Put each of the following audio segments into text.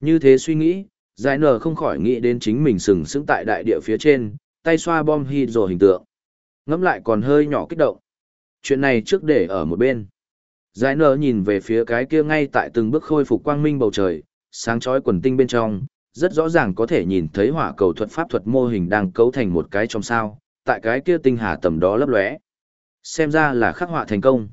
Như thế suy nghĩ, giải nở không khỏi nghĩ đến chính mình sừng sững tại đại địa phía trên, tay xoa bom hydro hình tượng. Ngắm lại còn hơi nhỏ kích động. Chuyện này trước để ở một bên. Giải nở nhìn về phía cái kia ngay tại từng bước khôi phục quang minh bầu trời, sáng chói quần tinh bên trong, rất rõ ràng có thể nhìn thấy hỏa cầu thuật pháp thuật mô hình đang cấu thành một cái trong sao, tại cái kia tinh hà tầm đó lấp lóe. Xem ra là khắc họa thành công.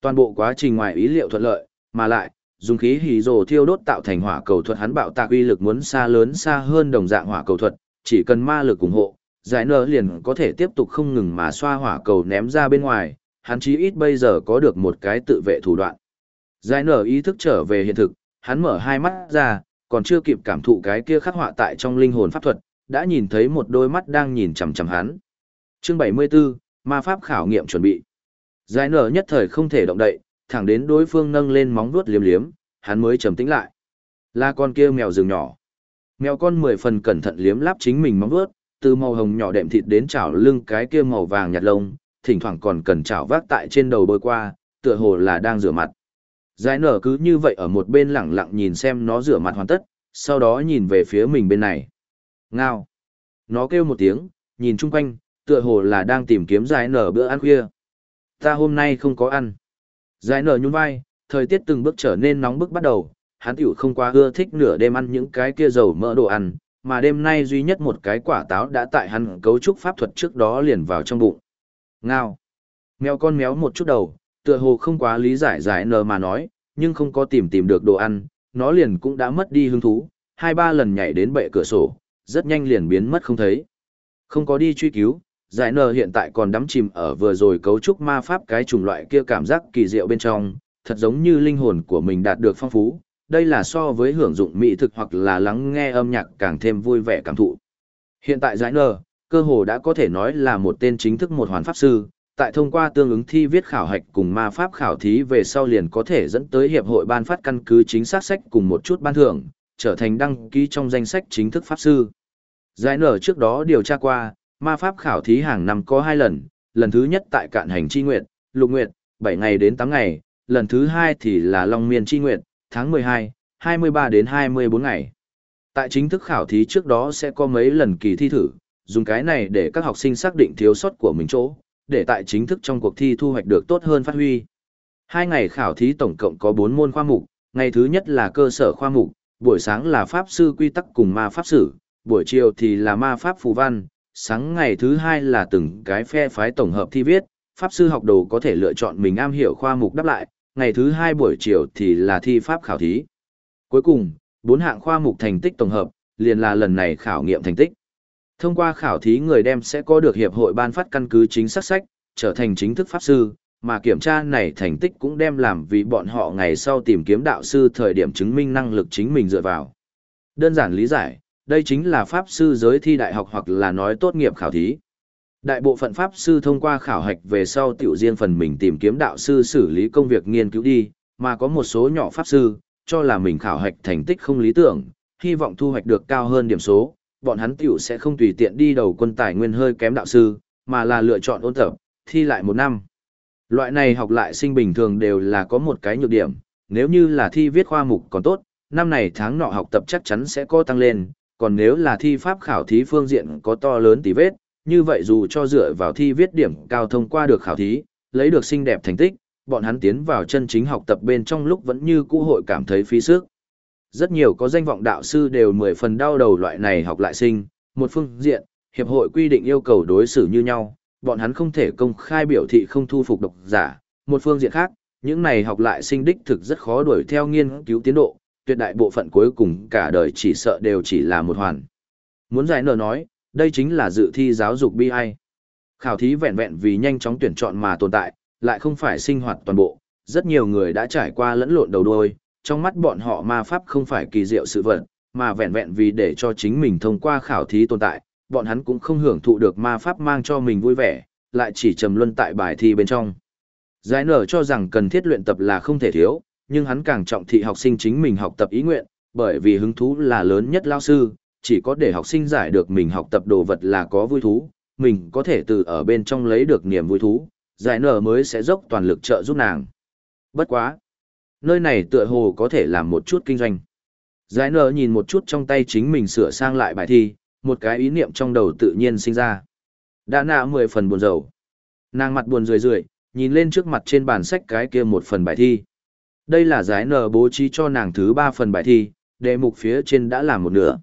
Toàn bộ quá trình ngoài ý liệu thuận lợi, mà lại, dùng khí hỉ rồ thiêu đốt tạo thành hỏa cầu thuật hắn bạo tạc uy lực muốn xa lớn xa hơn đồng dạng hỏa cầu thuật, chỉ cần ma lực ủng hộ, giải nở liền có thể tiếp tục không ngừng mà xoa hỏa cầu ném ra bên ngoài, hắn chí ít bây giờ có được một cái tự vệ thủ đoạn. Giải nở ý thức trở về hiện thực, hắn mở hai mắt ra, còn chưa kịp cảm thụ cái kia khắc họa tại trong linh hồn pháp thuật, đã nhìn thấy một đôi mắt đang nhìn chằm chằm hắn. Chương 74, ma pháp khảo nghiệm chuẩn bị. Giải nở nhất thời không thể động đậy, thẳng đến đối phương nâng lên móng vuốt liếm liếm, hắn mới trầm tĩnh lại. Là con kia mèo rừng nhỏ. Mèo con mười phần cẩn thận liếm láp chính mình móng vuốt, từ màu hồng nhỏ đệm thịt đến chảo lưng cái kia màu vàng nhạt lông, thỉnh thoảng còn cần chảo vác tại trên đầu bơi qua, tựa hồ là đang rửa mặt. Giải nở cứ như vậy ở một bên lẳng lặng nhìn xem nó rửa mặt hoàn tất, sau đó nhìn về phía mình bên này. Ngao. Nó kêu một tiếng, nhìn chung quanh, tựa hồ là đang tìm kiếm giải nở bữa ăn khuya. Ta hôm nay không có ăn. Giải nở nhún vai, thời tiết từng bước trở nên nóng bức bắt đầu, hắn tiểu không quá ưa thích nửa đêm ăn những cái kia dầu mỡ đồ ăn, mà đêm nay duy nhất một cái quả táo đã tại hắn cấu trúc pháp thuật trước đó liền vào trong bụng. Ngao. Mèo con méo một chút đầu, tựa hồ không quá lý giải giải nở mà nói, nhưng không có tìm tìm được đồ ăn, nó liền cũng đã mất đi hứng thú, hai ba lần nhảy đến bệ cửa sổ, rất nhanh liền biến mất không thấy. Không có đi truy cứu, giải nờ hiện tại còn đắm chìm ở vừa rồi cấu trúc ma pháp cái chủng loại kia cảm giác kỳ diệu bên trong, thật giống như linh hồn của mình đạt được phong phú, đây là so với hưởng dụng mỹ thực hoặc là lắng nghe âm nhạc càng thêm vui vẻ cảm thụ. Hiện tại giải nờ, cơ hồ đã có thể nói là một tên chính thức một hoàn pháp sư, tại thông qua tương ứng thi viết khảo hạch cùng ma pháp khảo thí về sau liền có thể dẫn tới hiệp hội ban phát căn cứ chính xác sách cùng một chút ban thưởng, trở thành đăng ký trong danh sách chính thức pháp sư. Giải nở trước đó điều tra qua, ma pháp khảo thí hàng năm có hai lần, lần thứ nhất tại cạn hành chi nguyệt, lục nguyệt, 7 ngày đến 8 ngày, lần thứ hai thì là long miên chi nguyệt, tháng 12, 23 đến 24 ngày. Tại chính thức khảo thí trước đó sẽ có mấy lần kỳ thi thử, dùng cái này để các học sinh xác định thiếu sót của mình chỗ, để tại chính thức trong cuộc thi thu hoạch được tốt hơn phát huy. Hai ngày khảo thí tổng cộng có 4 môn khoa mục, ngày thứ nhất là cơ sở khoa mục, buổi sáng là pháp sư quy tắc cùng ma pháp sử, buổi chiều thì là ma pháp phù văn, sáng ngày thứ hai là từng cái phe phái tổng hợp thi viết, pháp sư học đồ có thể lựa chọn mình am hiểu khoa mục đáp lại, ngày thứ hai buổi chiều thì là thi pháp khảo thí. Cuối cùng, bốn hạng khoa mục thành tích tổng hợp, liền là lần này khảo nghiệm thành tích. Thông qua khảo thí người đem sẽ có được hiệp hội ban phát căn cứ chính xác sách, trở thành chính thức pháp sư, mà kiểm tra này thành tích cũng đem làm vì bọn họ ngày sau tìm kiếm đạo sư thời điểm chứng minh năng lực chính mình dựa vào. Đơn giản lý giải, đây chính là pháp sư giới thi đại học hoặc là nói tốt nghiệp khảo thí. Đại bộ phận pháp sư thông qua khảo hạch về sau tiểu riêng phần mình tìm kiếm đạo sư xử lý công việc nghiên cứu đi, mà có một số nhỏ pháp sư, cho là mình khảo hạch thành tích không lý tưởng, hy vọng thu hoạch được cao hơn điểm số, bọn hắn tiểu sẽ không tùy tiện đi đầu quân tài nguyên hơi kém đạo sư, mà là lựa chọn ôn tập, thi lại một năm. Loại này học lại sinh bình thường đều là có một cái nhược điểm, nếu như là thi viết khoa mục còn tốt, năm này tháng nọ học tập chắc chắn sẽ có tăng lên, còn nếu là thi pháp khảo thí phương diện có to lớn tí vết, như vậy dù cho dựa vào thi viết điểm cao thông qua được khảo thí, lấy được xinh đẹp thành tích, bọn hắn tiến vào chân chính học tập bên trong lúc vẫn như cũ hội cảm thấy phí sức. Rất nhiều có danh vọng đạo sư đều mười phần đau đầu loại này học lại sinh, một phương diện, hiệp hội quy định yêu cầu đối xử như nhau, bọn hắn không thể công khai biểu thị không thu phục độc giả, một phương diện khác, những này học lại sinh đích thực rất khó đuổi theo nghiên cứu tiến độ, tuyệt đại bộ phận cuối cùng cả đời chỉ sợ đều chỉ là một hoàn. Muốn giải nở nói, đây chính là dự thi giáo dục bi ai. Khảo thí vẹn vẹn vì nhanh chóng tuyển chọn mà tồn tại, lại không phải sinh hoạt toàn bộ, rất nhiều người đã trải qua lẫn lộn đầu đuôi, trong mắt bọn họ ma pháp không phải kỳ diệu sự vật, mà vẹn vẹn vì để cho chính mình thông qua khảo thí tồn tại, bọn hắn cũng không hưởng thụ được ma pháp mang cho mình vui vẻ, lại chỉ trầm luân tại bài thi bên trong. Giải nở cho rằng cần thiết luyện tập là không thể thiếu, nhưng hắn càng trọng thị học sinh chính mình học tập ý nguyện, bởi vì hứng thú là lớn nhất lao sư, chỉ có để học sinh giải được mình học tập đồ vật là có vui thú, mình có thể từ ở bên trong lấy được niềm vui thú, giải nở mới sẽ dốc toàn lực trợ giúp nàng. Bất quá. Nơi này tựa hồ có thể làm một chút kinh doanh. Giải nở nhìn một chút trong tay chính mình sửa sang lại bài thi, một cái ý niệm trong đầu tự nhiên sinh ra. Đã nạ mười phần buồn rầu. Nàng mặt buồn rười rượi, nhìn lên trước mặt trên bàn sách cái kia một phần bài thi. Đây là giải nở bố trí cho nàng thứ ba phần bài thi, đề mục phía trên đã làm một nửa.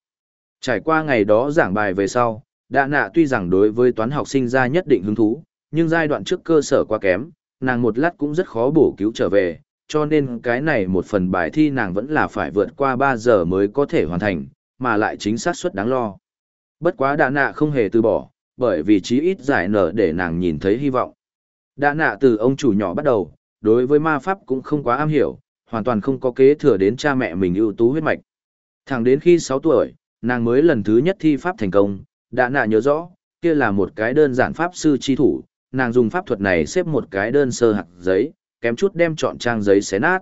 Trải qua ngày đó giảng bài về sau, đạ nạ tuy rằng đối với toán học sinh ra nhất định hứng thú, nhưng giai đoạn trước cơ sở quá kém, nàng một lát cũng rất khó bổ cứu trở về, cho nên cái này một phần bài thi nàng vẫn là phải vượt qua 3 giờ mới có thể hoàn thành, mà lại chính xác suất đáng lo. Bất quá đạ nạ không hề từ bỏ, bởi vì chí ít giải nở để nàng nhìn thấy hy vọng. Đạ nạ từ ông chủ nhỏ bắt đầu, đối với ma pháp cũng không quá am hiểu, hoàn toàn không có kế thừa đến cha mẹ mình ưu tú huyết mạch. Thẳng đến khi 6 tuổi, nàng mới lần thứ nhất thi pháp thành công, đã nạ nhớ rõ, kia là một cái đơn giản pháp sư chi thủ, nàng dùng pháp thuật này xếp một cái đơn sơ hạt giấy, kém chút đem chọn trang giấy xé nát.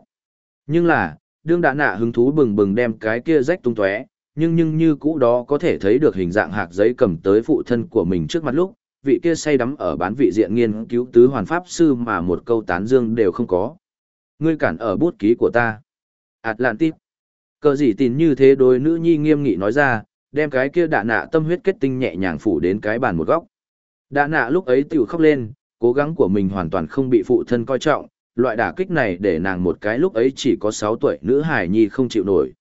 Nhưng là, đương đã nạ hứng thú bừng bừng đem cái kia rách tung tóe, nhưng nhưng như cũ đó có thể thấy được hình dạng hạt giấy cầm tới phụ thân của mình trước mặt lúc, vị kia say đắm ở bán vị diện nghiên cứu tứ hoàn pháp sư mà một câu tán dương đều không có. Ngươi cản ở bút ký của ta. Atlantis. Cờ gì tin như thế đôi nữ nhi nghiêm nghị nói ra, đem cái kia đạ nạ tâm huyết kết tinh nhẹ nhàng phủ đến cái bàn một góc. Đạ nạ lúc ấy tiểu khóc lên, cố gắng của mình hoàn toàn không bị phụ thân coi trọng, loại đả kích này để nàng một cái lúc ấy chỉ có 6 tuổi nữ hài nhi không chịu nổi.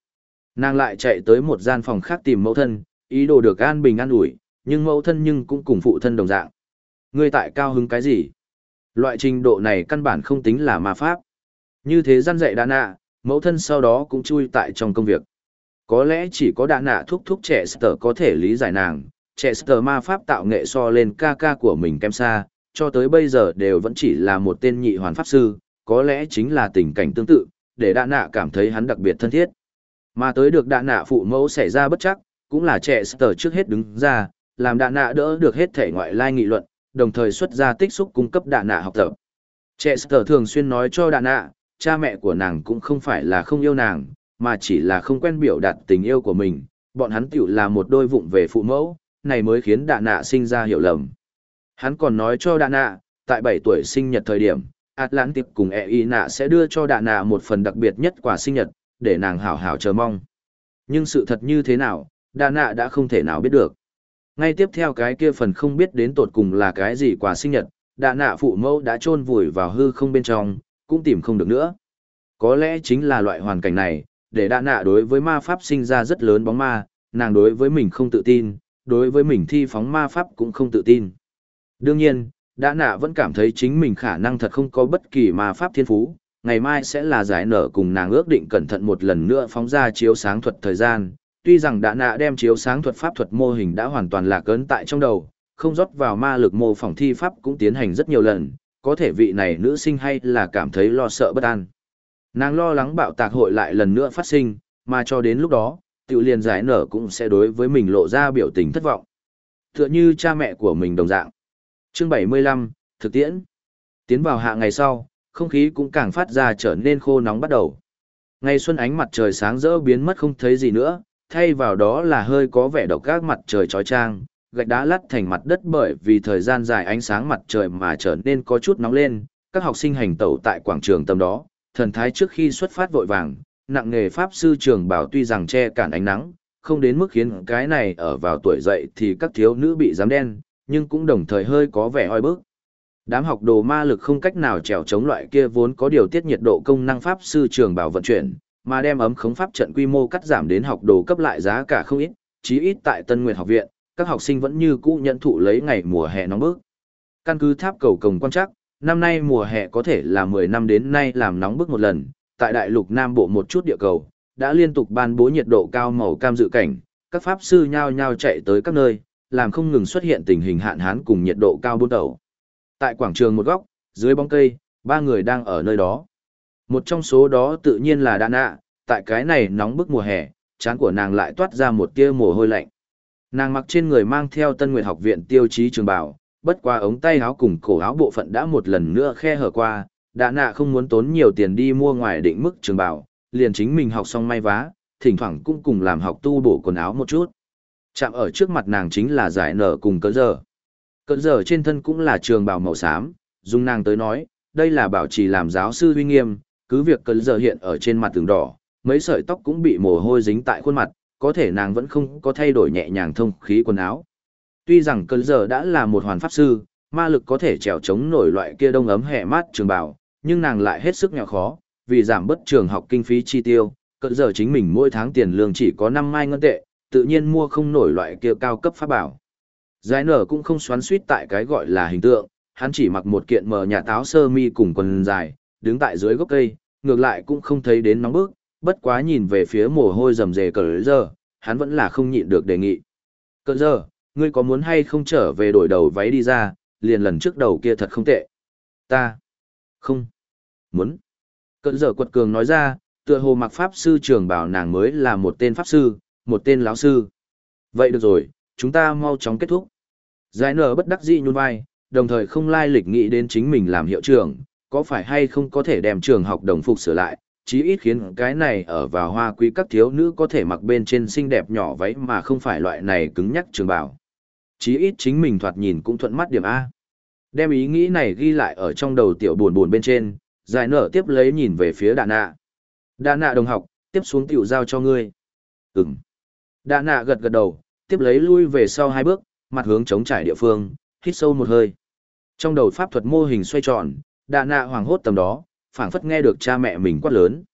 Nàng lại chạy tới một gian phòng khác tìm mẫu thân, ý đồ được an bình an ủi, nhưng mẫu thân nhưng cũng cùng phụ thân đồng dạng. Ngươi tại cao hứng cái gì? Loại trình độ này căn bản không tính là ma pháp. Như thế gian dạy đã nạ, mẫu thân sau đó cũng chui tại trong công việc. Có lẽ chỉ có đã nạ thúc thúc trẻ sở có thể lý giải nàng, trẻ sở ma pháp tạo nghệ so lên ca ca của mình kém xa, cho tới bây giờ đều vẫn chỉ là một tên nhị hoàn pháp sư, có lẽ chính là tình cảnh tương tự, để đạ nạ cảm thấy hắn đặc biệt thân thiết. Mà tới được đạ nạ phụ mẫu xảy ra bất chắc, cũng là trẻ sở trước hết đứng ra, làm đạ nạ đỡ được hết thể ngoại lai nghị luận, đồng thời xuất ra tích xúc cung cấp đạ nạ học tập. Trẻ sở thường xuyên nói cho đạ nạ, cha mẹ của nàng cũng không phải là không yêu nàng, mà chỉ là không quen biểu đạt tình yêu của mình, bọn hắn tiểu là một đôi vụng về phụ mẫu, này mới khiến đạ nạ sinh ra hiểu lầm. Hắn còn nói cho đạ nạ, tại 7 tuổi sinh nhật thời điểm, Atlantic cùng e y nạ sẽ đưa cho đạ nạ một phần đặc biệt nhất quà sinh nhật, để nàng hảo hảo chờ mong. Nhưng sự thật như thế nào, đạ nạ đã không thể nào biết được. Ngay tiếp theo cái kia phần không biết đến tột cùng là cái gì quà sinh nhật, đạ nạ phụ mẫu đã chôn vùi vào hư không bên trong, cũng tìm không được nữa. Có lẽ chính là loại hoàn cảnh này, để đạ nạ đối với ma pháp sinh ra rất lớn bóng ma, nàng đối với mình không tự tin, đối với mình thi phóng ma pháp cũng không tự tin. Đương nhiên, đạ nạ vẫn cảm thấy chính mình khả năng thật không có bất kỳ ma pháp thiên phú, ngày mai sẽ là giải nở cùng nàng ước định cẩn thận một lần nữa phóng ra chiếu sáng thuật thời gian. Tuy rằng đạ nạ đem chiếu sáng thuật pháp thuật mô hình đã hoàn toàn lạc ấn tại trong đầu, không rót vào ma lực mô phỏng thi pháp cũng tiến hành rất nhiều lần, có thể vị này nữ sinh hay là cảm thấy lo sợ bất an. Nàng lo lắng bạo tạc hội lại lần nữa phát sinh, mà cho đến lúc đó, tiểu liền giải nở cũng sẽ đối với mình lộ ra biểu tình thất vọng. Tựa như cha mẹ của mình đồng dạng. Chương 75, thực tiễn. Tiến vào hạ ngày sau, không khí cũng càng phát ra trở nên khô nóng bắt đầu. Ngày xuân ánh mặt trời sáng rỡ biến mất không thấy gì nữa, thay vào đó là hơi có vẻ độc gác mặt trời trói trang, gạch đá lắt thành mặt đất bởi vì thời gian dài ánh sáng mặt trời mà trở nên có chút nóng lên, các học sinh hành tẩu tại quảng trường tầm đó, thần thái trước khi xuất phát vội vàng, nặng nghề pháp sư trường bảo tuy rằng che cản ánh nắng, không đến mức khiến cái này ở vào tuổi dậy thì các thiếu nữ bị giám đen, nhưng cũng đồng thời hơi có vẻ oi bức. Đám học đồ ma lực không cách nào trèo chống loại kia vốn có điều tiết nhiệt độ công năng pháp sư trường bảo vận chuyển, mà đem ấm khống pháp trận quy mô cắt giảm đến học đồ cấp lại giá cả không ít, chí ít tại Tân Nguyệt học viện, các học sinh vẫn như cũ nhận thụ lấy ngày mùa hè nóng bức. Căn cứ tháp cầu cồng quan chắc, năm nay mùa hè có thể là 10 năm đến nay làm nóng bức một lần, tại đại lục Nam Bộ một chút địa cầu, đã liên tục ban bố nhiệt độ cao màu cam dự cảnh, các pháp sư nhao nhao chạy tới các nơi, làm không ngừng xuất hiện tình hình hạn hán cùng nhiệt độ cao bốn đầu. Tại quảng trường một góc, dưới bóng cây, ba người đang ở nơi đó. Một trong số đó tự nhiên là đàn ạ, tại cái này nóng bức mùa hè, trán của nàng lại toát ra một tia mồ hôi lạnh. Nàng mặc trên người mang theo Tân Nguyệt học viện tiêu chí trường bào, bất qua ống tay áo cùng cổ áo bộ phận đã một lần nữa khe hở qua, đã nạ không muốn tốn nhiều tiền đi mua ngoài định mức trường bào, liền chính mình học xong may vá, thỉnh thoảng cũng cùng làm học tu bổ quần áo một chút. Chạm ở trước mặt nàng chính là giải nở cùng cỡ giờ. Cỡ giờ trên thân cũng là trường bào màu xám, dùng nàng tới nói, đây là bảo trì làm giáo sư uy nghiêm, cứ việc cơn giờ hiện ở trên mặt tường đỏ, mấy sợi tóc cũng bị mồ hôi dính tại khuôn mặt, có thể nàng vẫn không có thay đổi nhẹ nhàng thông khí quần áo. Tuy rằng cơn giờ đã là một hoàn pháp sư, ma lực có thể trèo chống nổi loại kia đông ấm hẹ mát trường bào, nhưng nàng lại hết sức nghèo khó, vì giảm bớt trường học kinh phí chi tiêu, cơn giờ chính mình mỗi tháng tiền lương chỉ có 5 mai ngân tệ, tự nhiên mua không nổi loại kia cao cấp pháp bảo. Giải nở cũng không xoắn suýt tại cái gọi là hình tượng, hắn chỉ mặc một kiện mờ nhà táo sơ mi cùng quần dài, đứng tại dưới gốc cây, ngược lại cũng không thấy đến nóng bức, bất quá nhìn về phía mồ hôi rầm rề cờ giờ, hắn vẫn là không nhịn được đề nghị. Cờ giờ, ngươi có muốn hay không trở về đổi đầu váy đi ra, liền lần trước đầu kia thật không tệ. Ta, không, muốn. Cờ giờ quật cường nói ra, tựa hồ mặc pháp sư trường bảo nàng mới là một tên pháp sư, một tên lão sư. Vậy được rồi, chúng ta mau chóng kết thúc. Giải nở bất đắc dĩ nhún vai, đồng thời không lai lịch nghĩ đến chính mình làm hiệu trưởng, có phải hay không có thể đem trường học đồng phục sửa lại, chí ít khiến cái này ở vào hoa quý các thiếu nữ có thể mặc bên trên xinh đẹp nhỏ váy mà không phải loại này cứng nhắc trường bào. Chí ít chính mình thoạt nhìn cũng thuận mắt điểm A. Đem ý nghĩ này ghi lại ở trong đầu tiểu buồn buồn bên trên, giải nở tiếp lấy nhìn về phía đà nạ. Đà nạ đồng học, tiếp xuống tiểu giao cho ngươi. Ừm. Đà nạ gật gật đầu, tiếp lấy lui về sau hai bước, mặt hướng chống trải địa phương, hít sâu một hơi. Trong đầu pháp thuật mô hình xoay tròn, đà nạ hoàng hốt tầm đó, phảng phất nghe được cha mẹ mình quát lớn.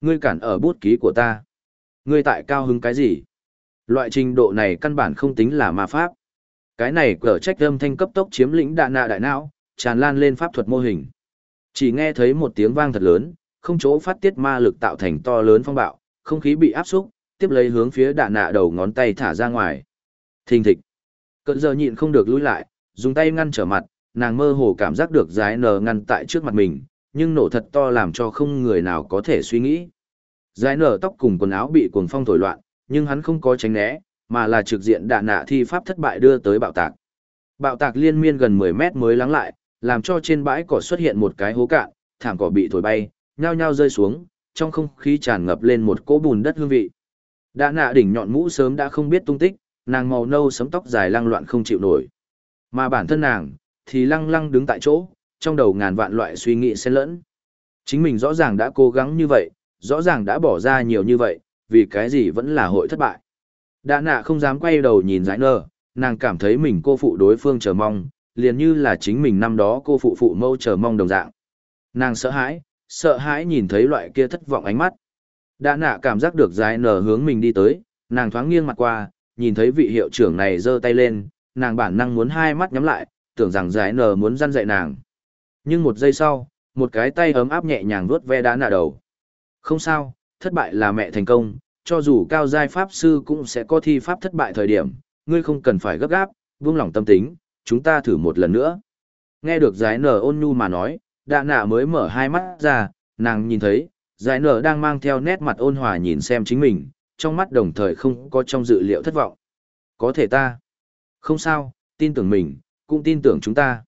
Ngươi cản ở bút ký của ta. Ngươi tại cao hứng cái gì? Loại trình độ này căn bản không tính là ma pháp. Cái này cở trách âm thanh cấp tốc chiếm lĩnh đà nạ đại não, tràn lan lên pháp thuật mô hình. Chỉ nghe thấy một tiếng vang thật lớn, không chỗ phát tiết ma lực tạo thành to lớn phong bạo, không khí bị áp xúc, tiếp lấy hướng phía đà nạ đầu ngón tay thả ra ngoài. Thình thịch. Cận giờ nhịn không được lùi lại, dùng tay ngăn trở mặt, nàng mơ hồ cảm giác được giái nờ ngăn tại trước mặt mình, nhưng nổ thật to làm cho không người nào có thể suy nghĩ. Giái nở tóc cùng quần áo bị cuồng phong thổi loạn, nhưng hắn không có tránh né, mà là trực diện đạn nạ thi pháp thất bại đưa tới bạo tạc. Bạo tạc liên miên gần 10 mét mới lắng lại, làm cho trên bãi cỏ xuất hiện một cái hố cạn, thảm cỏ bị thổi bay, nhao nhao rơi xuống, trong không khí tràn ngập lên một cỗ bùn đất hương vị. Đạn nạ đỉnh nhọn mũ sớm đã không biết tung tích, nàng màu nâu sấm tóc dài lăng loạn không chịu nổi. Mà bản thân nàng, thì lăng lăng đứng tại chỗ, trong đầu ngàn vạn loại suy nghĩ xen lẫn. Chính mình rõ ràng đã cố gắng như vậy, rõ ràng đã bỏ ra nhiều như vậy, vì cái gì vẫn là hội thất bại. Đã nạ không dám quay đầu nhìn giải nơ, nàng cảm thấy mình cô phụ đối phương chờ mong, liền như là chính mình năm đó cô phụ phụ mâu chờ mong đồng dạng. Nàng sợ hãi, sợ hãi nhìn thấy loại kia thất vọng ánh mắt. Đã nạ cảm giác được giải nở hướng mình đi tới, nàng thoáng nghiêng mặt qua, nhìn thấy vị hiệu trưởng này giơ tay lên, nàng bản năng muốn hai mắt nhắm lại, tưởng rằng giải nở muốn răn dạy nàng. Nhưng một giây sau, một cái tay ấm áp nhẹ nhàng vuốt ve đá nạ đầu. Không sao, thất bại là mẹ thành công, cho dù cao giai pháp sư cũng sẽ có thi pháp thất bại thời điểm, ngươi không cần phải gấp gáp, buông lỏng tâm tính, chúng ta thử một lần nữa. Nghe được giải nở ôn nhu mà nói, đạ nạ mới mở hai mắt ra, nàng nhìn thấy, giải nở đang mang theo nét mặt ôn hòa nhìn xem chính mình, trong mắt đồng thời không có trong dự liệu thất vọng. Có thể ta. Không sao, tin tưởng mình, cũng tin tưởng chúng ta.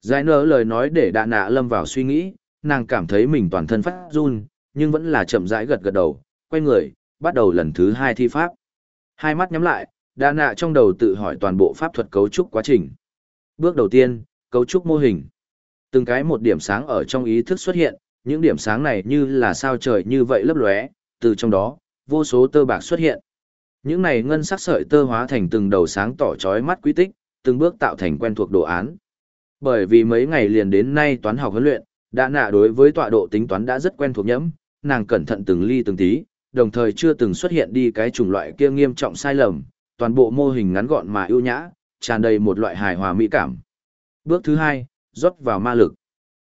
Giải nở lời nói để đạ nạ lâm vào suy nghĩ, nàng cảm thấy mình toàn thân phát run, nhưng vẫn là chậm rãi gật gật đầu, quay người, bắt đầu lần thứ hai thi pháp. Hai mắt nhắm lại, đạ nạ trong đầu tự hỏi toàn bộ pháp thuật cấu trúc quá trình. Bước đầu tiên, cấu trúc mô hình. Từng cái một điểm sáng ở trong ý thức xuất hiện, những điểm sáng này như là sao trời như vậy lấp lóe, từ trong đó, vô số tơ bạc xuất hiện. Những này ngân sắc sợi tơ hóa thành từng đầu sáng tỏ chói mắt quý tích, từng bước tạo thành quen thuộc đồ án. Bởi vì mấy ngày liền đến nay toán học huấn luyện, đã nạ đối với tọa độ tính toán đã rất quen thuộc nhẫm, nàng cẩn thận từng ly từng tí, đồng thời chưa từng xuất hiện đi cái chủng loại kia nghiêm trọng sai lầm, toàn bộ mô hình ngắn gọn mà ưu nhã, tràn đầy một loại hài hòa mỹ cảm. Bước thứ hai, rót vào ma lực.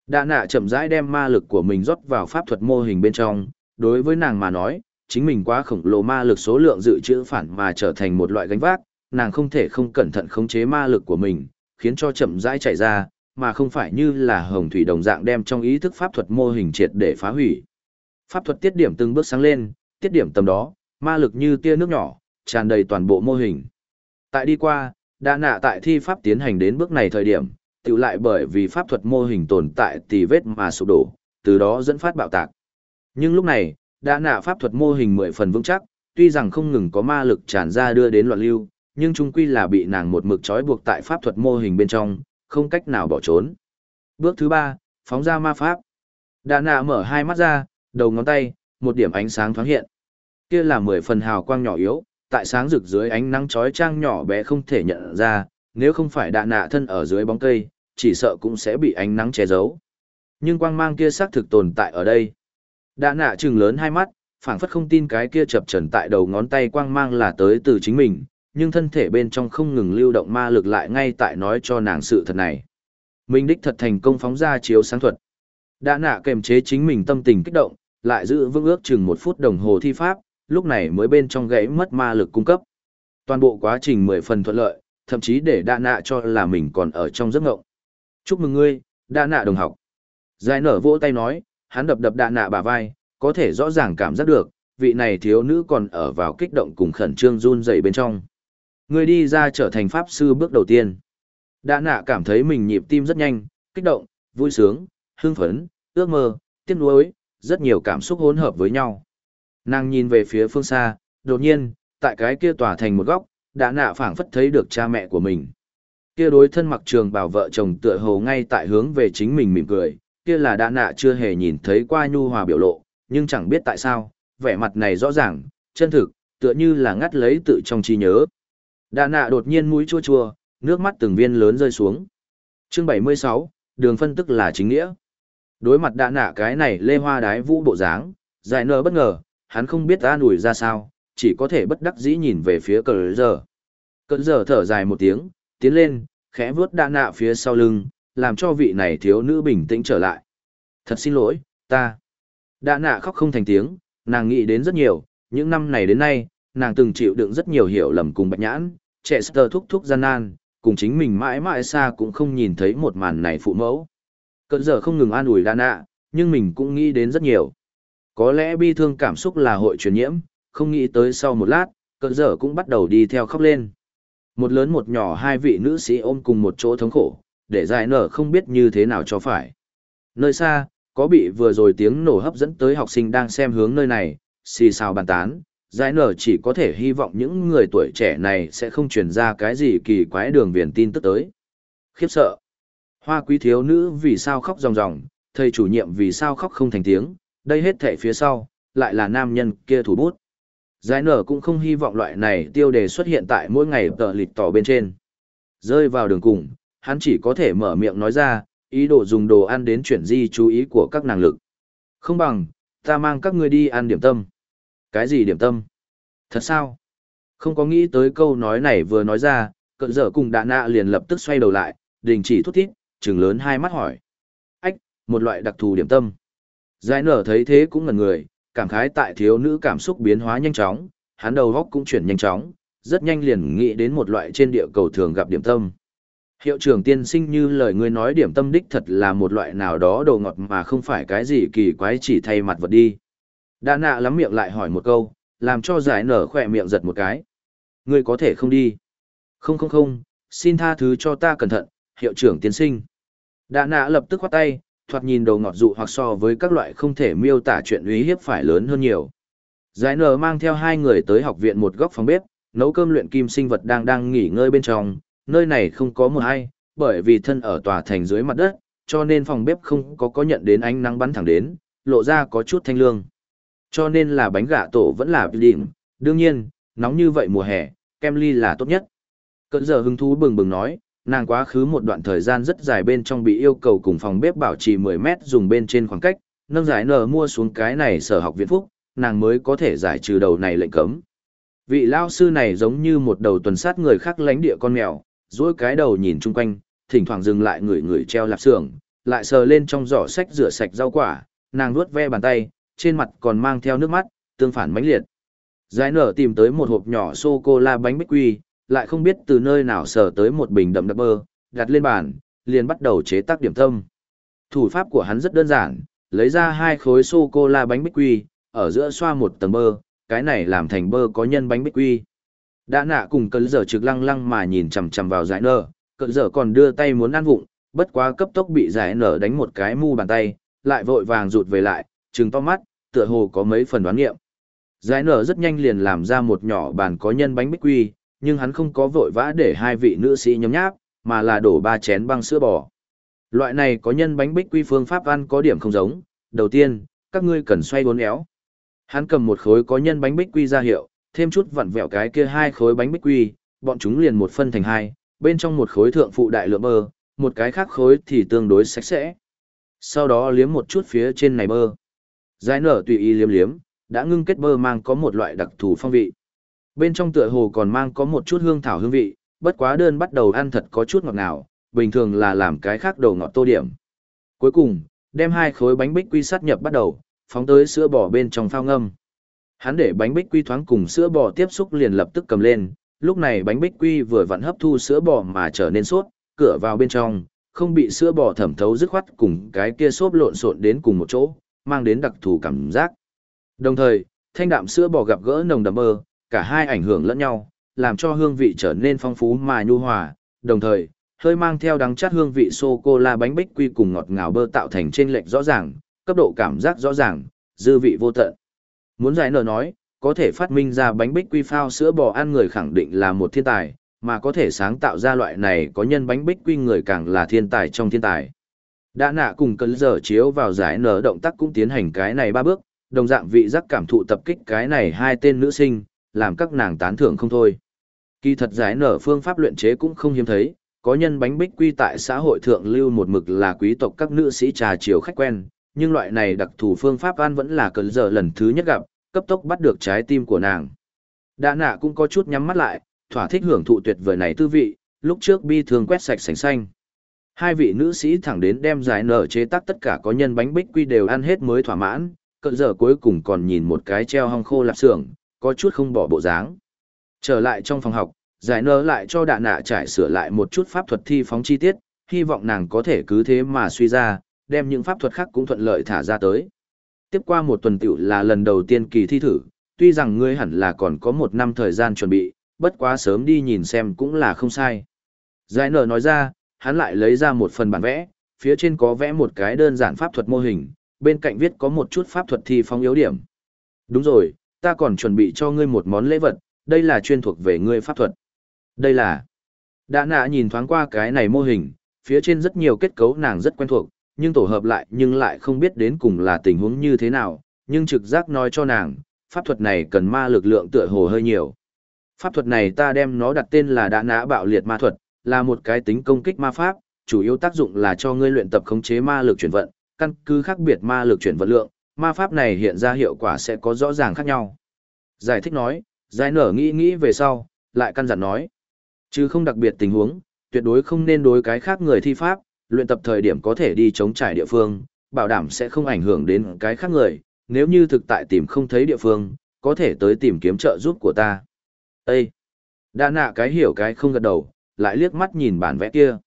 Đạ nạ chậm rãi đem ma lực của mình rót vào pháp thuật mô hình bên trong, đối với nàng mà nói, chính mình quá khổng lồ ma lực số lượng dự trữ phản mà trở thành một loại gánh vác, nàng không thể không cẩn thận khống chế ma lực của mình, khiến cho chậm rãi chạy ra, mà không phải như là hồng thủy đồng dạng đem trong ý thức pháp thuật mô hình triệt để phá hủy. Pháp thuật tiết điểm từng bước sáng lên, tiết điểm tầm đó, ma lực như tia nước nhỏ, tràn đầy toàn bộ mô hình. Tại đi qua, đã nạ tại thi pháp tiến hành đến bước này thời điểm, tự lại bởi vì pháp thuật mô hình tồn tại tì vết mà sụp đổ, từ đó dẫn phát bạo tạc. Nhưng lúc này, đã nạ pháp thuật mô hình mười phần vững chắc, tuy rằng không ngừng có ma lực tràn ra đưa đến loạn lưu, nhưng trung quy là bị nàng một mực trói buộc tại pháp thuật mô hình bên trong, không cách nào bỏ trốn. Bước thứ ba, phóng ra ma pháp. Đà nạ mở hai mắt ra, đầu ngón tay, một điểm ánh sáng thoáng hiện. Kia là mười phần hào quang nhỏ yếu, tại sáng rực dưới ánh nắng chói chang nhỏ bé không thể nhận ra, nếu không phải đà nạ thân ở dưới bóng cây, chỉ sợ cũng sẽ bị ánh nắng che giấu. Nhưng quang mang kia xác thực tồn tại ở đây. Đà nạ trừng lớn hai mắt, phảng phất không tin cái kia chập trần tại đầu ngón tay quang mang là tới từ chính mình, nhưng thân thể bên trong không ngừng lưu động ma lực lại ngay tại nói cho nàng sự thật này. Minh đích thật thành công phóng ra chiếu sáng thuật. Đã nạ kềm chế chính mình tâm tình kích động, lại giữ vững ước chừng một phút đồng hồ thi pháp, lúc này mới bên trong gãy mất ma lực cung cấp. Toàn bộ quá trình mười phần thuận lợi, thậm chí để đa nạ cho là mình còn ở trong giấc ngộng. Chúc mừng ngươi, đa nạ đồng học. Giải nở vỗ tay nói, hắn đập đập đa nạ bả vai, có thể rõ ràng cảm giác được, vị này thiếu nữ còn ở vào kích động cùng khẩn trương run dậy bên trong. Người đi ra trở thành pháp sư bước đầu tiên. Đã nạ cảm thấy mình nhịp tim rất nhanh, kích động, vui sướng, hưng phấn, ước mơ, tiếc nuối, rất nhiều cảm xúc hỗn hợp với nhau. Nàng nhìn về phía phương xa, đột nhiên, tại cái kia tỏa thành một góc, đã nạ phảng phất thấy được cha mẹ của mình. Kia đối thân mặc trường bảo vợ chồng tựa hồ ngay tại hướng về chính mình mỉm cười, kia là đã nạ chưa hề nhìn thấy qua nhu hòa biểu lộ, nhưng chẳng biết tại sao, vẻ mặt này rõ ràng, chân thực, tựa như là ngắt lấy tự trong trí nhớ. Đà nạ đột nhiên mũi chua chua, nước mắt từng viên lớn rơi xuống. Chương 76, đường phân tức là chính nghĩa. Đối mặt đà nạ cái này lê hoa đái vũ bộ dáng, giải nở bất ngờ, hắn không biết an ủi ra sao, chỉ có thể bất đắc dĩ nhìn về phía cờ giờ. Cờ giờ thở dài một tiếng, tiến lên, khẽ vuốt đà nạ phía sau lưng, làm cho vị này thiếu nữ bình tĩnh trở lại. Thật xin lỗi, ta. Đà nạ khóc không thành tiếng, nàng nghĩ đến rất nhiều, những năm này đến nay, nàng từng chịu đựng rất nhiều hiểu lầm cùng bạch nhãn, trẻ sơ thúc thúc gian nan, cùng chính mình mãi mãi xa cũng không nhìn thấy một màn này phụ mẫu. Cơn giờ không ngừng an ủi đa nạ, nhưng mình cũng nghĩ đến rất nhiều. Có lẽ bi thương cảm xúc là hội truyền nhiễm, không nghĩ tới sau một lát, cơn giờ cũng bắt đầu đi theo khóc lên. Một lớn một nhỏ hai vị nữ sĩ ôm cùng một chỗ thống khổ, để giải nở không biết như thế nào cho phải. Nơi xa, có bị vừa rồi tiếng nổ hấp dẫn tới học sinh đang xem hướng nơi này, xì xào bàn tán, giải nở chỉ có thể hy vọng những người tuổi trẻ này sẽ không truyền ra cái gì kỳ quái đường viền tin tức tới. Khiếp sợ. Hoa quý thiếu nữ vì sao khóc ròng ròng, thầy chủ nhiệm vì sao khóc không thành tiếng, đây hết thể phía sau, lại là nam nhân kia thủ bút. Giải nở cũng không hy vọng loại này tiêu đề xuất hiện tại mỗi ngày tờ lịch tỏ bên trên. Rơi vào đường cùng, hắn chỉ có thể mở miệng nói ra, ý đồ dùng đồ ăn đến chuyển di chú ý của các nàng lực. Không bằng, ta mang các ngươi đi ăn điểm tâm. Cái gì điểm tâm? Thật sao? Không có nghĩ tới câu nói này vừa nói ra, cận dở cùng đạ nạ liền lập tức xoay đầu lại, đình chỉ thút thít, trừng lớn hai mắt hỏi. Ách, một loại đặc thù điểm tâm. Giải nở thấy thế cũng ngần người, cảm khái tại thiếu nữ cảm xúc biến hóa nhanh chóng, hắn đầu góc cũng chuyển nhanh chóng, rất nhanh liền nghĩ đến một loại trên địa cầu thường gặp điểm tâm. Hiệu trưởng tiên sinh như lời ngươi nói điểm tâm đích thật là một loại nào đó đồ ngọt mà không phải cái gì kỳ quái chỉ thay mặt vật đi. Đã nạ lắm miệng lại hỏi một câu, làm cho giải nở khỏe miệng giật một cái. Ngươi có thể không đi. Không không không, xin tha thứ cho ta cẩn thận, hiệu trưởng tiến sinh. Đã nạ lập tức khoát tay, thoạt nhìn đầu ngọt dụ hoặc so với các loại không thể miêu tả chuyện uy hiếp phải lớn hơn nhiều. Giải nở mang theo hai người tới học viện một góc phòng bếp, nấu cơm luyện kim sinh vật đang đang nghỉ ngơi bên trong, nơi này không có mưa ai, bởi vì thân ở tòa thành dưới mặt đất, cho nên phòng bếp không có có nhận đến ánh nắng bắn thẳng đến, lộ ra có chút thanh lương. Cho nên là bánh gà tổ vẫn là đỉnh, đương nhiên, nóng như vậy mùa hè, kem ly là tốt nhất. Cận giờ hứng thú bừng bừng nói, nàng quá khứ một đoạn thời gian rất dài bên trong bị yêu cầu cùng phòng bếp bảo trì 10 mét dùng bên trên khoảng cách, nâng giải nở mua xuống cái này sở học viện phúc, nàng mới có thể giải trừ đầu này lệnh cấm. Vị lao sư này giống như một đầu tuần sát người khác lánh địa con mèo, dỗi cái đầu nhìn chung quanh, thỉnh thoảng dừng lại người người treo lạp xưởng, lại sờ lên trong giỏ sách rửa sạch rau quả, nàng nuốt ve bàn tay, trên mặt còn mang theo nước mắt, tương phản mãnh liệt. Giải nở tìm tới một hộp nhỏ sô-cô-la bánh bích quy, lại không biết từ nơi nào sờ tới một bình đậm đặc bơ, đặt lên bàn, liền bắt đầu chế tác điểm tâm. Thủ pháp của hắn rất đơn giản, lấy ra hai khối sô-cô-la bánh bích quy, ở giữa xoa một tầng bơ, cái này làm thành bơ có nhân bánh bích quy. Đã nạ cùng cơn giờ trực lăng lăng mà nhìn chằm chằm vào giải nở, cơn giờ còn đưa tay muốn ăn vụng, bất quá cấp tốc bị giải nở đánh một cái mu bàn tay, lại vội vàng rụt về lại, trừng to mắt, tựa hồ có mấy phần đoán nghiệm. Giải nở rất nhanh liền làm ra một nhỏ bàn có nhân bánh bích quy, nhưng hắn không có vội vã để hai vị nữ sĩ nhấm nháp, mà là đổ ba chén băng sữa bò. Loại này có nhân bánh bích quy phương pháp ăn có điểm không giống, đầu tiên, các ngươi cần xoay bốn éo. Hắn cầm một khối có nhân bánh bích quy ra hiệu, thêm chút vặn vẹo cái kia hai khối bánh bích quy, bọn chúng liền một phân thành hai, bên trong một khối thượng phụ đại lượng bơ, một cái khác khối thì tương đối sạch sẽ. Sau đó liếm một chút phía trên này bơ. Giải nở tùy ý liếm liếm, đã ngưng kết bơ mang có một loại đặc thù phong vị. Bên trong tựa hồ còn mang có một chút hương thảo hương vị, bất quá đơn bắt đầu ăn thật có chút ngọt ngào, bình thường là làm cái khác đầu ngọt tô điểm. Cuối cùng, đem hai khối bánh bích quy sát nhập bắt đầu, phóng tới sữa bò bên trong phao ngâm. Hắn để bánh bích quy thoáng cùng sữa bò tiếp xúc liền lập tức cầm lên, lúc này bánh bích quy vừa vặn hấp thu sữa bò mà trở nên sốt, cửa vào bên trong, không bị sữa bò thẩm thấu dứt khoát cùng cái kia xốp lộn xộn đến cùng một chỗ, mang đến đặc thù cảm giác. Đồng thời, thanh đạm sữa bò gặp gỡ nồng đậm mơ, cả hai ảnh hưởng lẫn nhau, làm cho hương vị trở nên phong phú mà nhu hòa, đồng thời, hơi mang theo đắng chát hương vị sô-cô-la bánh bích quy cùng ngọt ngào bơ tạo thành trên lệch rõ ràng, cấp độ cảm giác rõ ràng, dư vị vô tận. Muốn giải nở nói, có thể phát minh ra bánh bích quy phao sữa bò ăn người khẳng định là một thiên tài, mà có thể sáng tạo ra loại này có nhân bánh bích quy người càng là thiên tài trong thiên tài. Đã nạ cùng cơn giờ chiếu vào giải nở động tác cũng tiến hành cái này ba bước, đồng dạng vị giác cảm thụ tập kích cái này hai tên nữ sinh, làm các nàng tán thưởng không thôi. Kỳ thật giải nở phương pháp luyện chế cũng không hiếm thấy, có nhân bánh bích quy tại xã hội thượng lưu một mực là quý tộc các nữ sĩ trà chiều khách quen, nhưng loại này đặc thù phương pháp ăn vẫn là cơn giờ lần thứ nhất gặp, cấp tốc bắt được trái tim của nàng. Đã nạ cũng có chút nhắm mắt lại, thỏa thích hưởng thụ tuyệt vời này tư vị, lúc trước bi thường quét sạch sành xanh. Hai vị nữ sĩ thẳng đến đem giải nở chế tác tất cả có nhân bánh bích quy đều ăn hết mới thỏa mãn, cận giờ cuối cùng còn nhìn một cái treo hong khô lạp xưởng, có chút không bỏ bộ dáng. Trở lại trong phòng học, giải nở lại cho đạ nạ trải sửa lại một chút pháp thuật thi phóng chi tiết, hy vọng nàng có thể cứ thế mà suy ra, đem những pháp thuật khác cũng thuận lợi thả ra tới. Tiếp qua một tuần tiểu là lần đầu tiên kỳ thi thử, tuy rằng ngươi hẳn là còn có một năm thời gian chuẩn bị, bất quá sớm đi nhìn xem cũng là không sai. Giải nở nói ra, hắn lại lấy ra một phần bản vẽ, phía trên có vẽ một cái đơn giản pháp thuật mô hình, bên cạnh viết có một chút pháp thuật thi phóng yếu điểm. Đúng rồi, ta còn chuẩn bị cho ngươi một món lễ vật, đây là chuyên thuộc về ngươi pháp thuật. Đây là... Đã nạ nhìn thoáng qua cái này mô hình, phía trên rất nhiều kết cấu nàng rất quen thuộc, nhưng tổ hợp lại nhưng lại không biết đến cùng là tình huống như thế nào, nhưng trực giác nói cho nàng, pháp thuật này cần ma lực lượng tựa hồ hơi nhiều. Pháp thuật này ta đem nó đặt tên là đã nã bạo liệt ma thuật, là một cái tính công kích ma pháp, chủ yếu tác dụng là cho ngươi luyện tập khống chế ma lực chuyển vận, căn cứ khác biệt ma lực chuyển vận lượng, ma pháp này hiện ra hiệu quả sẽ có rõ ràng khác nhau. Giải thích nói, giải nở nghĩ nghĩ về sau, lại căn dặn nói. Chứ không đặc biệt tình huống, tuyệt đối không nên đối cái khác người thi pháp, luyện tập thời điểm có thể đi chống trải địa phương, bảo đảm sẽ không ảnh hưởng đến cái khác người, nếu như thực tại tìm không thấy địa phương, có thể tới tìm kiếm trợ giúp của ta. Ê! Đã nạ cái hiểu cái không gật đầu, lại liếc mắt nhìn bản vẽ kia.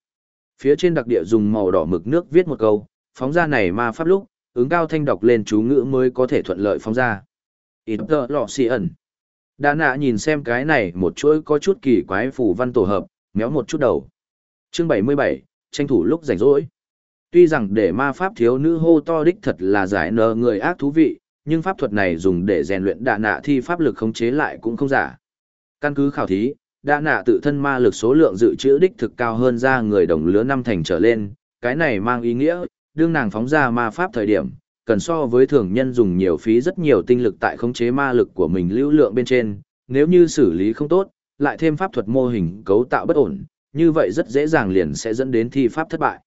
Phía trên đặc địa dùng màu đỏ mực nước viết một câu, phóng ra này ma pháp lúc, ứng cao thanh đọc lên chú ngữ mới có thể thuận lợi phóng ra. Ít tờ lọ xì ẩn. Đã nạ nhìn xem cái này một chuỗi có chút kỳ quái phù văn tổ hợp, méo một chút đầu. Chương 77, tranh thủ lúc rảnh rỗi. Tuy rằng để ma pháp thiếu nữ hô to đích thật là giải nờ người ác thú vị, nhưng pháp thuật này dùng để rèn luyện đạ nạ thi pháp lực khống chế lại cũng không giả. Căn cứ khảo thí, đạ nạ tự thân ma lực số lượng dự trữ đích thực cao hơn ra người đồng lứa năm thành trở lên, cái này mang ý nghĩa, đương nàng phóng ra ma pháp thời điểm, cần so với thường nhân dùng nhiều phí rất nhiều tinh lực tại khống chế ma lực của mình lưu lượng bên trên, nếu như xử lý không tốt, lại thêm pháp thuật mô hình cấu tạo bất ổn, như vậy rất dễ dàng liền sẽ dẫn đến thi pháp thất bại.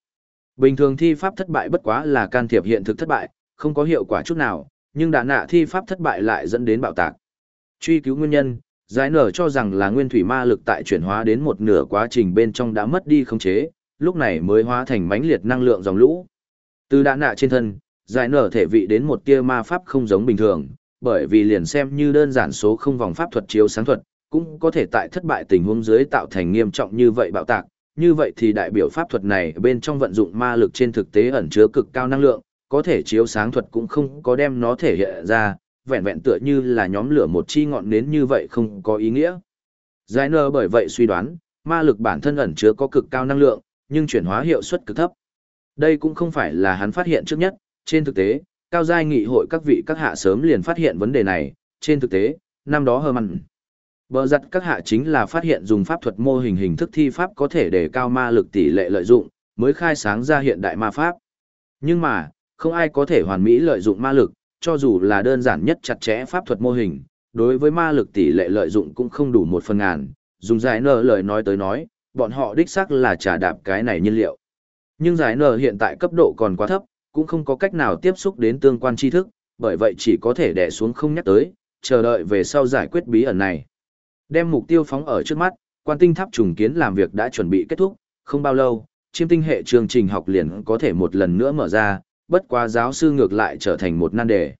Bình thường thi pháp thất bại bất quá là can thiệp hiện thực thất bại, không có hiệu quả chút nào, nhưng đà nạ thi pháp thất bại lại dẫn đến bạo tạc. Truy cứu nguyên nhân, giải nở cho rằng là nguyên thủy ma lực tại chuyển hóa đến một nửa quá trình bên trong đã mất đi khống chế, lúc này mới hóa thành mãnh liệt năng lượng dòng lũ. Từ đã nạ trên thân, giải nở thể vị đến một tia ma pháp không giống bình thường, bởi vì liền xem như đơn giản số không vòng pháp thuật chiếu sáng thuật, cũng có thể tại thất bại tình huống dưới tạo thành nghiêm trọng như vậy bạo tạc. Như vậy thì đại biểu pháp thuật này bên trong vận dụng ma lực trên thực tế ẩn chứa cực cao năng lượng, có thể chiếu sáng thuật cũng không có đem nó thể hiện ra, vẹn vẹn tựa như là nhóm lửa một chi ngọn nến như vậy không có ý nghĩa. Giải nơ bởi vậy suy đoán, ma lực bản thân ẩn chứa có cực cao năng lượng, nhưng chuyển hóa hiệu suất cực thấp. Đây cũng không phải là hắn phát hiện trước nhất, trên thực tế, cao giai nghị hội các vị các hạ sớm liền phát hiện vấn đề này, trên thực tế, năm đó hờ mặn. Bờ giặt các hạ chính là phát hiện dùng pháp thuật mô hình hình thức thi pháp có thể để cao ma lực tỷ lệ lợi dụng, mới khai sáng ra hiện đại ma pháp. Nhưng mà, không ai có thể hoàn mỹ lợi dụng ma lực, cho dù là đơn giản nhất chặt chẽ pháp thuật mô hình, đối với ma lực tỷ lệ lợi dụng cũng không đủ một phần ngàn, dùng giải nở lời nói tới nói, bọn họ đích xác là trả đạp cái này nhiên liệu. Nhưng giải nở hiện tại cấp độ còn quá thấp, cũng không có cách nào tiếp xúc đến tương quan tri thức, bởi vậy chỉ có thể đè xuống không nhắc tới, chờ đợi về sau giải quyết bí ẩn này. Đem mục tiêu phóng ở trước mắt, quan tinh tháp trùng kiến làm việc đã chuẩn bị kết thúc, không bao lâu, chiêm tinh hệ chương trình học liền có thể một lần nữa mở ra, bất quá giáo sư ngược lại trở thành một nan đề.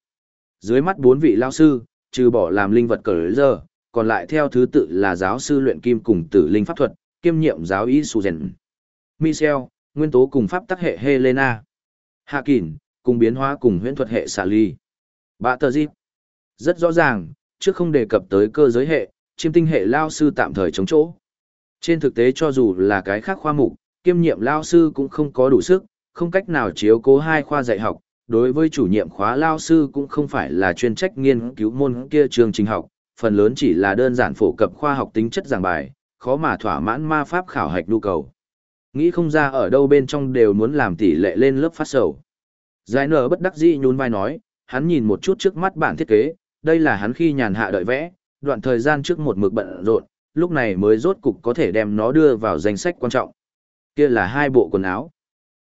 Dưới mắt bốn vị lao sư, trừ bỏ làm linh vật cờ giờ, còn lại theo thứ tự là giáo sư luyện kim cùng tử linh pháp thuật, kiêm nhiệm giáo ý Suzen. Michel, nguyên tố cùng pháp tắc hệ Helena. Hạ Kỳn, cùng biến hóa cùng huyễn thuật hệ xạ ly. Bạ tờ dịp. Rất rõ ràng, trước không đề cập tới cơ giới hệ, chiêm tinh hệ lao sư tạm thời chống chỗ. Trên thực tế cho dù là cái khác khoa mục, kiêm nhiệm lao sư cũng không có đủ sức, không cách nào chiếu cố hai khoa dạy học. Đối với chủ nhiệm khóa lao sư cũng không phải là chuyên trách nghiên cứu môn kia trường trình học, phần lớn chỉ là đơn giản phổ cập khoa học tính chất giảng bài, khó mà thỏa mãn ma pháp khảo hạch nhu cầu. Nghĩ không ra ở đâu bên trong đều muốn làm tỷ lệ lên lớp phát sầu. Giải nở bất đắc dĩ nhún vai nói, hắn nhìn một chút trước mắt bản thiết kế, đây là hắn khi nhàn hạ đợi vẽ, đoạn thời gian trước một mực bận rộn, lúc này mới rốt cục có thể đem nó đưa vào danh sách quan trọng. Kia là hai bộ quần áo.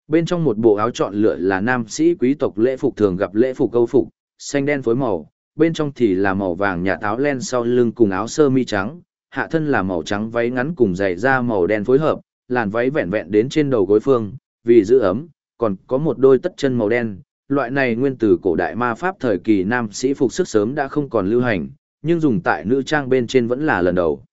Bên trong một bộ áo chọn lựa là nam sĩ quý tộc lễ phục thường gặp lễ phục câu phục, xanh đen phối màu, bên trong thì là màu vàng nhạt áo len sau lưng cùng áo sơ mi trắng, hạ thân là màu trắng váy ngắn cùng giày da màu đen phối hợp, làn váy vẹn vẹn đến trên đầu gối phương, vì giữ ấm, còn có một đôi tất chân màu đen. Loại này nguyên từ cổ đại ma pháp thời kỳ nam sĩ phục sức sớm đã không còn lưu hành, nhưng dùng tại nữ trang bên trên vẫn là lần đầu.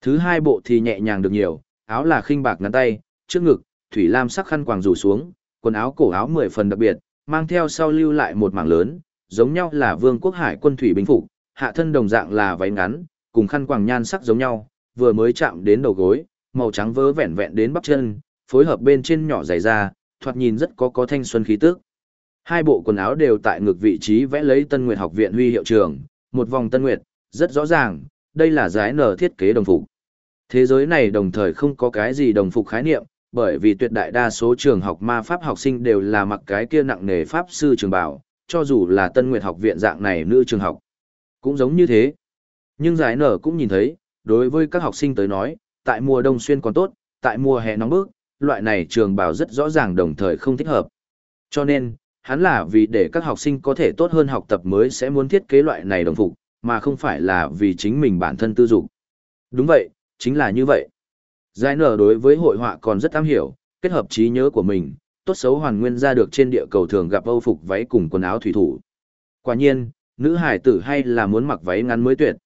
Thứ hai bộ thì nhẹ nhàng được nhiều, áo là khinh bạc ngắn tay, trước ngực, thủy lam sắc khăn quàng rủ xuống, quần áo cổ áo mười phần đặc biệt, mang theo sau lưu lại một mảng lớn, giống nhau là vương quốc hải quân thủy binh phục, hạ thân đồng dạng là váy ngắn, cùng khăn quàng nhan sắc giống nhau, vừa mới chạm đến đầu gối, màu trắng vớ vẹn vẹn đến bắp chân, phối hợp bên trên nhỏ dày da, thoạt nhìn rất có có thanh xuân khí tức. Hai bộ quần áo đều tại ngược vị trí vẽ lấy Tân Nguyệt học viện huy hiệu trường, một vòng Tân Nguyệt, rất rõ ràng, đây là giải nở thiết kế đồng phục. Thế giới này đồng thời không có cái gì đồng phục khái niệm, bởi vì tuyệt đại đa số trường học ma pháp học sinh đều là mặc cái kia nặng nề pháp sư trường bảo, cho dù là Tân Nguyệt học viện dạng này nữ trường học. Cũng giống như thế. Nhưng giải nở cũng nhìn thấy, đối với các học sinh tới nói, tại mùa đông xuyên còn tốt, tại mùa hè nóng bức, loại này trường bảo rất rõ ràng đồng thời không thích hợp. Cho nên, hắn là vì để các học sinh có thể tốt hơn học tập mới sẽ muốn thiết kế loại này đồng phục, mà không phải là vì chính mình bản thân tư dục. Đúng vậy, chính là như vậy. Giải nở đối với hội họa còn rất am hiểu, kết hợp trí nhớ của mình, tốt xấu hoàn nguyên ra được trên địa cầu thường gặp âu phục váy cùng quần áo thủy thủ. Quả nhiên, nữ hải tử hay là muốn mặc váy ngắn mới tuyệt.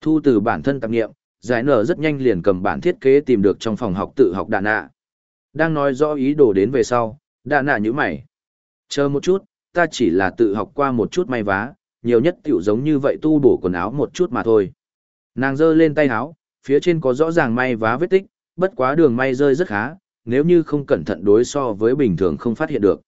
Thu từ bản thân tạp nghiệm, giải nở rất nhanh liền cầm bản thiết kế tìm được trong phòng học tự học đạn nạ. Đang nói rõ ý đồ đến về sau, đạn nạ như mày. Chờ một chút, ta chỉ là tự học qua một chút may vá, nhiều nhất tiểu giống như vậy tu bổ quần áo một chút mà thôi. Nàng giơ lên tay áo, phía trên có rõ ràng may vá vết tích, bất quá đường may rơi rất khá, nếu như không cẩn thận đối so với bình thường không phát hiện được.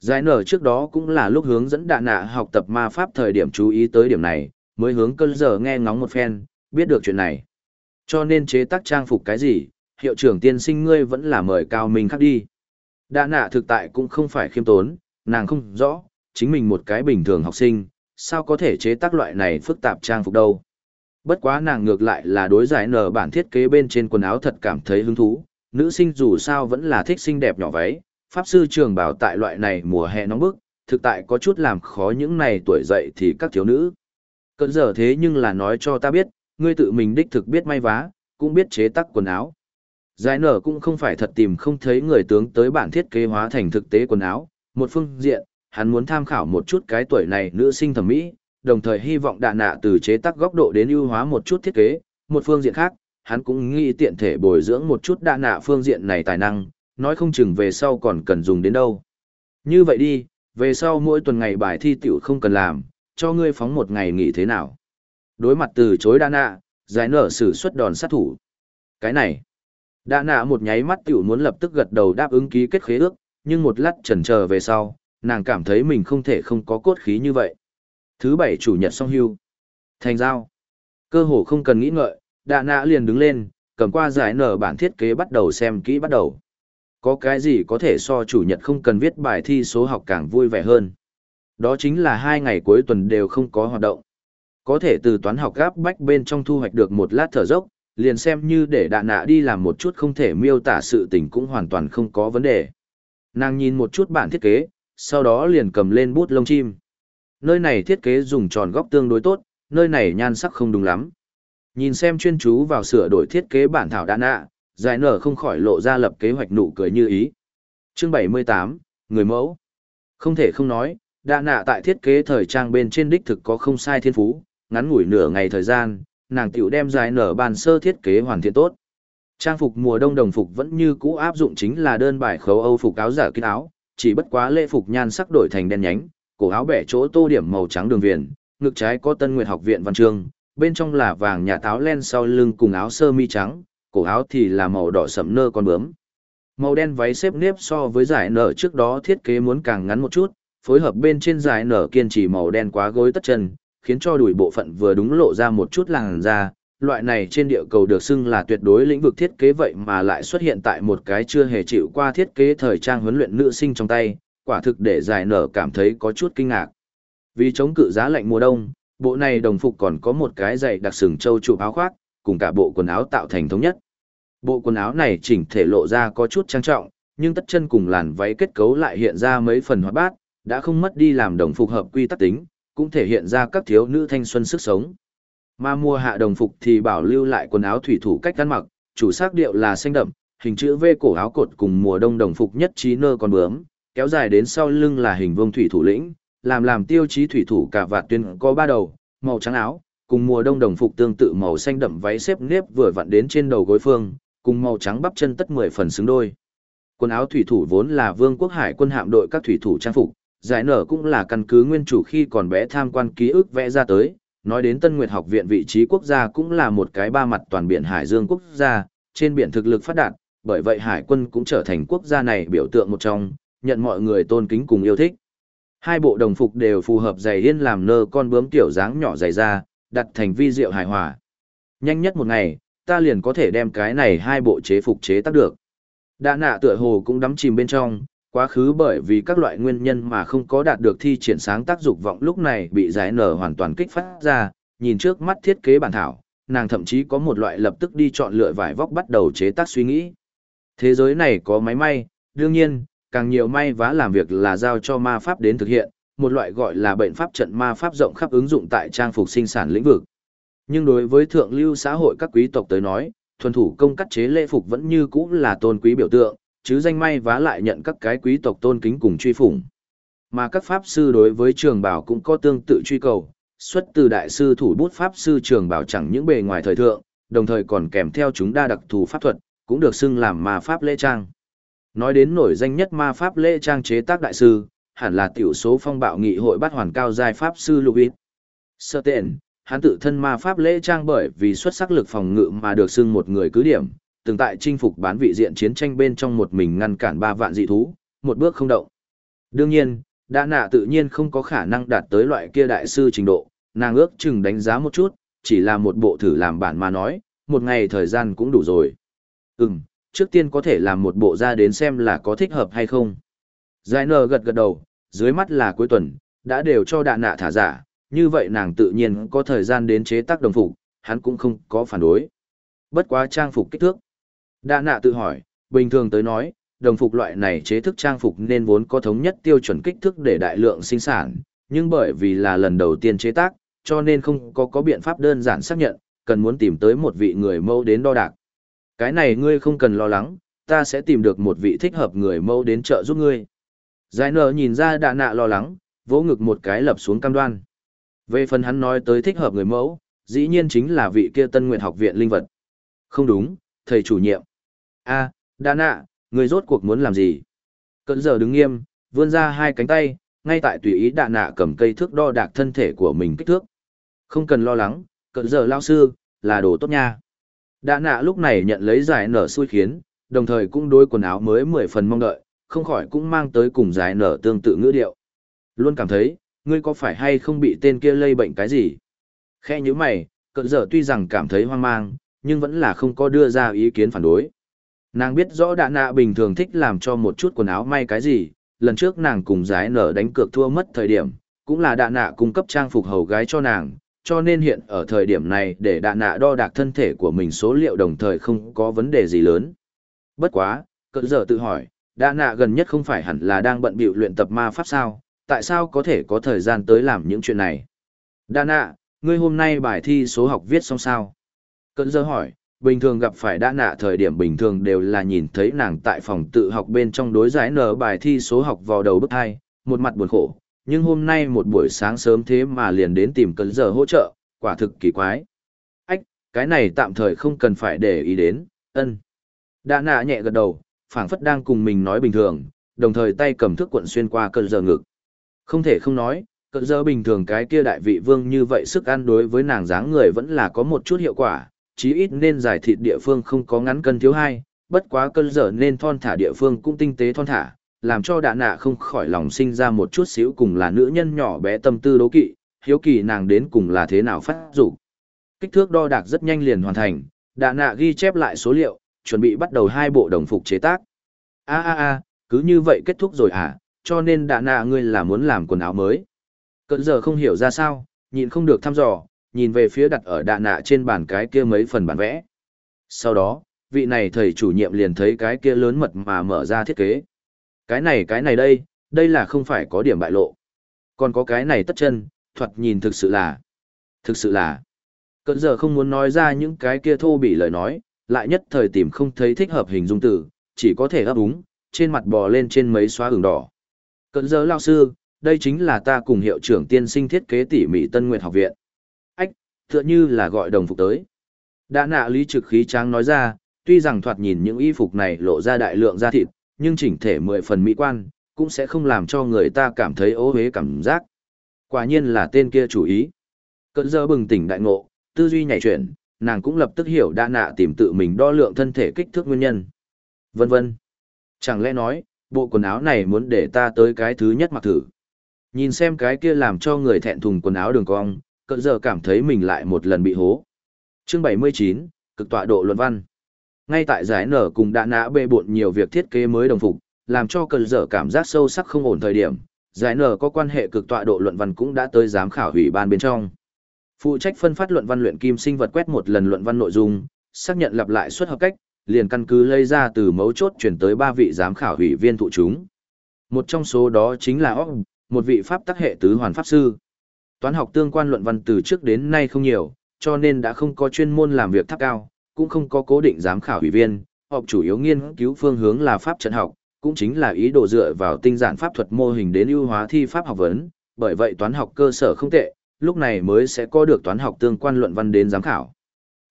Giải nở trước đó cũng là lúc hướng dẫn đạ nạ học tập ma pháp thời điểm chú ý tới điểm này, mới hướng cơn giờ nghe ngóng một phen, biết được chuyện này. Cho nên chế tác trang phục cái gì, hiệu trưởng tiên sinh ngươi vẫn là mời cao mình khác đi. Đạ nạ thực tại cũng không phải khiêm tốn, nàng không rõ, chính mình một cái bình thường học sinh, sao có thể chế tác loại này phức tạp trang phục đâu. Bất quá nàng ngược lại là đối giải nở bản thiết kế bên trên quần áo thật cảm thấy hứng thú, nữ sinh dù sao vẫn là thích xinh đẹp nhỏ váy, pháp sư trường bảo tại loại này mùa hè nóng bức, thực tại có chút làm khó những này tuổi dậy thì các thiếu nữ. Cận giờ thế nhưng là nói cho ta biết, ngươi tự mình đích thực biết may vá, cũng biết chế tác quần áo. Giải nở cũng không phải thật tìm không thấy người tướng tới bản thiết kế hóa thành thực tế quần áo, một phương diện, hắn muốn tham khảo một chút cái tuổi này nữ sinh thẩm mỹ, đồng thời hy vọng đạ nạ từ chế tác góc độ đến ưu hóa một chút thiết kế, một phương diện khác, hắn cũng nghĩ tiện thể bồi dưỡng một chút đạ nạ phương diện này tài năng, nói không chừng về sau còn cần dùng đến đâu. Như vậy đi, về sau mỗi tuần ngày bài thi tiểu không cần làm, cho ngươi phóng một ngày nghỉ thế nào. Đối mặt từ chối đạ nạ, giải nở sử xuất đòn sát thủ. Cái này, đạ nạ một nháy mắt tiểu muốn lập tức gật đầu đáp ứng ký kết khế ước, nhưng một lát chần chờ về sau, nàng cảm thấy mình không thể không có cốt khí như vậy. Thứ bảy chủ nhật song hưu. Thành giao. Cơ hồ không cần nghĩ ngợi, đạ nạ liền đứng lên, cầm qua giải nở bản thiết kế bắt đầu xem kỹ bắt đầu. Có cái gì có thể so chủ nhật không cần viết bài thi số học càng vui vẻ hơn. Đó chính là hai ngày cuối tuần đều không có hoạt động. Có thể từ toán học gáp bách bên trong thu hoạch được một lát thở dốc, liền xem như để đạ nạ đi làm một chút không thể miêu tả sự tình cũng hoàn toàn không có vấn đề. Nàng nhìn một chút bản thiết kế, sau đó liền cầm lên bút lông chim. Nơi này thiết kế dùng tròn góc tương đối tốt, nơi này nhan sắc không đúng lắm. Nhìn xem chuyên chú vào sửa đổi thiết kế bản thảo đạn nạ, giải nở không khỏi lộ ra lập kế hoạch nụ cười như ý. Chương 78, Người mẫu. Không thể không nói, đạn nạ tại thiết kế thời trang bên trên đích thực có không sai thiên phú, ngắn ngủi nửa ngày thời gian, nàng tiểu đem giải nở bàn sơ thiết kế hoàn thiện tốt. Trang phục mùa đông đồng phục vẫn như cũ áp dụng chính là đơn bài khấu Âu phục áo giả kín áo, chỉ bất quá lễ phục nhan sắc đổi thành đen nhánh, cổ áo bẻ chỗ tô điểm màu trắng đường viền, ngực trái có Tân Nguyệt học viện văn chương, bên trong là vàng nhà táo len sau lưng cùng áo sơ mi trắng, cổ áo thì là màu đỏ sẫm nơ con bướm. Màu đen váy xếp nếp so với giải nở trước đó thiết kế muốn càng ngắn một chút, phối hợp bên trên giải nở kiên trì màu đen quá gối tất chân, khiến cho đùi bộ phận vừa đúng lộ ra một chút làn da. Loại này trên địa cầu được xưng là tuyệt đối lĩnh vực thiết kế vậy mà lại xuất hiện tại một cái chưa hề chịu qua thiết kế thời trang huấn luyện nữ sinh trong tay, quả thực để giải nở cảm thấy có chút kinh ngạc. Vì chống cự giá lạnh mùa đông, bộ này đồng phục còn có một cái giày đặc sừng châu trụ áo khoác, cùng cả bộ quần áo tạo thành thống nhất. Bộ quần áo này chỉnh thể lộ ra có chút trang trọng, nhưng tất chân cùng làn váy kết cấu lại hiện ra mấy phần hoạt bát, đã không mất đi làm đồng phục hợp quy tắc tính, cũng thể hiện ra các thiếu nữ thanh xuân sức sống. Mà mua hạ đồng phục thì bảo lưu lại quần áo thủy thủ cách ăn mặc, chủ sắc điệu là xanh đậm, hình chữ V cổ áo cột cùng mùa đông đồng phục nhất trí nơ con bướm, kéo dài đến sau lưng là hình vương thủy thủ lĩnh, làm làm tiêu chí thủy thủ cả vạt tuyên có ba đầu, màu trắng áo, cùng mùa đông đồng phục tương tự màu xanh đậm váy xếp nếp vừa vặn đến trên đầu gối phương, cùng màu trắng bắp chân tất mười phần xứng đôi. Quần áo thủy thủ vốn là Vương quốc hải quân hạm đội các thủy thủ trang phục, giải nở cũng là căn cứ nguyên chủ khi còn bé tham quan ký ức vẽ ra tới, nói đến Tân Nguyệt học viện vị trí quốc gia cũng là một cái ba mặt toàn biển hải dương quốc gia, trên biển thực lực phát đạt, bởi vậy hải quân cũng trở thành quốc gia này biểu tượng một trong, nhận mọi người tôn kính cùng yêu thích. Hai bộ đồng phục đều phù hợp giày yên làm nơ con bướm tiểu dáng nhỏ dày ra, đặt thành vi diệu hài hòa. Nhanh nhất một ngày, ta liền có thể đem cái này hai bộ chế phục chế tác được. Đã nạ tựa hồ cũng đắm chìm bên trong, quá khứ bởi vì các loại nguyên nhân mà không có đạt được thi triển sáng tác dục vọng lúc này bị giải nở hoàn toàn kích phát ra, nhìn trước mắt thiết kế bản thảo, nàng thậm chí có một loại lập tức đi chọn lựa vải vóc bắt đầu chế tác suy nghĩ. Thế giới này có máy may, đương nhiên, càng nhiều may vá làm việc là giao cho ma pháp đến thực hiện, một loại gọi là bệnh pháp trận ma pháp rộng khắp ứng dụng tại trang phục sinh sản lĩnh vực. Nhưng đối với thượng lưu xã hội các quý tộc tới nói, thuần thủ công cắt chế lễ phục vẫn như cũ là tôn quý biểu tượng, chứ danh may vá lại nhận các cái quý tộc tôn kính cùng truy phủng. Mà các pháp sư đối với trường bảo cũng có tương tự truy cầu, xuất từ đại sư thủ bút pháp sư trường bảo chẳng những bề ngoài thời thượng, đồng thời còn kèm theo chúng đa đặc thù pháp thuật, cũng được xưng làm ma pháp lễ trang. Nói đến nổi danh nhất ma pháp lễ trang chế tác đại sư, hẳn là tiểu số phong bạo nghị hội bắt hoàn cao giai pháp sư Louis. Sơ tiện, hắn tự thân ma pháp lễ trang bởi vì xuất sắc lực phòng ngự mà được xưng một người cứ điểm, từng tại chinh phục bán vị diện chiến tranh bên trong một mình ngăn cản ba vạn dị thú, một bước không động. Đương nhiên, đã nạ tự nhiên không có khả năng đạt tới loại kia đại sư trình độ, nàng ước chừng đánh giá một chút, chỉ là một bộ thử làm bản mà nói, một ngày thời gian cũng đủ rồi. Ừm, trước tiên có thể làm một bộ ra đến xem là có thích hợp hay không. Giải nờ gật gật đầu, dưới mắt là cuối tuần, đã đều cho đạn nạ thả giả, như vậy nàng tự nhiên có thời gian đến chế tác đồng phục, hắn cũng không có phản đối. Bất quá trang phục kích thước. Đạ nạ tự hỏi, bình thường tới nói, đồng phục loại này chế thức trang phục nên vốn có thống nhất tiêu chuẩn kích thước để đại lượng sinh sản, nhưng bởi vì là lần đầu tiên chế tác, cho nên không có có biện pháp đơn giản xác nhận, cần muốn tìm tới một vị người mẫu đến đo đạc. Cái này ngươi không cần lo lắng, ta sẽ tìm được một vị thích hợp người mẫu đến trợ giúp ngươi. Giải nở nhìn ra đạ nạ lo lắng, vỗ ngực một cái lập xuống cam đoan. Về phần hắn nói tới thích hợp người mẫu, dĩ nhiên chính là vị kia tân nguyện học viện linh vật. Không đúng, thầy chủ nhiệm. a à, đạ nạ, người rốt cuộc muốn làm gì? Cận giờ đứng nghiêm, vươn ra hai cánh tay, ngay tại tùy ý đạ nạ cầm cây thước đo đạc thân thể của mình kích thước. Không cần lo lắng, cận giờ lao sư, là đồ tốt nha. Đạ nạ lúc này nhận lấy giải nở xui khiến, đồng thời cũng đối quần áo mới mười phần mong đợi, không khỏi cũng mang tới cùng giải nở tương tự ngữ điệu. Luôn cảm thấy, ngươi có phải hay không bị tên kia lây bệnh cái gì? Khe như mày, cận giờ tuy rằng cảm thấy hoang mang, nhưng vẫn là không có đưa ra ý kiến phản đối. Nàng biết rõ đạ nạ bình thường thích làm cho một chút quần áo may cái gì, lần trước nàng cùng giải nở đánh cược thua mất thời điểm, cũng là đạ nạ cung cấp trang phục hầu gái cho nàng, cho nên hiện ở thời điểm này để đạ nạ đo đạc thân thể của mình số liệu đồng thời không có vấn đề gì lớn. Bất quá, cỡ giờ tự hỏi, đạ nạ gần nhất không phải hẳn là đang bận bịu luyện tập ma pháp sao, tại sao có thể có thời gian tới làm những chuyện này? Đạ nạ, ngươi hôm nay bài thi số học viết xong sao? Cỡ giờ hỏi, bình thường gặp phải đạ nạ thời điểm bình thường đều là nhìn thấy nàng tại phòng tự học bên trong đối giải nở bài thi số học vào đầu bức hai, một mặt buồn khổ, nhưng hôm nay một buổi sáng sớm thế mà liền đến tìm cấn giờ hỗ trợ, quả thực kỳ quái. Ách, cái này tạm thời không cần phải để ý đến, ân. Đã nạ nhẹ gật đầu, phảng phất đang cùng mình nói bình thường, đồng thời tay cầm thước cuộn xuyên qua cơn giờ ngực. Không thể không nói, cơn giờ bình thường cái kia đại vị vương như vậy sức ăn đối với nàng dáng người vẫn là có một chút hiệu quả, chí ít nên giải thịt địa phương không có ngắn cân thiếu hai, bất quá cơn dở nên thon thả địa phương cũng tinh tế thon thả, làm cho đạ nạ không khỏi lòng sinh ra một chút xíu cùng là nữ nhân nhỏ bé tâm tư đố kỵ, hiếu kỳ nàng đến cùng là thế nào phát dục Kích thước đo đạc rất nhanh liền hoàn thành, đạ nạ ghi chép lại số liệu, chuẩn bị bắt đầu hai bộ đồng phục chế tác. a a a cứ như vậy kết thúc rồi à, cho nên đạ nạ ngươi là muốn làm quần áo mới. Cận giờ không hiểu ra sao, nhìn không được thăm dò, nhìn về phía đặt ở đạ nạ trên bàn cái kia mấy phần bản vẽ. Sau đó, vị này thầy chủ nhiệm liền thấy cái kia lớn mật mà mở ra thiết kế. Cái này cái này đây, đây là không phải có điểm bại lộ. Còn có cái này tất chân, thuật nhìn thực sự là, thực sự là. Cận giờ không muốn nói ra những cái kia thô bị lời nói, lại nhất thời tìm không thấy thích hợp hình dung từ, chỉ có thể ấp úng, trên mặt bò lên trên mấy xóa hưởng đỏ. Cận giờ lao sư, đây chính là ta cùng hiệu trưởng tiên sinh thiết kế tỉ mỉ Tân Nguyệt học viện tựa như là gọi đồng phục tới. Đã nạ lý trực khí tráng nói ra, tuy rằng thoạt nhìn những y phục này lộ ra đại lượng da thịt, nhưng chỉnh thể mười phần mỹ quan, cũng sẽ không làm cho người ta cảm thấy ố hế cảm giác. Quả nhiên là tên kia chủ ý. Cận giờ bừng tỉnh đại ngộ, tư duy nhảy chuyển, nàng cũng lập tức hiểu đã nạ tìm tự mình đo lượng thân thể kích thước nguyên nhân. Vân vân. Chẳng lẽ nói, bộ quần áo này muốn để ta tới cái thứ nhất mặc thử. Nhìn xem cái kia làm cho người thẹn thùng quần áo đường cong, cận giờ cảm thấy mình lại một lần bị hố. Chương 79, cực tọa độ luận văn. Ngay tại giải nở cùng đã nã bê bộn nhiều việc thiết kế mới đồng phục, làm cho cần dở cảm giác sâu sắc không ổn thời điểm, giải nở có quan hệ cực tọa độ luận văn cũng đã tới giám khảo hủy ban bên trong. Phụ trách phân phát luận văn luyện kim sinh vật quét một lần luận văn nội dung, xác nhận lặp lại suất hợp cách, liền căn cứ lấy ra từ mấu chốt chuyển tới ba vị giám khảo hủy viên thụ chúng. Một trong số đó chính là óc một vị pháp tắc hệ tứ hoàn pháp sư. Toán học tương quan luận văn từ trước đến nay không nhiều, cho nên đã không có chuyên môn làm việc thấp cao, cũng không có cố định giám khảo ủy viên, họp chủ yếu nghiên cứu phương hướng là pháp trận học, cũng chính là ý đồ dựa vào tinh giản pháp thuật mô hình đến ưu hóa thi pháp học vấn, bởi vậy toán học cơ sở không tệ, lúc này mới sẽ có được toán học tương quan luận văn đến giám khảo.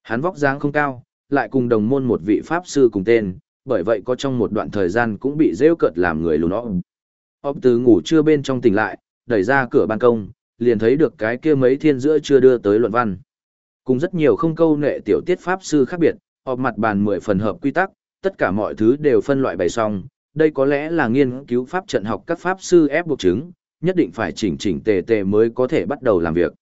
Hắn vóc dáng không cao, lại cùng đồng môn một vị pháp sư cùng tên, bởi vậy có trong một đoạn thời gian cũng bị rêu cợt làm người lùn óc. Ốc từ ngủ trưa bên trong tỉnh lại, đẩy ra cửa ban công, liền thấy được cái kia mấy thiên giữa chưa đưa tới luận văn. Cùng rất nhiều không câu nệ tiểu tiết pháp sư khác biệt, họp mặt bàn mười phần hợp quy tắc, tất cả mọi thứ đều phân loại bày xong, đây có lẽ là nghiên cứu pháp trận học các pháp sư ép buộc chứng, nhất định phải chỉnh chỉnh tề tề mới có thể bắt đầu làm việc.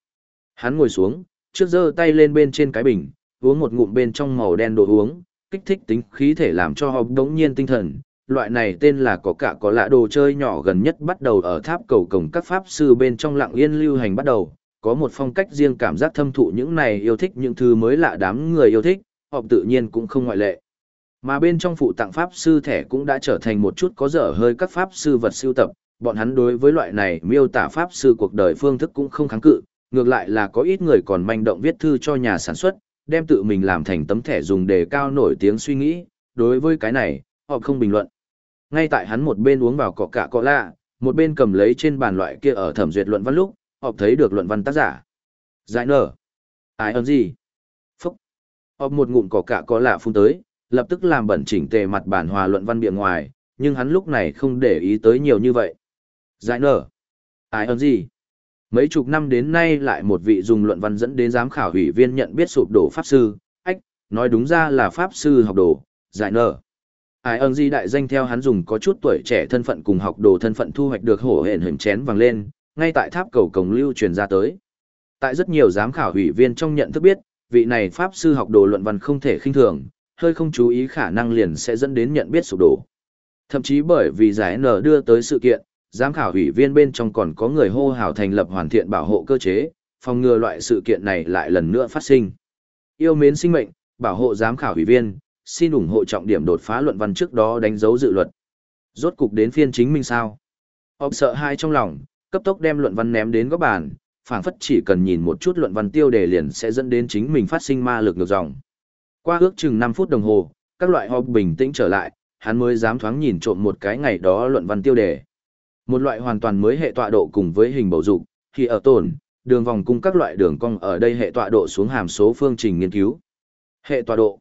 Hắn ngồi xuống, trước giơ tay lên bên trên cái bình, uống một ngụm bên trong màu đen đồ uống, kích thích tính khí thể làm cho họp đống nhiên tinh thần, loại này tên là có cả có lạ đồ chơi nhỏ gần nhất bắt đầu ở tháp cầu cổng các pháp sư bên trong lặng yên lưu hành bắt đầu, có một phong cách riêng cảm giác thâm thụ những này yêu thích những thứ mới lạ đám người yêu thích, họ tự nhiên cũng không ngoại lệ. Mà bên trong phụ tặng pháp sư thẻ cũng đã trở thành một chút có dở hơi các pháp sư vật siêu tập, bọn hắn đối với loại này miêu tả pháp sư cuộc đời phương thức cũng không kháng cự, ngược lại là có ít người còn manh động viết thư cho nhà sản xuất, đem tự mình làm thành tấm thẻ dùng để cao nổi tiếng suy nghĩ, đối với cái này, họ không bình luận. Ngay tại hắn một bên uống vào cọ cả cọ lạ, một bên cầm lấy trên bàn loại kia ở thẩm duyệt luận văn lúc, họp thấy được luận văn tác giả. Giải nở. Ai ơn gì? Phúc. Họp một ngụm cọ cạ có lạ phun tới, lập tức làm bẩn chỉnh tề mặt bản hòa luận văn bìa ngoài, nhưng hắn lúc này không để ý tới nhiều như vậy. Giải nở. Ai ơn gì? Mấy chục năm đến nay lại một vị dùng luận văn dẫn đến giám khảo hủy viên nhận biết sụp đổ pháp sư, ách, nói đúng ra là pháp sư học đồ, giải nở. Ai ơn gì đại danh theo hắn dùng có chút tuổi trẻ thân phận cùng học đồ thân phận thu hoạch được hổ hển hình chén vàng lên, ngay tại tháp cầu cổng lưu truyền ra tới. Tại rất nhiều giám khảo hủy viên trong nhận thức biết, vị này pháp sư học đồ luận văn không thể khinh thường, hơi không chú ý khả năng liền sẽ dẫn đến nhận biết sụp đổ. Thậm chí bởi vì giải nở đưa tới sự kiện, giám khảo ủy viên bên trong còn có người hô hào thành lập hoàn thiện bảo hộ cơ chế, phòng ngừa loại sự kiện này lại lần nữa phát sinh. Yêu mến sinh mệnh, bảo hộ giám khảo ủy viên, xin ủng hộ trọng điểm đột phá luận văn trước đó đánh dấu dự luật. Rốt cục đến phiên chính mình sao? Ông sợ hai trong lòng, cấp tốc đem luận văn ném đến góc bàn, phảng phất chỉ cần nhìn một chút luận văn tiêu đề liền sẽ dẫn đến chính mình phát sinh ma lực ngược dòng. Qua ước chừng 5 phút đồng hồ, các loại họp bình tĩnh trở lại, hắn mới dám thoáng nhìn trộm một cái ngày đó luận văn tiêu đề. Một loại hoàn toàn mới hệ tọa độ cùng với hình bầu dục, thì ở tổn, đường vòng cung các loại đường cong ở đây hệ tọa độ xuống hàm số phương trình nghiên cứu. Hệ tọa độ,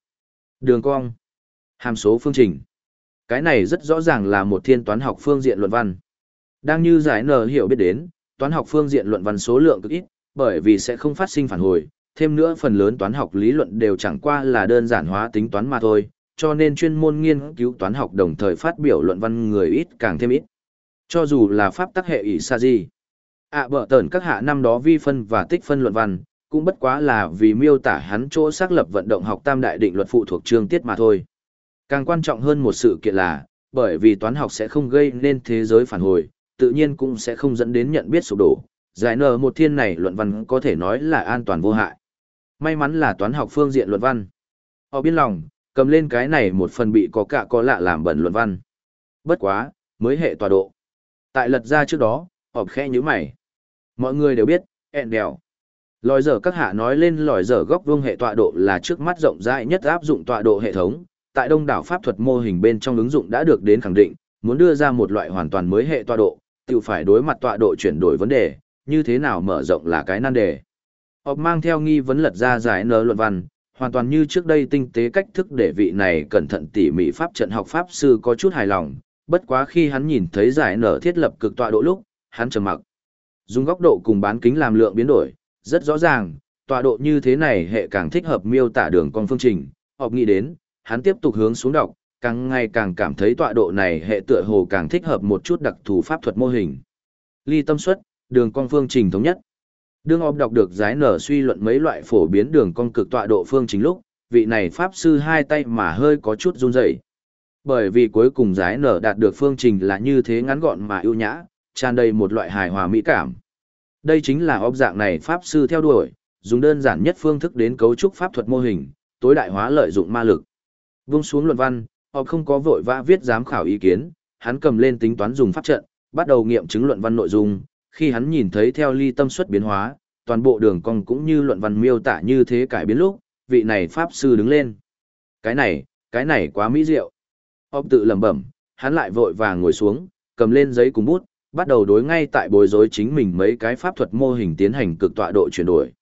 đường cong, hàm số phương trình. Cái này rất rõ ràng là một thiên toán học phương diện luận văn. Đang như giải nờ hiểu biết đến, toán học phương diện luận văn số lượng cực ít, bởi vì sẽ không phát sinh phản hồi, thêm nữa phần lớn toán học lý luận đều chẳng qua là đơn giản hóa tính toán mà thôi, cho nên chuyên môn nghiên cứu toán học đồng thời phát biểu luận văn người ít càng thêm ít. Cho dù là pháp tắc hệ ỷ sa gì, ạ bở tờn các hạ năm đó vi phân và tích phân luận văn, cũng bất quá là vì miêu tả hắn chỗ xác lập vận động học tam đại định luật phụ thuộc chương tiết mà thôi. Càng quan trọng hơn một sự kiện là, bởi vì toán học sẽ không gây nên thế giới phản hồi, tự nhiên cũng sẽ không dẫn đến nhận biết sụp đổ. Giải nở một thiên này luận văn có thể nói là an toàn vô hại. May mắn là toán học phương diện luận văn. Họ biên lòng, cầm lên cái này một phần bị có cả có lạ làm bẩn luận văn. Bất quá, mới hệ tọa độ. Tại lật ra trước đó, họ khẽ như mày. Mọi người đều biết, ẹn đèo. Lòi dở các hạ nói lên lòi dở góc vuông hệ tọa độ là trước mắt rộng rãi nhất áp dụng tọa độ hệ thống. Tại đông đảo pháp thuật mô hình bên trong ứng dụng đã được đến khẳng định, muốn đưa ra một loại hoàn toàn mới hệ tọa độ, tự phải đối mặt tọa độ chuyển đổi vấn đề, như thế nào mở rộng là cái nan đề. Họp mang theo nghi vấn lật ra giải nở luận văn, hoàn toàn như trước đây tinh tế cách thức để vị này cẩn thận tỉ mỉ pháp trận học pháp sư có chút hài lòng, bất quá khi hắn nhìn thấy giải nở thiết lập cực tọa độ lúc, hắn trầm mặc. Dùng góc độ cùng bán kính làm lượng biến đổi, rất rõ ràng, tọa độ như thế này hệ càng thích hợp miêu tả đường con phương trình, họp nghĩ đến, hắn tiếp tục hướng xuống đọc, càng ngày càng cảm thấy tọa độ này hệ tựa hồ càng thích hợp một chút đặc thù pháp thuật mô hình. Ly tâm suất, đường cong phương trình thống nhất. Đương ông đọc được giải nở suy luận mấy loại phổ biến đường cong cực tọa độ phương trình lúc, vị này pháp sư hai tay mà hơi có chút run rẩy. Bởi vì cuối cùng giải nở đạt được phương trình là như thế ngắn gọn mà ưu nhã, tràn đầy một loại hài hòa mỹ cảm. Đây chính là ốc dạng này pháp sư theo đuổi, dùng đơn giản nhất phương thức đến cấu trúc pháp thuật mô hình, tối đại hóa lợi dụng ma lực. Vung xuống luận văn, họ không có vội vã viết giám khảo ý kiến, hắn cầm lên tính toán dùng pháp trận, bắt đầu nghiệm chứng luận văn nội dung, khi hắn nhìn thấy theo ly tâm suất biến hóa, toàn bộ đường cong cũng như luận văn miêu tả như thế cải biến lúc, vị này pháp sư đứng lên. Cái này, cái này quá mỹ diệu. Ông tự lẩm bẩm, hắn lại vội vàng ngồi xuống, cầm lên giấy cùng bút, bắt đầu đối ngay tại bối rối chính mình mấy cái pháp thuật mô hình tiến hành cực tọa độ chuyển đổi.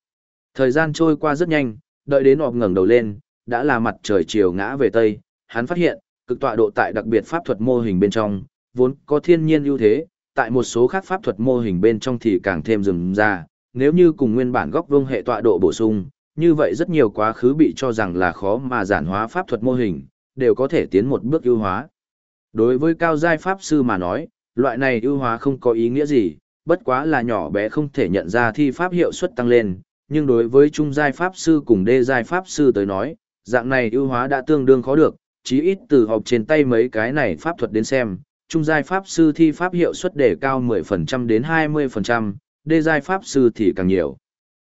Thời gian trôi qua rất nhanh, đợi đến ọp ngẩng đầu lên, đã là mặt trời chiều ngã về tây, hắn phát hiện, cực tọa độ tại đặc biệt pháp thuật mô hình bên trong, vốn có thiên nhiên ưu thế, tại một số khác pháp thuật mô hình bên trong thì càng thêm rừng ra, nếu như cùng nguyên bản góc vuông hệ tọa độ bổ sung, như vậy rất nhiều quá khứ bị cho rằng là khó mà giản hóa pháp thuật mô hình, đều có thể tiến một bước ưu hóa. Đối với cao giai pháp sư mà nói, loại này ưu hóa không có ý nghĩa gì, bất quá là nhỏ bé không thể nhận ra thi pháp hiệu suất tăng lên, nhưng đối với trung giai pháp sư cùng đê giai pháp sư tới nói, dạng này ưu hóa đã tương đương khó được, chí ít từ họp trên tay mấy cái này pháp thuật đến xem, trung giai pháp sư thi pháp hiệu suất đề cao 10% đến 20%, đê giai pháp sư thì càng nhiều.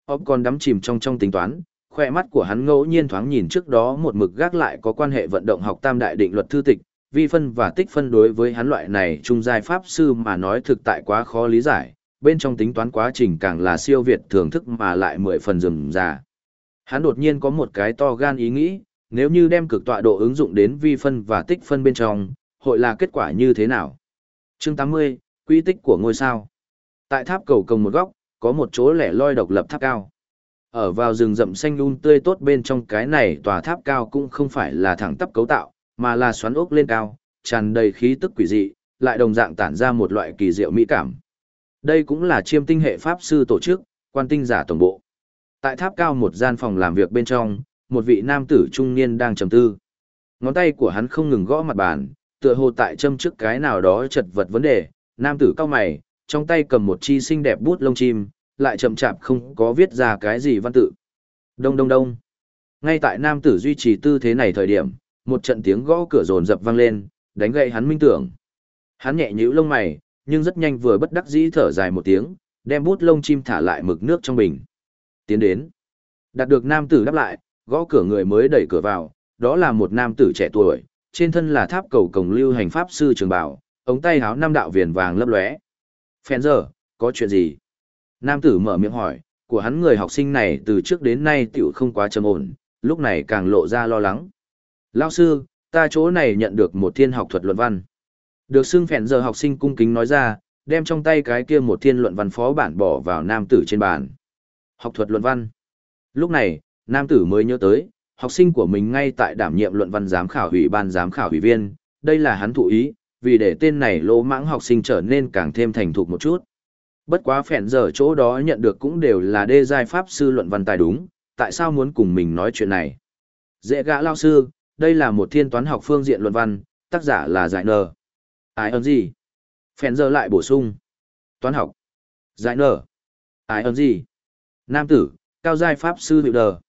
Họp còn đắm chìm trong trong tính toán, khoe mắt của hắn ngẫu nhiên thoáng nhìn trước đó một mực gác lại có quan hệ vận động học tam đại định luật thư tịch, vi phân và tích phân đối với hắn loại này trung giai pháp sư mà nói thực tại quá khó lý giải, bên trong tính toán quá trình càng là siêu việt thưởng thức mà lại mười phần rườm rà. Hắn đột nhiên có một cái to gan ý nghĩ, nếu như đem cực tọa độ ứng dụng đến vi phân và tích phân bên trong, hội là kết quả như thế nào? Chương 80, quy tích của ngôi sao. Tại tháp cầu cồng một góc, có một chỗ lẻ loi độc lập tháp cao. Ở vào rừng rậm xanh um tươi tốt bên trong cái này tòa tháp cao cũng không phải là thẳng tắp cấu tạo, mà là xoắn ốc lên cao, tràn đầy khí tức quỷ dị, lại đồng dạng tản ra một loại kỳ diệu mỹ cảm. Đây cũng là chiêm tinh hệ pháp sư tổ chức, quan tinh giả tổng bộ. Tại tháp cao một gian phòng làm việc bên trong, một vị nam tử trung niên đang trầm tư. Ngón tay của hắn không ngừng gõ mặt bàn, tựa hồ tại châm trước cái nào đó chật vật vấn đề, nam tử cao mày, trong tay cầm một chi xinh đẹp bút lông chim, lại chậm chạp không có viết ra cái gì văn tự. Đông đông đông. Ngay tại nam tử duy trì tư thế này thời điểm, một trận tiếng gõ cửa rồn rập vang lên, đánh gậy hắn minh tưởng. Hắn nhẹ nhíu lông mày, nhưng rất nhanh vừa bất đắc dĩ thở dài một tiếng, đem bút lông chim thả lại mực nước trong bình. Tiến đến. Đạt được nam tử đáp lại, gõ cửa người mới đẩy cửa vào, đó là một nam tử trẻ tuổi, trên thân là tháp cầu cổng lưu hành pháp sư trường bảo, ống tay háo năm đạo viền vàng lấp lóe. Phèn giờ, có chuyện gì? Nam tử mở miệng hỏi, của hắn người học sinh này từ trước đến nay tiểu không quá trầm ổn, lúc này càng lộ ra lo lắng. Lao sư, ta chỗ này nhận được một thiên học thuật luận văn. Được xưng phèn giờ học sinh cung kính nói ra, đem trong tay cái kia một thiên luận văn phó bản bỏ vào nam tử trên bàn. Học thuật luận văn. Lúc này, nam tử mới nhớ tới, học sinh của mình ngay tại đảm nhiệm luận văn giám khảo ủy ban giám khảo ủy viên, đây là hắn thụ ý, vì để tên này lỗ mãng học sinh trở nên càng thêm thành thục một chút. Bất quá phèn giờ chỗ đó nhận được cũng đều là đê giai pháp sư luận văn tài đúng, tại sao muốn cùng mình nói chuyện này? Dễ gã lao sư, đây là một thiên toán học phương diện luận văn, tác giả là giải nờ. Ai ơn gì? Phèn giờ lại bổ sung. Toán học. Giải nờ. Ai ơn gì? Nam tử, cao giai pháp sư hiệu đờ.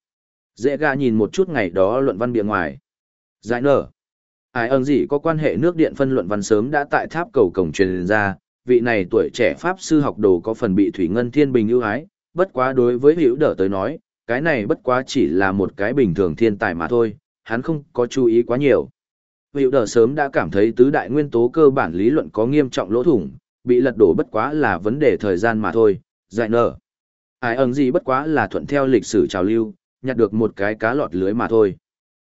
Dễ gà nhìn một chút ngày đó luận văn bìa ngoài. Giải nở. Ai ơn gì có quan hệ nước điện phân luận văn sớm đã tại tháp cầu cổng truyền ra, vị này tuổi trẻ pháp sư học đồ có phần bị thủy ngân thiên bình ưu ái, bất quá đối với hữu đỡ tới nói, cái này bất quá chỉ là một cái bình thường thiên tài mà thôi, hắn không có chú ý quá nhiều. Hữu đỡ sớm đã cảm thấy tứ đại nguyên tố cơ bản lý luận có nghiêm trọng lỗ thủng, bị lật đổ bất quá là vấn đề thời gian mà thôi, giải nở. Ai ơn gì bất quá là thuận theo lịch sử trào lưu, nhặt được một cái cá lọt lưới mà thôi.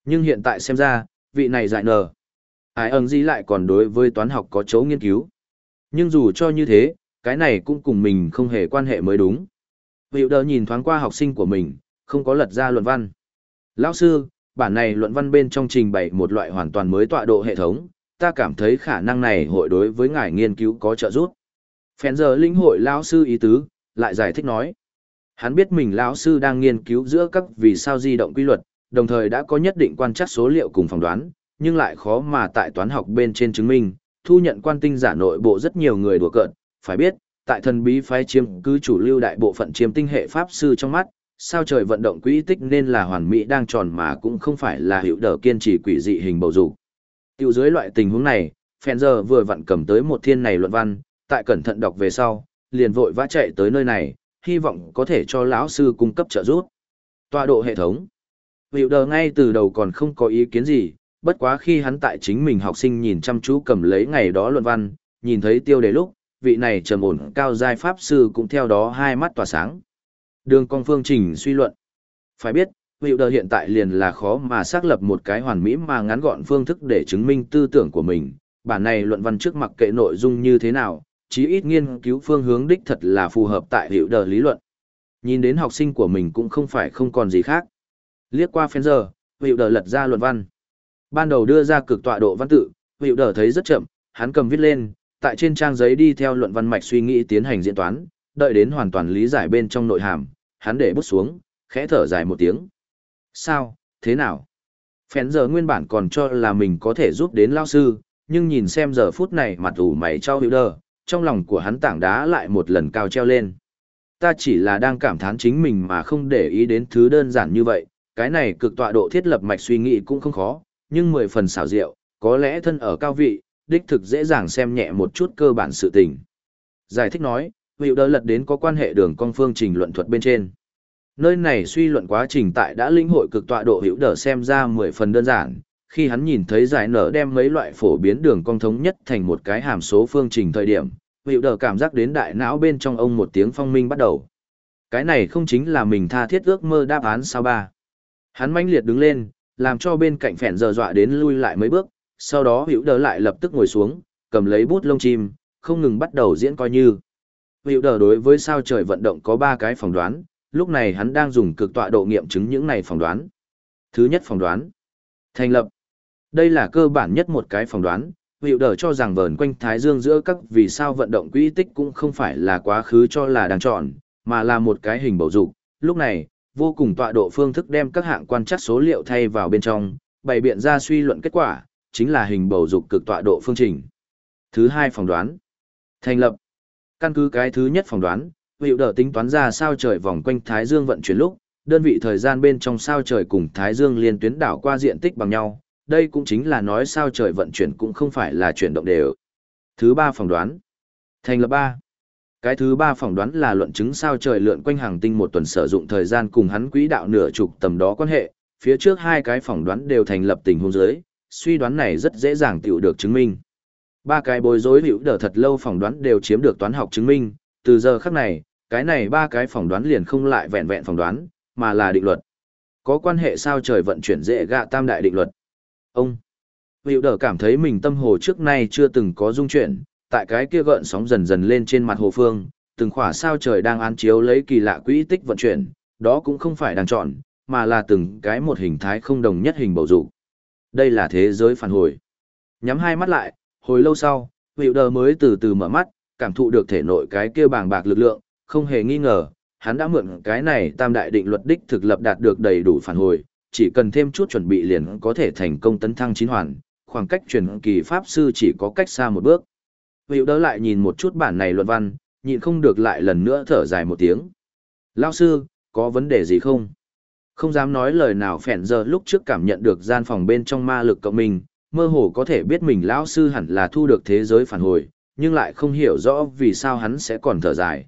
Nhưng hiện tại xem ra, vị này dại nở. Ai ẩn gì lại còn đối với toán học có chấu nghiên cứu. Nhưng dù cho như thế, cái này cũng cùng mình không hề quan hệ mới đúng. Hiệu đờ nhìn thoáng qua học sinh của mình, không có lật ra luận văn. Lão sư, bản này luận văn bên trong trình bày một loại hoàn toàn mới tọa độ hệ thống, ta cảm thấy khả năng này hội đối với ngài nghiên cứu có trợ giúp. Phèn giờ linh hội lão sư ý tứ, lại giải thích nói. Hắn biết mình lão sư đang nghiên cứu giữa các vì sao di động quy luật, đồng thời đã có nhất định quan trắc số liệu cùng phỏng đoán, nhưng lại khó mà tại toán học bên trên chứng minh, thu nhận quan tinh giả nội bộ rất nhiều người đùa cợt, phải biết, tại thần bí phái chiếm cứ chủ lưu đại bộ phận chiếm tinh hệ pháp sư trong mắt, sao trời vận động quỹ tích nên là hoàn mỹ đang tròn mà cũng không phải là hiệu đờ kiên trì quỷ dị hình bầu dục. Tiêu dưới loại tình huống này, giờ vừa vặn cầm tới một thiên này luận văn, tại cẩn thận đọc về sau, liền vội vã chạy tới nơi này, hy vọng có thể cho lão sư cung cấp trợ giúp. Tọa độ hệ thống. Hiệu đờ ngay từ đầu còn không có ý kiến gì, bất quá khi hắn tại chính mình học sinh nhìn chăm chú cầm lấy ngày đó luận văn, nhìn thấy tiêu đề lúc, vị này trầm ổn cao giai pháp sư cũng theo đó hai mắt tỏa sáng. Đường con phương trình suy luận. Phải biết, hiệu đờ hiện tại liền là khó mà xác lập một cái hoàn mỹ mà ngắn gọn phương thức để chứng minh tư tưởng của mình. Bản này luận văn trước mặc kệ nội dung như thế nào, chí ít nghiên cứu phương hướng đích thật là phù hợp tại hiệu đờ lý luận. Nhìn đến học sinh của mình cũng không phải không còn gì khác. Liếc qua phen giờ, hiệu đờ lật ra luận văn. Ban đầu đưa ra cực tọa độ văn tự, hiệu đờ thấy rất chậm, hắn cầm viết lên, tại trên trang giấy đi theo luận văn mạch suy nghĩ tiến hành diễn toán, đợi đến hoàn toàn lý giải bên trong nội hàm, hắn để bút xuống, khẽ thở dài một tiếng. Sao, thế nào? Phén giờ nguyên bản còn cho là mình có thể giúp đến lao sư, nhưng nhìn xem giờ phút này mặt ủ mày cho hiệu đờ, trong lòng của hắn tảng đá lại một lần cao treo lên. Ta chỉ là đang cảm thán chính mình mà không để ý đến thứ đơn giản như vậy, cái này cực tọa độ thiết lập mạch suy nghĩ cũng không khó, nhưng mười phần xảo diệu, có lẽ thân ở cao vị, đích thực dễ dàng xem nhẹ một chút cơ bản sự tình. Giải thích nói, hiệu đỡ lật đến có quan hệ đường con phương trình luận thuật bên trên. Nơi này suy luận quá trình tại đã lĩnh hội cực tọa độ hiệu đỡ xem ra mười phần đơn giản, khi hắn nhìn thấy giải nở đem mấy loại phổ biến đường cong thống nhất thành một cái hàm số phương trình thời điểm, hiệu Đờ cảm giác đến đại não bên trong ông một tiếng phong minh bắt đầu. Cái này không chính là mình tha thiết ước mơ đáp án sao ba. Hắn mãnh liệt đứng lên, làm cho bên cạnh phèn giờ dọa đến lui lại mấy bước, sau đó hữu đờ lại lập tức ngồi xuống, cầm lấy bút lông chim, không ngừng bắt đầu diễn coi như. Hữu đờ đối với sao trời vận động có ba cái phỏng đoán, lúc này hắn đang dùng cực tọa độ nghiệm chứng những này phỏng đoán. Thứ nhất phỏng đoán, thành lập. Đây là cơ bản nhất một cái phỏng đoán, hiệu đờ cho rằng vờn quanh Thái Dương giữa các vì sao vận động quỹ tích cũng không phải là quá khứ cho là đang chọn, mà là một cái hình bầu dục. Lúc này, vô cùng tọa độ phương thức đem các hạng quan trắc số liệu thay vào bên trong, bày biện ra suy luận kết quả, chính là hình bầu dục cực tọa độ phương trình. Thứ hai phỏng đoán. Thành lập. Căn cứ cái thứ nhất phỏng đoán, hiệu đỡ tính toán ra sao trời vòng quanh Thái Dương vận chuyển lúc, đơn vị thời gian bên trong sao trời cùng Thái Dương liên tuyến đảo qua diện tích bằng nhau, đây cũng chính là nói sao trời vận chuyển cũng không phải là chuyển động đều. Thứ ba phỏng đoán. Thành lập ba. Cái thứ ba phỏng đoán là luận chứng sao trời lượn quanh hàng tinh một tuần sử dụng thời gian cùng hắn quỹ đạo nửa chục tầm đó quan hệ, phía trước hai cái phỏng đoán đều thành lập tình huống dưới, suy đoán này rất dễ dàng tiểu được chứng minh. Ba cái bối rối hữu đờ thật lâu phỏng đoán đều chiếm được toán học chứng minh, từ giờ khắc này, cái này ba cái phỏng đoán liền không lại vẹn vẹn phỏng đoán, mà là định luật. Có quan hệ sao trời vận chuyển dễ gạ tam đại định luật. Ông Hữu đờ cảm thấy mình tâm hồ trước nay chưa từng có dung chuyển, tại cái kia gợn sóng dần dần lên trên mặt hồ phương, từng khỏa sao trời đang án chiếu lấy kỳ lạ quỹ tích vận chuyển, đó cũng không phải đang chọn, mà là từng cái một hình thái không đồng nhất hình bầu dục. Đây là thế giới phản hồi. Nhắm hai mắt lại, hồi lâu sau, Hữu đờ mới từ từ mở mắt, cảm thụ được thể nội cái kia bàng bạc lực lượng, không hề nghi ngờ, hắn đã mượn cái này tam đại định luật đích thực lập đạt được đầy đủ phản hồi, chỉ cần thêm chút chuẩn bị liền có thể thành công tấn thăng chín hoàn, khoảng cách truyền kỳ pháp sư chỉ có cách xa một bước. Hữu đỡ lại nhìn một chút bản này luận văn, nhịn không được lại lần nữa thở dài một tiếng. Lao sư, có vấn đề gì không? Không dám nói lời nào phèn giờ lúc trước cảm nhận được gian phòng bên trong ma lực cộng mình, mơ hồ có thể biết mình lão sư hẳn là thu được thế giới phản hồi, nhưng lại không hiểu rõ vì sao hắn sẽ còn thở dài.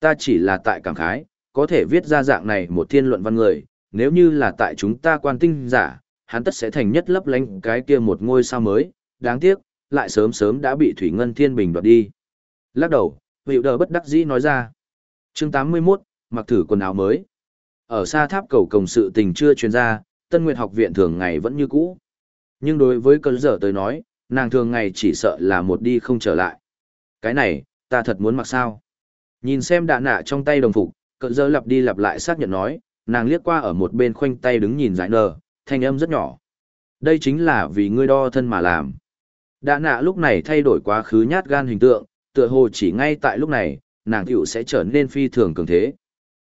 Ta chỉ là tại cảm khái, có thể viết ra dạng này một thiên luận văn người, nếu như là tại chúng ta quan tinh giả, hắn tất sẽ thành nhất lấp lánh cái kia một ngôi sao mới, đáng tiếc, lại sớm sớm đã bị Thủy Ngân Thiên Bình đoạt đi. Lắc đầu, hiệu đờ bất đắc dĩ nói ra. chương 81, mặc thử quần áo mới. Ở xa tháp cầu cổng sự tình chưa truyền ra, Tân Nguyệt học viện thường ngày vẫn như cũ. Nhưng đối với cơn dở tới nói, nàng thường ngày chỉ sợ là một đi không trở lại. Cái này, ta thật muốn mặc sao. Nhìn xem đạ nạ trong tay đồng phục, cơn dở lặp đi lặp lại xác nhận nói, nàng liếc qua ở một bên khoanh tay đứng nhìn giải nờ, thanh âm rất nhỏ. Đây chính là vì ngươi đo thân mà làm. Đã nạ lúc này thay đổi quá khứ nhát gan hình tượng, tựa hồ chỉ ngay tại lúc này, nàng tiểu sẽ trở nên phi thường cường thế.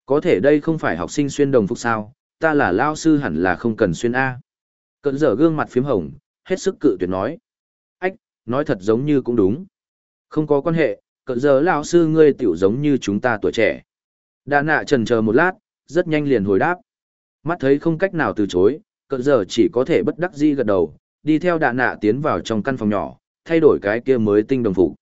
Có thể đây không phải học sinh xuyên đồng phục sao, ta là lao sư hẳn là không cần xuyên A. Cận dở gương mặt phím hồng, hết sức cự tuyệt nói. Ách, nói thật giống như cũng đúng. Không có quan hệ, cận giờ lao sư ngươi tiểu giống như chúng ta tuổi trẻ. Đà nạ trần chờ một lát, rất nhanh liền hồi đáp. Mắt thấy không cách nào từ chối, cỡ giờ chỉ có thể bất đắc dĩ gật đầu, đi theo đà nạ tiến vào trong căn phòng nhỏ, thay đổi cái kia mới tinh đồng phục.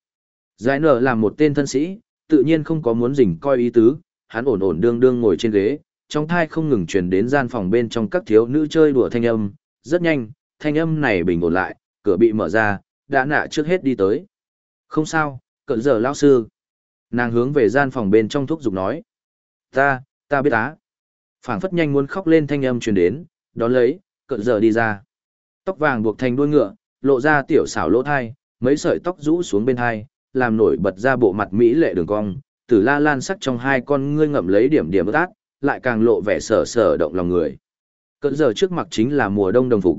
Giải nở làm một tên thân sĩ, tự nhiên không có muốn rình coi ý tứ, hắn ổn ổn đương đương ngồi trên ghế, trong thai không ngừng truyền đến gian phòng bên trong các thiếu nữ chơi đùa thanh âm, rất nhanh, thanh âm này bình ổn lại, cửa bị mở ra, đã nạ trước hết đi tới. Không sao, cận giờ lão sư. Nàng hướng về gian phòng bên trong thúc giục nói. Ta, ta biết á. phảng phất nhanh muốn khóc lên thanh âm truyền đến, đón lấy, cợt giờ đi ra. Tóc vàng buộc thành đuôi ngựa, lộ ra tiểu xảo lỗ thai, mấy sợi tóc rũ xuống bên thai, làm nổi bật ra bộ mặt mỹ lệ đường cong, tử la lan sắc trong hai con ngươi ngậm lấy điểm điểm ướt át, lại càng lộ vẻ sở sở động lòng người. Cợt giờ trước mặt chính là mùa đông đồng phục.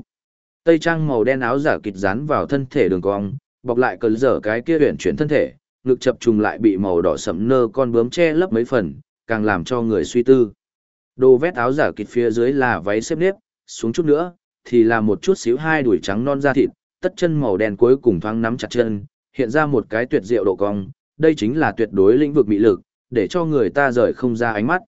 Tây trang màu đen áo giả kịch dán vào thân thể đường cong, bọc lại cơn giờ cái kia huyền chuyển thân thể, ngực chập trùng lại bị màu đỏ sẫm nơ con bướm che lấp mấy phần, càng làm cho người suy tư. Đồ vét áo giả kịch phía dưới là váy xếp nếp, xuống chút nữa, thì là một chút xíu hai đuổi trắng non da thịt, tất chân màu đen cuối cùng thoáng nắm chặt chân, hiện ra một cái tuyệt diệu độ cong, đây chính là tuyệt đối lĩnh vực mỹ lực, để cho người ta rời không ra ánh mắt.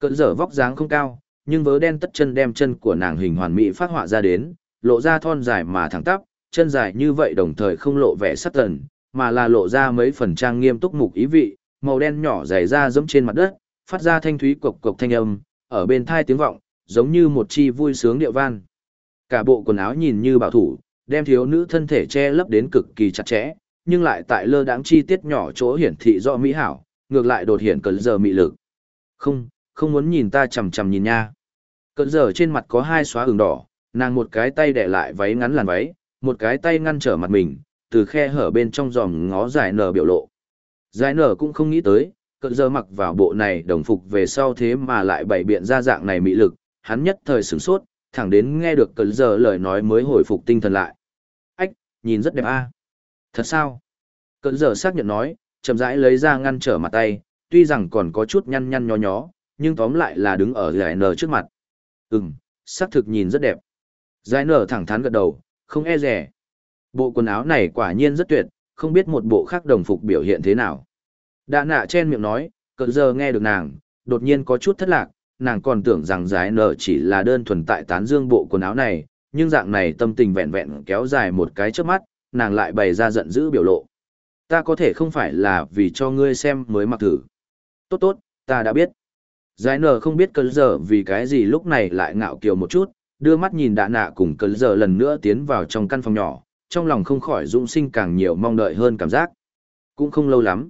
Cận dở vóc dáng không cao, nhưng vớ đen tất chân đem chân của nàng hình hoàn mỹ phát họa ra đến, lộ ra thon dài mà thẳng tắp, chân dài như vậy đồng thời không lộ vẻ sắc tần, mà là lộ ra mấy phần trang nghiêm túc mục ý vị, màu đen nhỏ dày ra giống trên mặt đất, phát ra thanh thúy cộc cộc thanh âm, ở bên thai tiếng vọng, giống như một chi vui sướng điệu van. Cả bộ quần áo nhìn như bảo thủ, đem thiếu nữ thân thể che lấp đến cực kỳ chặt chẽ, nhưng lại tại lơ đãng chi tiết nhỏ chỗ hiển thị rõ mỹ hảo, ngược lại đột hiện cơn giờ mị lực. Không, không muốn nhìn ta chằm chằm nhìn nha. Cơn giờ trên mặt có hai xóa ửng đỏ, nàng một cái tay đè lại váy ngắn làn váy, một cái tay ngăn trở mặt mình, từ khe hở bên trong giòm ngó dài nở biểu lộ. Dài nở cũng không nghĩ tới, cơn giờ mặc vào bộ này đồng phục về sau thế mà lại bày biện ra dạng này mị lực, hắn nhất thời sửng sốt, thẳng đến nghe được cơn giờ lời nói mới hồi phục tinh thần lại. Ách, nhìn rất đẹp a. Thật sao? Cơn giờ xác nhận nói, chậm rãi lấy ra ngăn trở mặt tay, tuy rằng còn có chút nhăn nhăn nhó nhó, nhưng tóm lại là đứng ở giải nở trước mặt. Ừm, xác thực nhìn rất đẹp. Giải nở thẳng thắn gật đầu, không e rẻ. Bộ quần áo này quả nhiên rất tuyệt, không biết một bộ khác đồng phục biểu hiện thế nào. Đạ nạ chen miệng nói, cờ giờ nghe được nàng, đột nhiên có chút thất lạc, nàng còn tưởng rằng giải nở chỉ là đơn thuần tại tán dương bộ quần áo này, nhưng dạng này tâm tình vẹn vẹn kéo dài một cái trước mắt, nàng lại bày ra giận dữ biểu lộ. Ta có thể không phải là vì cho ngươi xem mới mặc thử. Tốt tốt, ta đã biết. Giải nở không biết cờ giờ vì cái gì lúc này lại ngạo kiều một chút, đưa mắt nhìn đạ nạ cùng cờ giờ lần nữa tiến vào trong căn phòng nhỏ, trong lòng không khỏi dũng sinh càng nhiều mong đợi hơn cảm giác. Cũng không lâu lắm.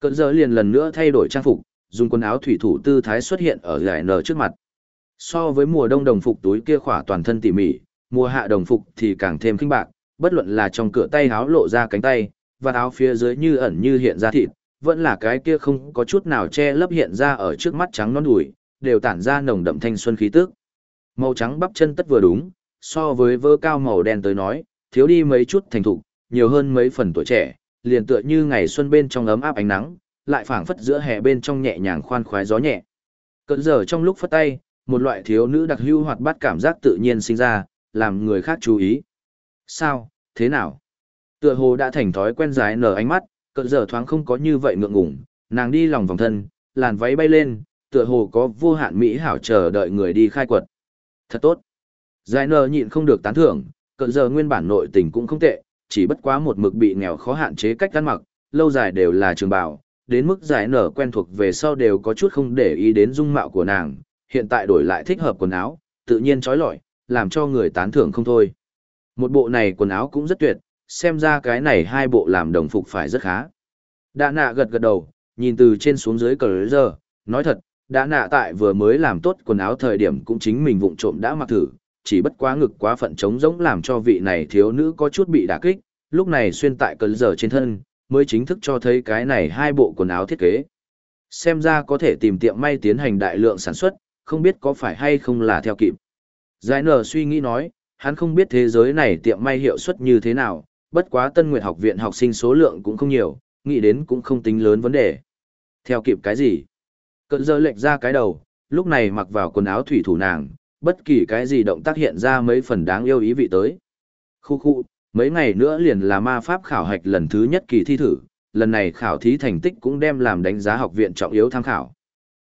Cận giờ liền lần nữa thay đổi trang phục, dùng quần áo thủy thủ tư thái xuất hiện ở giải nở trước mặt. So với mùa đông đồng phục túi kia khỏa toàn thân tỉ mỉ, mùa hạ đồng phục thì càng thêm kinh bạc, bất luận là trong cửa tay áo lộ ra cánh tay, và áo phía dưới như ẩn như hiện ra thịt, vẫn là cái kia không có chút nào che lấp hiện ra ở trước mắt trắng non đùi, đều tản ra nồng đậm thanh xuân khí tức. Màu trắng bắp chân tất vừa đúng, so với vơ cao màu đen tới nói, thiếu đi mấy chút thành thục, nhiều hơn mấy phần tuổi trẻ, liền tựa như ngày xuân bên trong ấm áp ánh nắng, lại phảng phất giữa hè bên trong nhẹ nhàng khoan khoái gió nhẹ. Cơn giờ trong lúc phất tay, một loại thiếu nữ đặc hữu hoạt bát cảm giác tự nhiên sinh ra, làm người khác chú ý. Sao, thế nào? Tựa hồ đã thành thói quen dài nở ánh mắt, cỡ giờ thoáng không có như vậy ngượng ngùng, nàng đi lòng vòng thân, làn váy bay lên, tựa hồ có vô hạn mỹ hảo chờ đợi người đi khai quật. Thật tốt. Giải nở nhịn không được tán thưởng, cỡ giờ nguyên bản nội tình cũng không tệ, chỉ bất quá một mực bị nghèo khó hạn chế cách ăn mặc, lâu dài đều là trường bào, đến mức giải nở quen thuộc về sau đều có chút không để ý đến dung mạo của nàng, hiện tại đổi lại thích hợp quần áo, tự nhiên trói lọi, làm cho người tán thưởng không thôi. Một bộ này quần áo cũng rất tuyệt, xem ra cái này hai bộ làm đồng phục phải rất khá. Đã nạ gật gật đầu, nhìn từ trên xuống dưới cờ giờ, nói thật, đã nạ tại vừa mới làm tốt quần áo thời điểm cũng chính mình vụng trộm đã mặc thử, chỉ bất quá ngực quá phận trống rỗng làm cho vị này thiếu nữ có chút bị đả kích, lúc này xuyên tại cơn giờ trên thân, mới chính thức cho thấy cái này hai bộ quần áo thiết kế. Xem ra có thể tìm tiệm may tiến hành đại lượng sản xuất, không biết có phải hay không là theo kịp. Giải nở suy nghĩ nói, hắn không biết thế giới này tiệm may hiệu suất như thế nào, bất quá Tân nguyện học viện học sinh số lượng cũng không nhiều, nghĩ đến cũng không tính lớn vấn đề. Theo kịp cái gì? Cận giờ lệch ra cái đầu, lúc này mặc vào quần áo thủy thủ nàng, bất kỳ cái gì động tác hiện ra mấy phần đáng yêu ý vị tới. Khu khu, mấy ngày nữa liền là ma pháp khảo hạch lần thứ nhất kỳ thi thử, lần này khảo thí thành tích cũng đem làm đánh giá học viện trọng yếu tham khảo.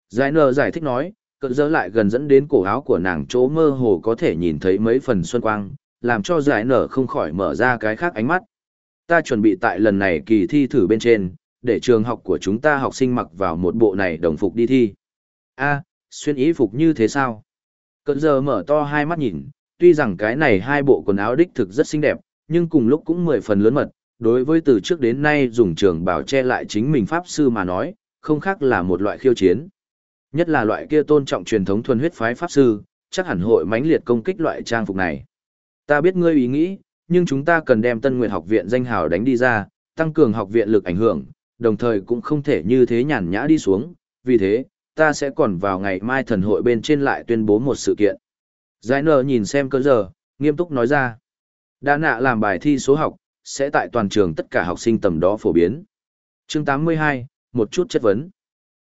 Giải nờ giải thích nói, cận dỡ lại gần dẫn đến cổ áo của nàng chỗ mơ hồ có thể nhìn thấy mấy phần xuân quang, làm cho giải nở không khỏi mở ra cái khác ánh mắt. Ta chuẩn bị tại lần này kỳ thi thử bên trên, để trường học của chúng ta học sinh mặc vào một bộ này đồng phục đi thi. a xuyên ý phục như thế sao? Cận giờ mở to hai mắt nhìn, tuy rằng cái này hai bộ quần áo đích thực rất xinh đẹp, nhưng cùng lúc cũng mười phần lớn mật, đối với từ trước đến nay dùng trường bảo che lại chính mình pháp sư mà nói, không khác là một loại khiêu chiến. Nhất là loại kia tôn trọng truyền thống thuần huyết phái pháp sư, chắc hẳn hội mãnh liệt công kích loại trang phục này. Ta biết ngươi ý nghĩ, nhưng chúng ta cần đem Tân Nguyệt học viện danh hào đánh đi ra, tăng cường học viện lực ảnh hưởng, đồng thời cũng không thể như thế nhàn nhã đi xuống, vì thế, ta sẽ còn vào ngày mai thần hội bên trên lại tuyên bố một sự kiện. Giải nở nhìn xem cơ giờ, nghiêm túc nói ra. Đã nạ làm bài thi số học, sẽ tại toàn trường tất cả học sinh tầm đó phổ biến. Chương 82, một chút chất vấn.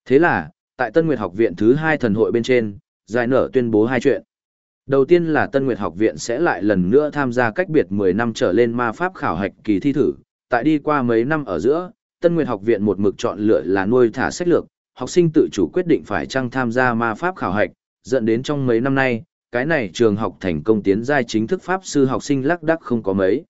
Thế là, tại Tân Nguyệt học viện thứ hai thần hội bên trên, giải nở tuyên bố hai chuyện. Đầu tiên là Tân Nguyệt học viện sẽ lại lần nữa tham gia cách biệt 10 năm trở lên ma pháp khảo hạch kỳ thi thử, tại đi qua mấy năm ở giữa, Tân Nguyệt học viện một mực chọn lựa là nuôi thả sách lược, học sinh tự chủ quyết định phải chăng tham gia ma pháp khảo hạch, dẫn đến trong mấy năm nay, cái này trường học thành công tiến giai chính thức pháp sư học sinh lắc đắc không có mấy.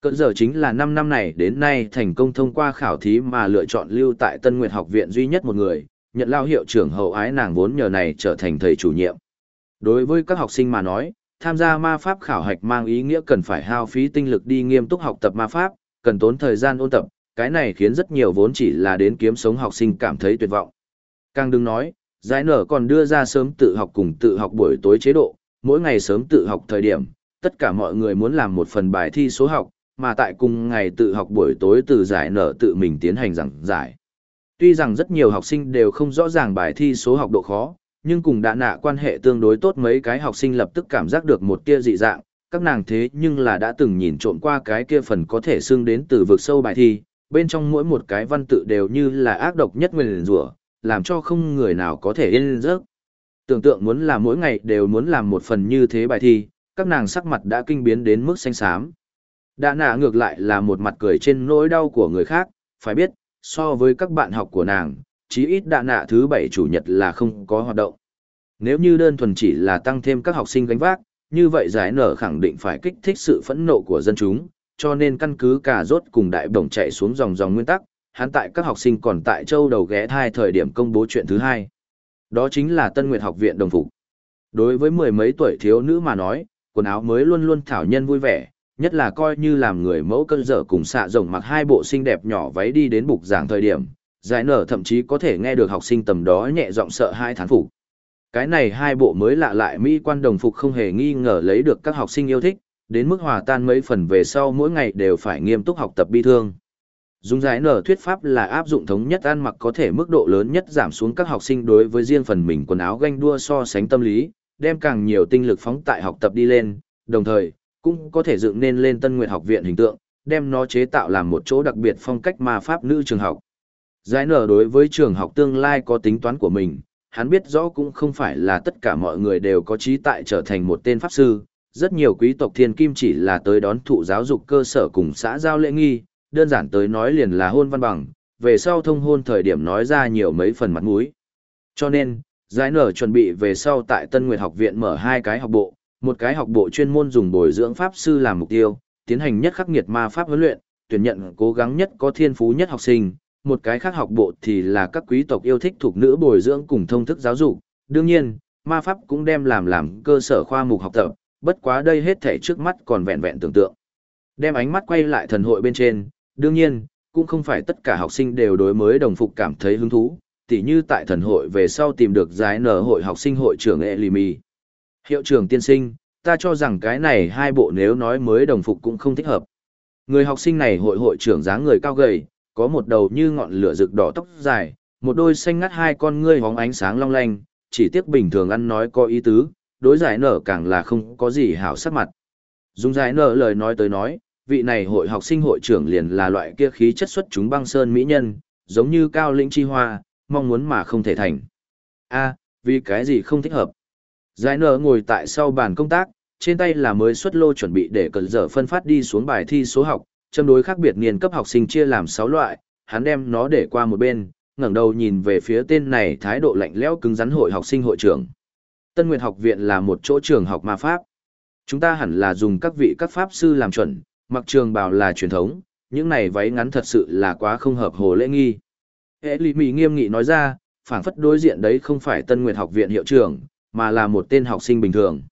Cận giờ chính là 5 năm này đến nay thành công thông qua khảo thí mà lựa chọn lưu tại Tân Nguyệt học viện duy nhất một người, nhận lao hiệu trưởng hậu ái nàng vốn nhờ này trở thành thầy chủ nhiệm. Đối với các học sinh mà nói, tham gia ma pháp khảo hạch mang ý nghĩa cần phải hao phí tinh lực đi nghiêm túc học tập ma pháp, cần tốn thời gian ôn tập, cái này khiến rất nhiều vốn chỉ là đến kiếm sống học sinh cảm thấy tuyệt vọng. Càng đừng nói, giải nở còn đưa ra sớm tự học cùng tự học buổi tối chế độ, mỗi ngày sớm tự học thời điểm, tất cả mọi người muốn làm một phần bài thi số học, mà tại cùng ngày tự học buổi tối từ giải nở tự mình tiến hành giảng giải. Tuy rằng rất nhiều học sinh đều không rõ ràng bài thi số học độ khó, nhưng cùng đã nạ quan hệ tương đối tốt mấy cái học sinh lập tức cảm giác được một tia dị dạng, các nàng thế nhưng là đã từng nhìn trộm qua cái kia phần có thể xương đến từ vực sâu bài thi, bên trong mỗi một cái văn tự đều như là ác độc nhất nguyền rủa, làm cho không người nào có thể yên giấc. Tưởng tượng muốn là mỗi ngày đều muốn làm một phần như thế bài thi, các nàng sắc mặt đã kinh biến đến mức xanh xám. Đã nạ ngược lại là một mặt cười trên nỗi đau của người khác, phải biết, so với các bạn học của nàng, chí ít đạ nạ thứ bảy chủ nhật là không có hoạt động. Nếu như đơn thuần chỉ là tăng thêm các học sinh gánh vác, như vậy giải nở khẳng định phải kích thích sự phẫn nộ của dân chúng, cho nên căn cứ cả rốt cùng đại bổng chạy xuống dòng dòng nguyên tắc, hắn tại các học sinh còn tại châu đầu ghé thai thời điểm công bố chuyện thứ hai. Đó chính là Tân Nguyệt học viện đồng phục. Đối với mười mấy tuổi thiếu nữ mà nói, quần áo mới luôn luôn thảo nhân vui vẻ, nhất là coi như làm người mẫu cơn dở cùng xạ rồng mặc hai bộ xinh đẹp nhỏ váy đi đến bục giảng thời điểm, giải nở thậm chí có thể nghe được học sinh tầm đó nhẹ giọng sợ hai thán phục. Cái này hai bộ mới lạ lại mỹ quan đồng phục không hề nghi ngờ lấy được các học sinh yêu thích, đến mức hòa tan mấy phần về sau mỗi ngày đều phải nghiêm túc học tập bi thương. Dùng giải nở thuyết pháp là áp dụng thống nhất ăn mặc có thể mức độ lớn nhất giảm xuống các học sinh đối với riêng phần mình quần áo ganh đua so sánh tâm lý, đem càng nhiều tinh lực phóng tại học tập đi lên, đồng thời, cũng có thể dựng nên lên Tân Nguyệt học viện hình tượng, đem nó chế tạo làm một chỗ đặc biệt phong cách ma pháp nữ trường học. Giải nở đối với trường học tương lai có tính toán của mình, hắn biết rõ cũng không phải là tất cả mọi người đều có trí tại trở thành một tên pháp sư, rất nhiều quý tộc thiên kim chỉ là tới đón thụ giáo dục cơ sở cùng xã giao lễ nghi, đơn giản tới nói liền là hôn văn bằng, về sau thông hôn thời điểm nói ra nhiều mấy phần mặt mũi. Cho nên, giải nở chuẩn bị về sau tại Tân Nguyệt học viện mở hai cái học bộ, một cái học bộ chuyên môn dùng bồi dưỡng pháp sư làm mục tiêu, tiến hành nhất khắc nghiệt ma pháp huấn luyện, tuyển nhận cố gắng nhất có thiên phú nhất học sinh, một cái khác học bộ thì là các quý tộc yêu thích thuộc nữ bồi dưỡng cùng thông thức giáo dục. Đương nhiên, ma pháp cũng đem làm làm cơ sở khoa mục học tập, bất quá đây hết thể trước mắt còn vẹn vẹn tưởng tượng. Đem ánh mắt quay lại thần hội bên trên, đương nhiên, cũng không phải tất cả học sinh đều đối mới đồng phục cảm thấy hứng thú, tỉ như tại thần hội về sau tìm được giải nở hội học sinh hội trưởng Elimi. Hiệu trưởng tiên sinh, ta cho rằng cái này hai bộ nếu nói mới đồng phục cũng không thích hợp. Người học sinh này hội hội trưởng dáng người cao gầy, có một đầu như ngọn lửa rực đỏ tóc dài, một đôi xanh ngắt hai con ngươi hóng ánh sáng long lanh, chỉ tiếc bình thường ăn nói có ý tứ, đối giải nở càng là không có gì hảo sắc mặt. Dùng giải nở lời nói tới nói, vị này hội học sinh hội trưởng liền là loại kia khí chất xuất chúng băng sơn mỹ nhân, giống như cao lĩnh chi hoa, mong muốn mà không thể thành. a vì cái gì không thích hợp? Giải nở ngồi tại sau bàn công tác, trên tay là mới xuất lô chuẩn bị để cẩn dở phân phát đi xuống bài thi số học, châm đối khác biệt niên cấp học sinh chia làm 6 loại, hắn đem nó để qua một bên, ngẩng đầu nhìn về phía tên này thái độ lạnh lẽo cứng rắn hội học sinh hội trưởng. Tân Nguyệt học viện là một chỗ trường học ma pháp. Chúng ta hẳn là dùng các vị các pháp sư làm chuẩn, mặc trường bào là truyền thống, những này váy ngắn thật sự là quá không hợp hồ lễ nghi. Hệ lì mì nghiêm nghị nói ra, phảng phất đối diện đấy không phải Tân Nguyệt học viện hiệu trưởng, mà là một tên học sinh bình thường.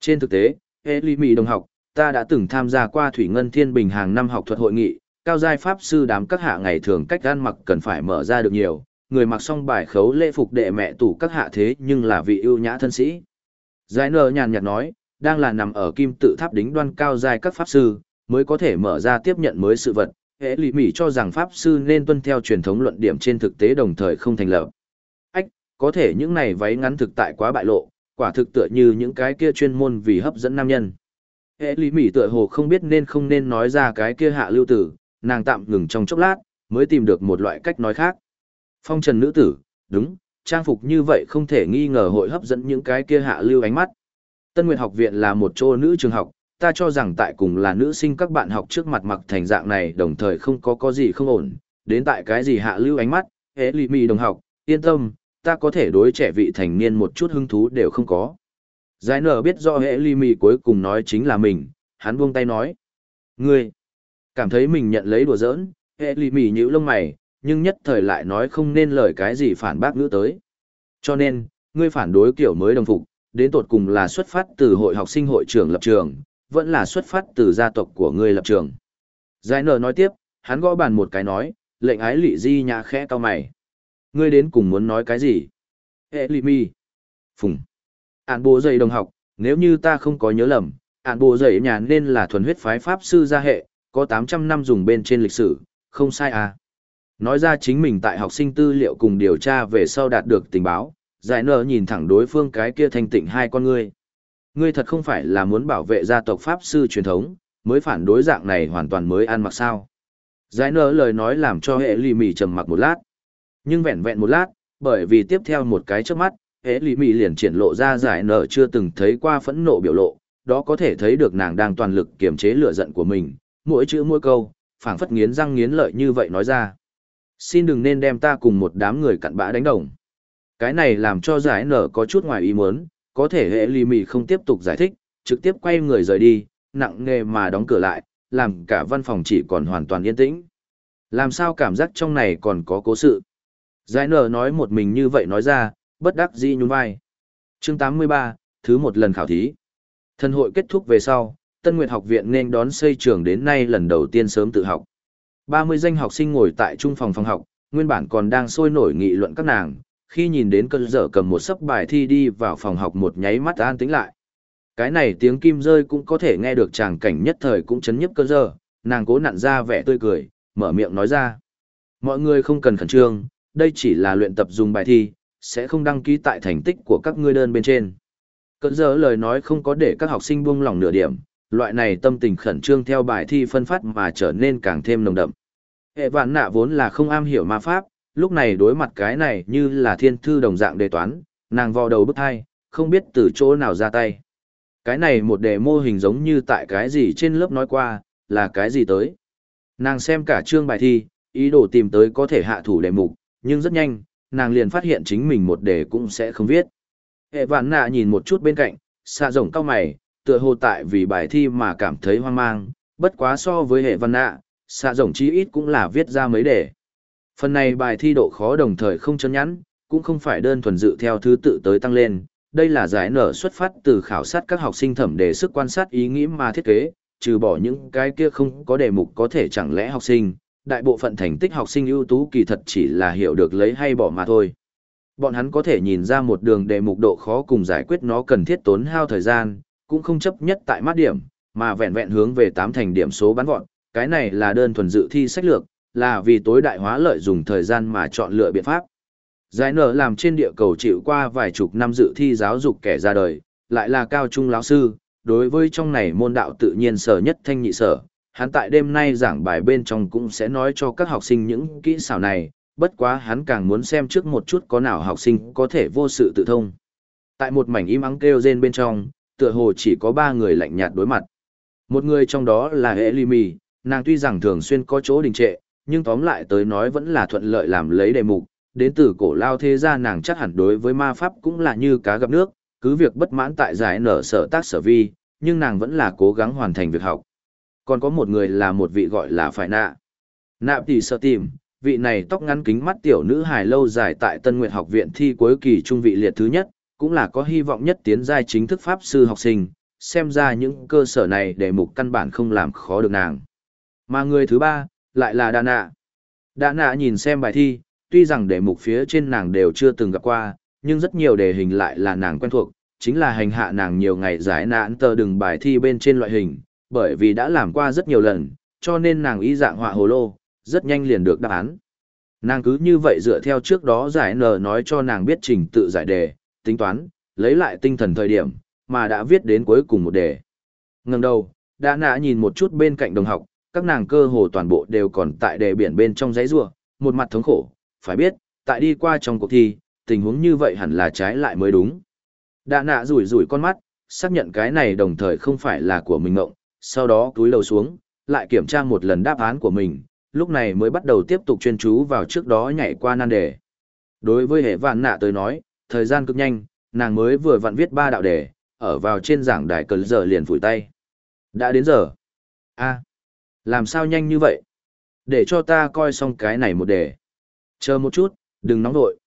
Trên thực tế, hệ lì mì đồng học, ta đã từng tham gia qua Thủy Ngân Thiên Bình hàng năm học thuật hội nghị, cao giai pháp sư đám các hạ ngày thường cách ăn mặc cần phải mở ra được nhiều, người mặc xong bài khấu lễ phục đệ mẹ tủ các hạ thế nhưng là vị ưu nhã thân sĩ. Giải nở nhàn nhạt nói, đang là nằm ở kim tự tháp đính đoan cao giai các pháp sư, mới có thể mở ra tiếp nhận mới sự vật. Hệ lì mỉ cho rằng pháp sư nên tuân theo truyền thống luận điểm trên thực tế đồng thời không thành lập. Ách, có thể những này váy ngắn thực tại quá bại lộ, quả thực tựa như những cái kia chuyên môn vì hấp dẫn nam nhân. Hệ lý mỉ tựa hồ không biết nên không nên nói ra cái kia hạ lưu tử, nàng tạm ngừng trong chốc lát, mới tìm được một loại cách nói khác. Phong trần nữ tử, đúng, trang phục như vậy không thể nghi ngờ hội hấp dẫn những cái kia hạ lưu ánh mắt. Tân Nguyệt học viện là một chỗ nữ trường học, ta cho rằng tại cùng là nữ sinh các bạn học trước mặt mặc thành dạng này đồng thời không có có gì không ổn, đến tại cái gì hạ lưu ánh mắt, hệ lì mì đồng học, yên tâm, ta có thể đối trẻ vị thành niên một chút hứng thú đều không có. Giải nở biết do hệ ly mì cuối cùng nói chính là mình, hắn buông tay nói. Ngươi, cảm thấy mình nhận lấy đùa giỡn, hệ ly mì nhíu lông mày, nhưng nhất thời lại nói không nên lời cái gì phản bác nữa tới. Cho nên, ngươi phản đối kiểu mới đồng phục, đến tột cùng là xuất phát từ hội học sinh hội trưởng lập trường, vẫn là xuất phát từ gia tộc của ngươi lập trường. Giải nở nói tiếp, hắn gõ bàn một cái nói, lệnh ái lị di nhã khẽ cao mày. Ngươi đến cùng muốn nói cái gì? Hệ lị mi. Phùng ạn bộ dày đồng học nếu như ta không có nhớ lầm ạn bộ dày nhà nên là thuần huyết phái pháp sư gia hệ có tám trăm năm dùng bên trên lịch sử không sai à nói ra chính mình tại học sinh tư liệu cùng điều tra về sau đạt được tình báo giải nở nhìn thẳng đối phương cái kia thanh tịnh hai con ngươi ngươi thật không phải là muốn bảo vệ gia tộc pháp sư truyền thống, mới phản đối dạng này hoàn toàn mới ăn mặc sao? Giải nở lời nói làm cho hệ lì mì trầm mặc một lát. Nhưng vẹn vẹn một lát, bởi vì tiếp theo một cái trước mắt, hệ lì mì liền triển lộ ra giải nở chưa từng thấy qua phẫn nộ biểu lộ, đó có thể thấy được nàng đang toàn lực kiềm chế lửa giận của mình, mỗi chữ mỗi câu, phảng phất nghiến răng nghiến lợi như vậy nói ra. Xin đừng nên đem ta cùng một đám người cặn bã đánh đồng. Cái này làm cho giải nở có chút ngoài ý muốn có thể hệ lì mì không tiếp tục giải thích trực tiếp quay người rời đi nặng nề mà đóng cửa lại làm cả văn phòng chỉ còn hoàn toàn yên tĩnh. Làm sao cảm giác trong này còn có cố sự? Giải nở nói một mình như vậy nói ra, bất đắc dĩ nhún vai. Chương 83, thứ một lần khảo thí. Thân hội kết thúc về sau, Tân Nguyệt học viện nên đón xây trường đến nay lần đầu tiên sớm tự học. 30 danh học sinh ngồi tại trung phòng phòng học, nguyên bản còn đang sôi nổi nghị luận các nàng, khi nhìn đến cơn dở cầm một sấp bài thi đi vào phòng học một nháy mắt an tĩnh lại. Cái này tiếng kim rơi cũng có thể nghe được tràng cảnh nhất thời cũng chấn nhấp cơn dở, nàng cố nặn ra vẻ tươi cười, mở miệng nói ra. Mọi người không cần khẩn trương, đây chỉ là luyện tập dùng bài thi, sẽ không đăng ký tại thành tích của các ngươi đơn bên trên. Cơn dở lời nói không có để các học sinh buông lỏng nửa điểm, loại này tâm tình khẩn trương theo bài thi phân phát mà trở nên càng thêm nồng đậm. Hệ vạn nạ vốn là không am hiểu ma pháp, lúc này đối mặt cái này như là thiên thư đồng dạng đề toán, nàng vò đầu bức thai, không biết từ chỗ nào ra tay. Cái này một đề mô hình giống như tại cái gì trên lớp nói qua, là cái gì tới. Nàng xem cả chương bài thi, ý đồ tìm tới có thể hạ thủ đề mục, nhưng rất nhanh, nàng liền phát hiện chính mình một đề cũng sẽ không viết. Hệ vạn nạ nhìn một chút bên cạnh, xạ rồng cao mày, tựa hồ tại vì bài thi mà cảm thấy hoang mang, bất quá so với hệ văn nạ, xạ rồng chí ít cũng là viết ra mấy đề. Phần này bài thi độ khó đồng thời không chân nhắn, cũng không phải đơn thuần dự theo thứ tự tới tăng lên, đây là giải nở xuất phát từ khảo sát các học sinh thẩm đề sức quan sát ý nghĩ mà thiết kế, trừ bỏ những cái kia không có đề mục có thể chẳng lẽ học sinh, đại bộ phận thành tích học sinh ưu tú kỳ thật chỉ là hiểu được lấy hay bỏ mà thôi. Bọn hắn có thể nhìn ra một đường đề mục độ khó cùng giải quyết nó cần thiết tốn hao thời gian, cũng không chấp nhất tại mát điểm, mà vẹn vẹn hướng về tám thành điểm số bắn gọn, cái này là đơn thuần dự thi sách lược, là vì tối đại hóa lợi dùng thời gian mà chọn lựa biện pháp. Giải nở làm trên địa cầu chịu qua vài chục năm dự thi giáo dục kẻ ra đời, lại là cao trung lão sư, đối với trong này môn đạo tự nhiên sở nhất thanh nhị sở, hắn tại đêm nay giảng bài bên trong cũng sẽ nói cho các học sinh những kỹ xảo này, bất quá hắn càng muốn xem trước một chút có nào học sinh có thể vô sự tự thông. Tại một mảnh im ắng kêu rên bên trong, tựa hồ chỉ có ba người lạnh nhạt đối mặt. Một người trong đó là Elimi, nàng tuy rằng thường xuyên có chỗ đình trệ, nhưng tóm lại tới nói vẫn là thuận lợi làm lấy đề mục, đến từ cổ lao thế gia nàng chắc hẳn đối với ma pháp cũng là như cá gặp nước, cứ việc bất mãn tại giải nở sở tác sở vi, nhưng nàng vẫn là cố gắng hoàn thành việc học. Còn có một người là một vị gọi là phải nạ. Nạ tỷ sợ tìm, vị này tóc ngắn kính mắt tiểu nữ hài lâu dài tại Tân Nguyệt học viện thi cuối kỳ trung vị liệt thứ nhất, cũng là có hy vọng nhất tiến giai chính thức pháp sư học sinh, xem ra những cơ sở này để mục căn bản không làm khó được nàng. Mà người thứ ba, lại là Đà Nạ. Đà Nạ nhìn xem bài thi, tuy rằng đề mục phía trên nàng đều chưa từng gặp qua, nhưng rất nhiều đề hình lại là nàng quen thuộc, chính là hành hạ nàng nhiều ngày giải nạn tờ đừng bài thi bên trên loại hình, bởi vì đã làm qua rất nhiều lần, cho nên nàng ý dạng họa hồ lô, rất nhanh liền được đáp án. Nàng cứ như vậy dựa theo trước đó giải N nói cho nàng biết trình tự giải đề, tính toán, lấy lại tinh thần thời điểm, mà đã viết đến cuối cùng một đề. ngần đầu, đã nã nhìn một chút bên cạnh đồng học, các nàng cơ hồ toàn bộ đều còn tại đề biển bên trong giấy rua, một mặt thống khổ, phải biết, tại đi qua trong cuộc thi, tình huống như vậy hẳn là trái lại mới đúng. đạ nạ rủi rủi con mắt, xác nhận cái này đồng thời không phải là của mình ngộng, sau đó túi đầu xuống, lại kiểm tra một lần đáp án của mình, lúc này mới bắt đầu tiếp tục chuyên chú vào trước đó nhảy qua nan đề. Đối với hệ vạn nạ tới nói, thời gian cực nhanh, nàng mới vừa vặn viết ba đạo đề, ở vào trên giảng đài cờ giờ liền phủi tay. Đã đến giờ. a làm sao nhanh như vậy? Để cho ta coi xong cái này một đề. Chờ một chút, đừng nóng vội.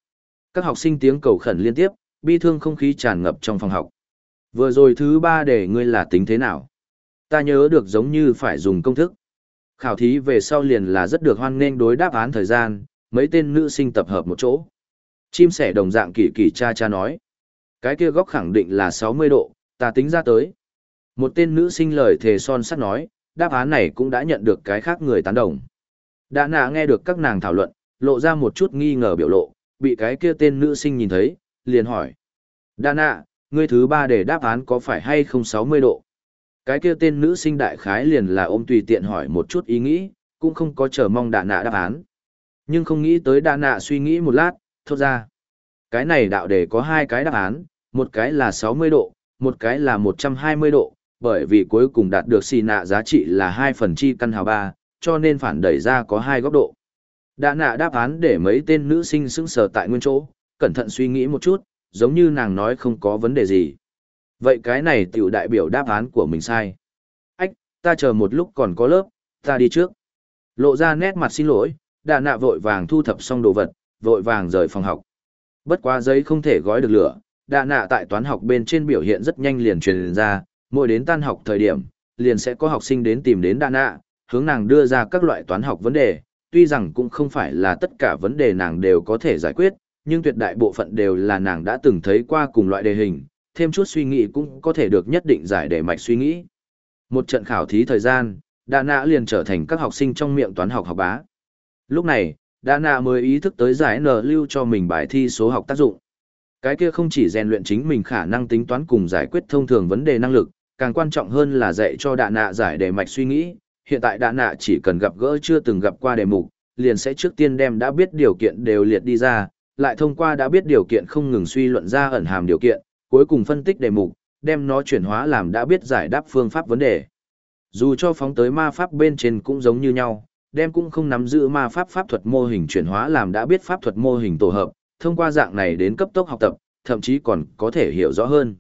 Các học sinh tiếng cầu khẩn liên tiếp, bi thương không khí tràn ngập trong phòng học. Vừa rồi thứ ba đề ngươi là tính thế nào? Ta nhớ được giống như phải dùng công thức. Khảo thí về sau liền là rất được hoan nghênh đối đáp án thời gian, mấy tên nữ sinh tập hợp một chỗ. Chim sẻ đồng dạng kỳ kỳ cha cha nói. Cái kia góc khẳng định là 60 độ, ta tính ra tới. Một tên nữ sinh lời thề son sắt nói, đáp án này cũng đã nhận được cái khác người tán đồng. Đã nạ nghe được các nàng thảo luận, lộ ra một chút nghi ngờ biểu lộ, bị cái kia tên nữ sinh nhìn thấy, liền hỏi. Đã nạ, ngươi thứ ba để đáp án có phải hay không 60 độ? Cái kia tên nữ sinh đại khái liền là ôm tùy tiện hỏi một chút ý nghĩ, cũng không có chờ mong đạ nạ đáp án. Nhưng không nghĩ tới đạ nạ suy nghĩ một lát, thốt ra. Cái này đạo đề có hai cái đáp án, một cái là 60 độ, một cái là 120 độ, bởi vì cuối cùng đạt được xì nạ giá trị là hai phần chi căn hào ba, cho nên phản đẩy ra có hai góc độ. Đã nạ đáp án để mấy tên nữ sinh sững sờ tại nguyên chỗ, cẩn thận suy nghĩ một chút, giống như nàng nói không có vấn đề gì. Vậy cái này tiểu đại biểu đáp án của mình sai. Ách, ta chờ một lúc còn có lớp, ta đi trước. Lộ ra nét mặt xin lỗi, đà nạ vội vàng thu thập xong đồ vật, vội vàng rời phòng học. Bất quá giấy không thể gói được lửa, đà nạ tại toán học bên trên biểu hiện rất nhanh liền truyền ra, mỗi đến tan học thời điểm, liền sẽ có học sinh đến tìm đến Đa nạ, hướng nàng đưa ra các loại toán học vấn đề, tuy rằng cũng không phải là tất cả vấn đề nàng đều có thể giải quyết, nhưng tuyệt đại bộ phận đều là nàng đã từng thấy qua cùng loại đề hình, thêm chút suy nghĩ cũng có thể được nhất định giải đề mạch suy nghĩ. Một trận khảo thí thời gian, Đa Nạ liền trở thành các học sinh trong miệng toán học học bá. Lúc này, Đa Nạ mới ý thức tới giải N lưu cho mình bài thi số học tác dụng. Cái kia không chỉ rèn luyện chính mình khả năng tính toán cùng giải quyết thông thường vấn đề năng lực, càng quan trọng hơn là dạy cho đạ Nạ giải đề mạch suy nghĩ. Hiện tại đạ Nạ chỉ cần gặp gỡ chưa từng gặp qua đề mục, liền sẽ trước tiên đem đã biết điều kiện đều liệt đi ra, lại thông qua đã biết điều kiện không ngừng suy luận ra ẩn hàm điều kiện, cuối cùng phân tích đề mục, đem nó chuyển hóa làm đã biết giải đáp phương pháp vấn đề. Dù cho phóng tới ma pháp bên trên cũng giống như nhau, đem cũng không nắm giữ ma pháp pháp thuật mô hình chuyển hóa làm đã biết pháp thuật mô hình tổ hợp, thông qua dạng này đến cấp tốc học tập, thậm chí còn có thể hiểu rõ hơn.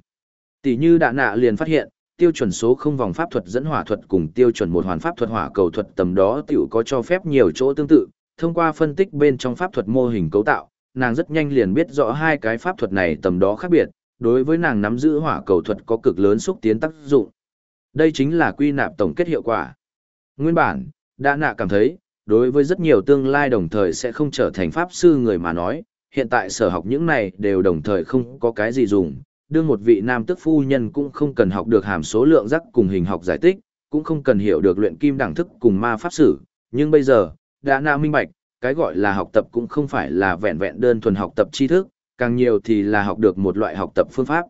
Tỷ như đạ nạ liền phát hiện, tiêu chuẩn số không vòng pháp thuật dẫn hỏa thuật cùng tiêu chuẩn một hoàn pháp thuật hỏa cầu thuật tầm đó tiểu có cho phép nhiều chỗ tương tự, thông qua phân tích bên trong pháp thuật mô hình cấu tạo, nàng rất nhanh liền biết rõ hai cái pháp thuật này tầm đó khác biệt, đối với nàng nắm giữ hỏa cầu thuật có cực lớn xúc tiến tác dụng. Đây chính là quy nạp tổng kết hiệu quả. Nguyên bản, đã nạ cảm thấy, đối với rất nhiều tương lai đồng thời sẽ không trở thành pháp sư người mà nói, hiện tại sở học những này đều đồng thời không có cái gì dùng. Đương một vị nam tức phu nhân cũng không cần học được hàm số lượng rắc cùng hình học giải tích, cũng không cần hiểu được luyện kim đẳng thức cùng ma pháp sử. Nhưng bây giờ, đã nạ minh bạch, cái gọi là học tập cũng không phải là vẹn vẹn đơn thuần học tập tri thức, càng nhiều thì là học được một loại học tập phương pháp.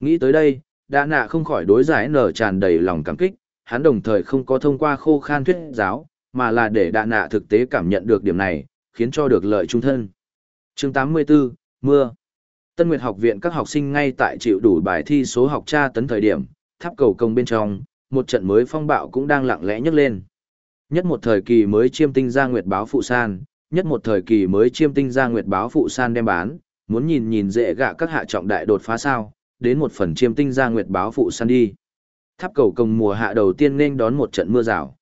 Nghĩ tới đây, đã nạ không khỏi đối giải nở tràn đầy lòng cảm kích, hắn đồng thời không có thông qua khô khan thuyết giáo, mà là để đã nạ thực tế cảm nhận được điểm này, khiến cho được lợi trung thân. chương 84, Mưa Tân Nguyệt học viện các học sinh ngay tại chịu đủ bài thi số học tra tấn thời điểm, tháp cầu công bên trong, một trận mới phong bạo cũng đang lặng lẽ nhấc lên. Nhất một thời kỳ mới chiêm tinh ra nguyệt báo phụ san, nhất một thời kỳ mới chiêm tinh ra nguyệt báo phụ san đem bán, muốn nhìn nhìn dễ gạ các hạ trọng đại đột phá sao, đến một phần chiêm tinh ra nguyệt báo phụ san đi. Tháp cầu công mùa hạ đầu tiên nên đón một trận mưa rào.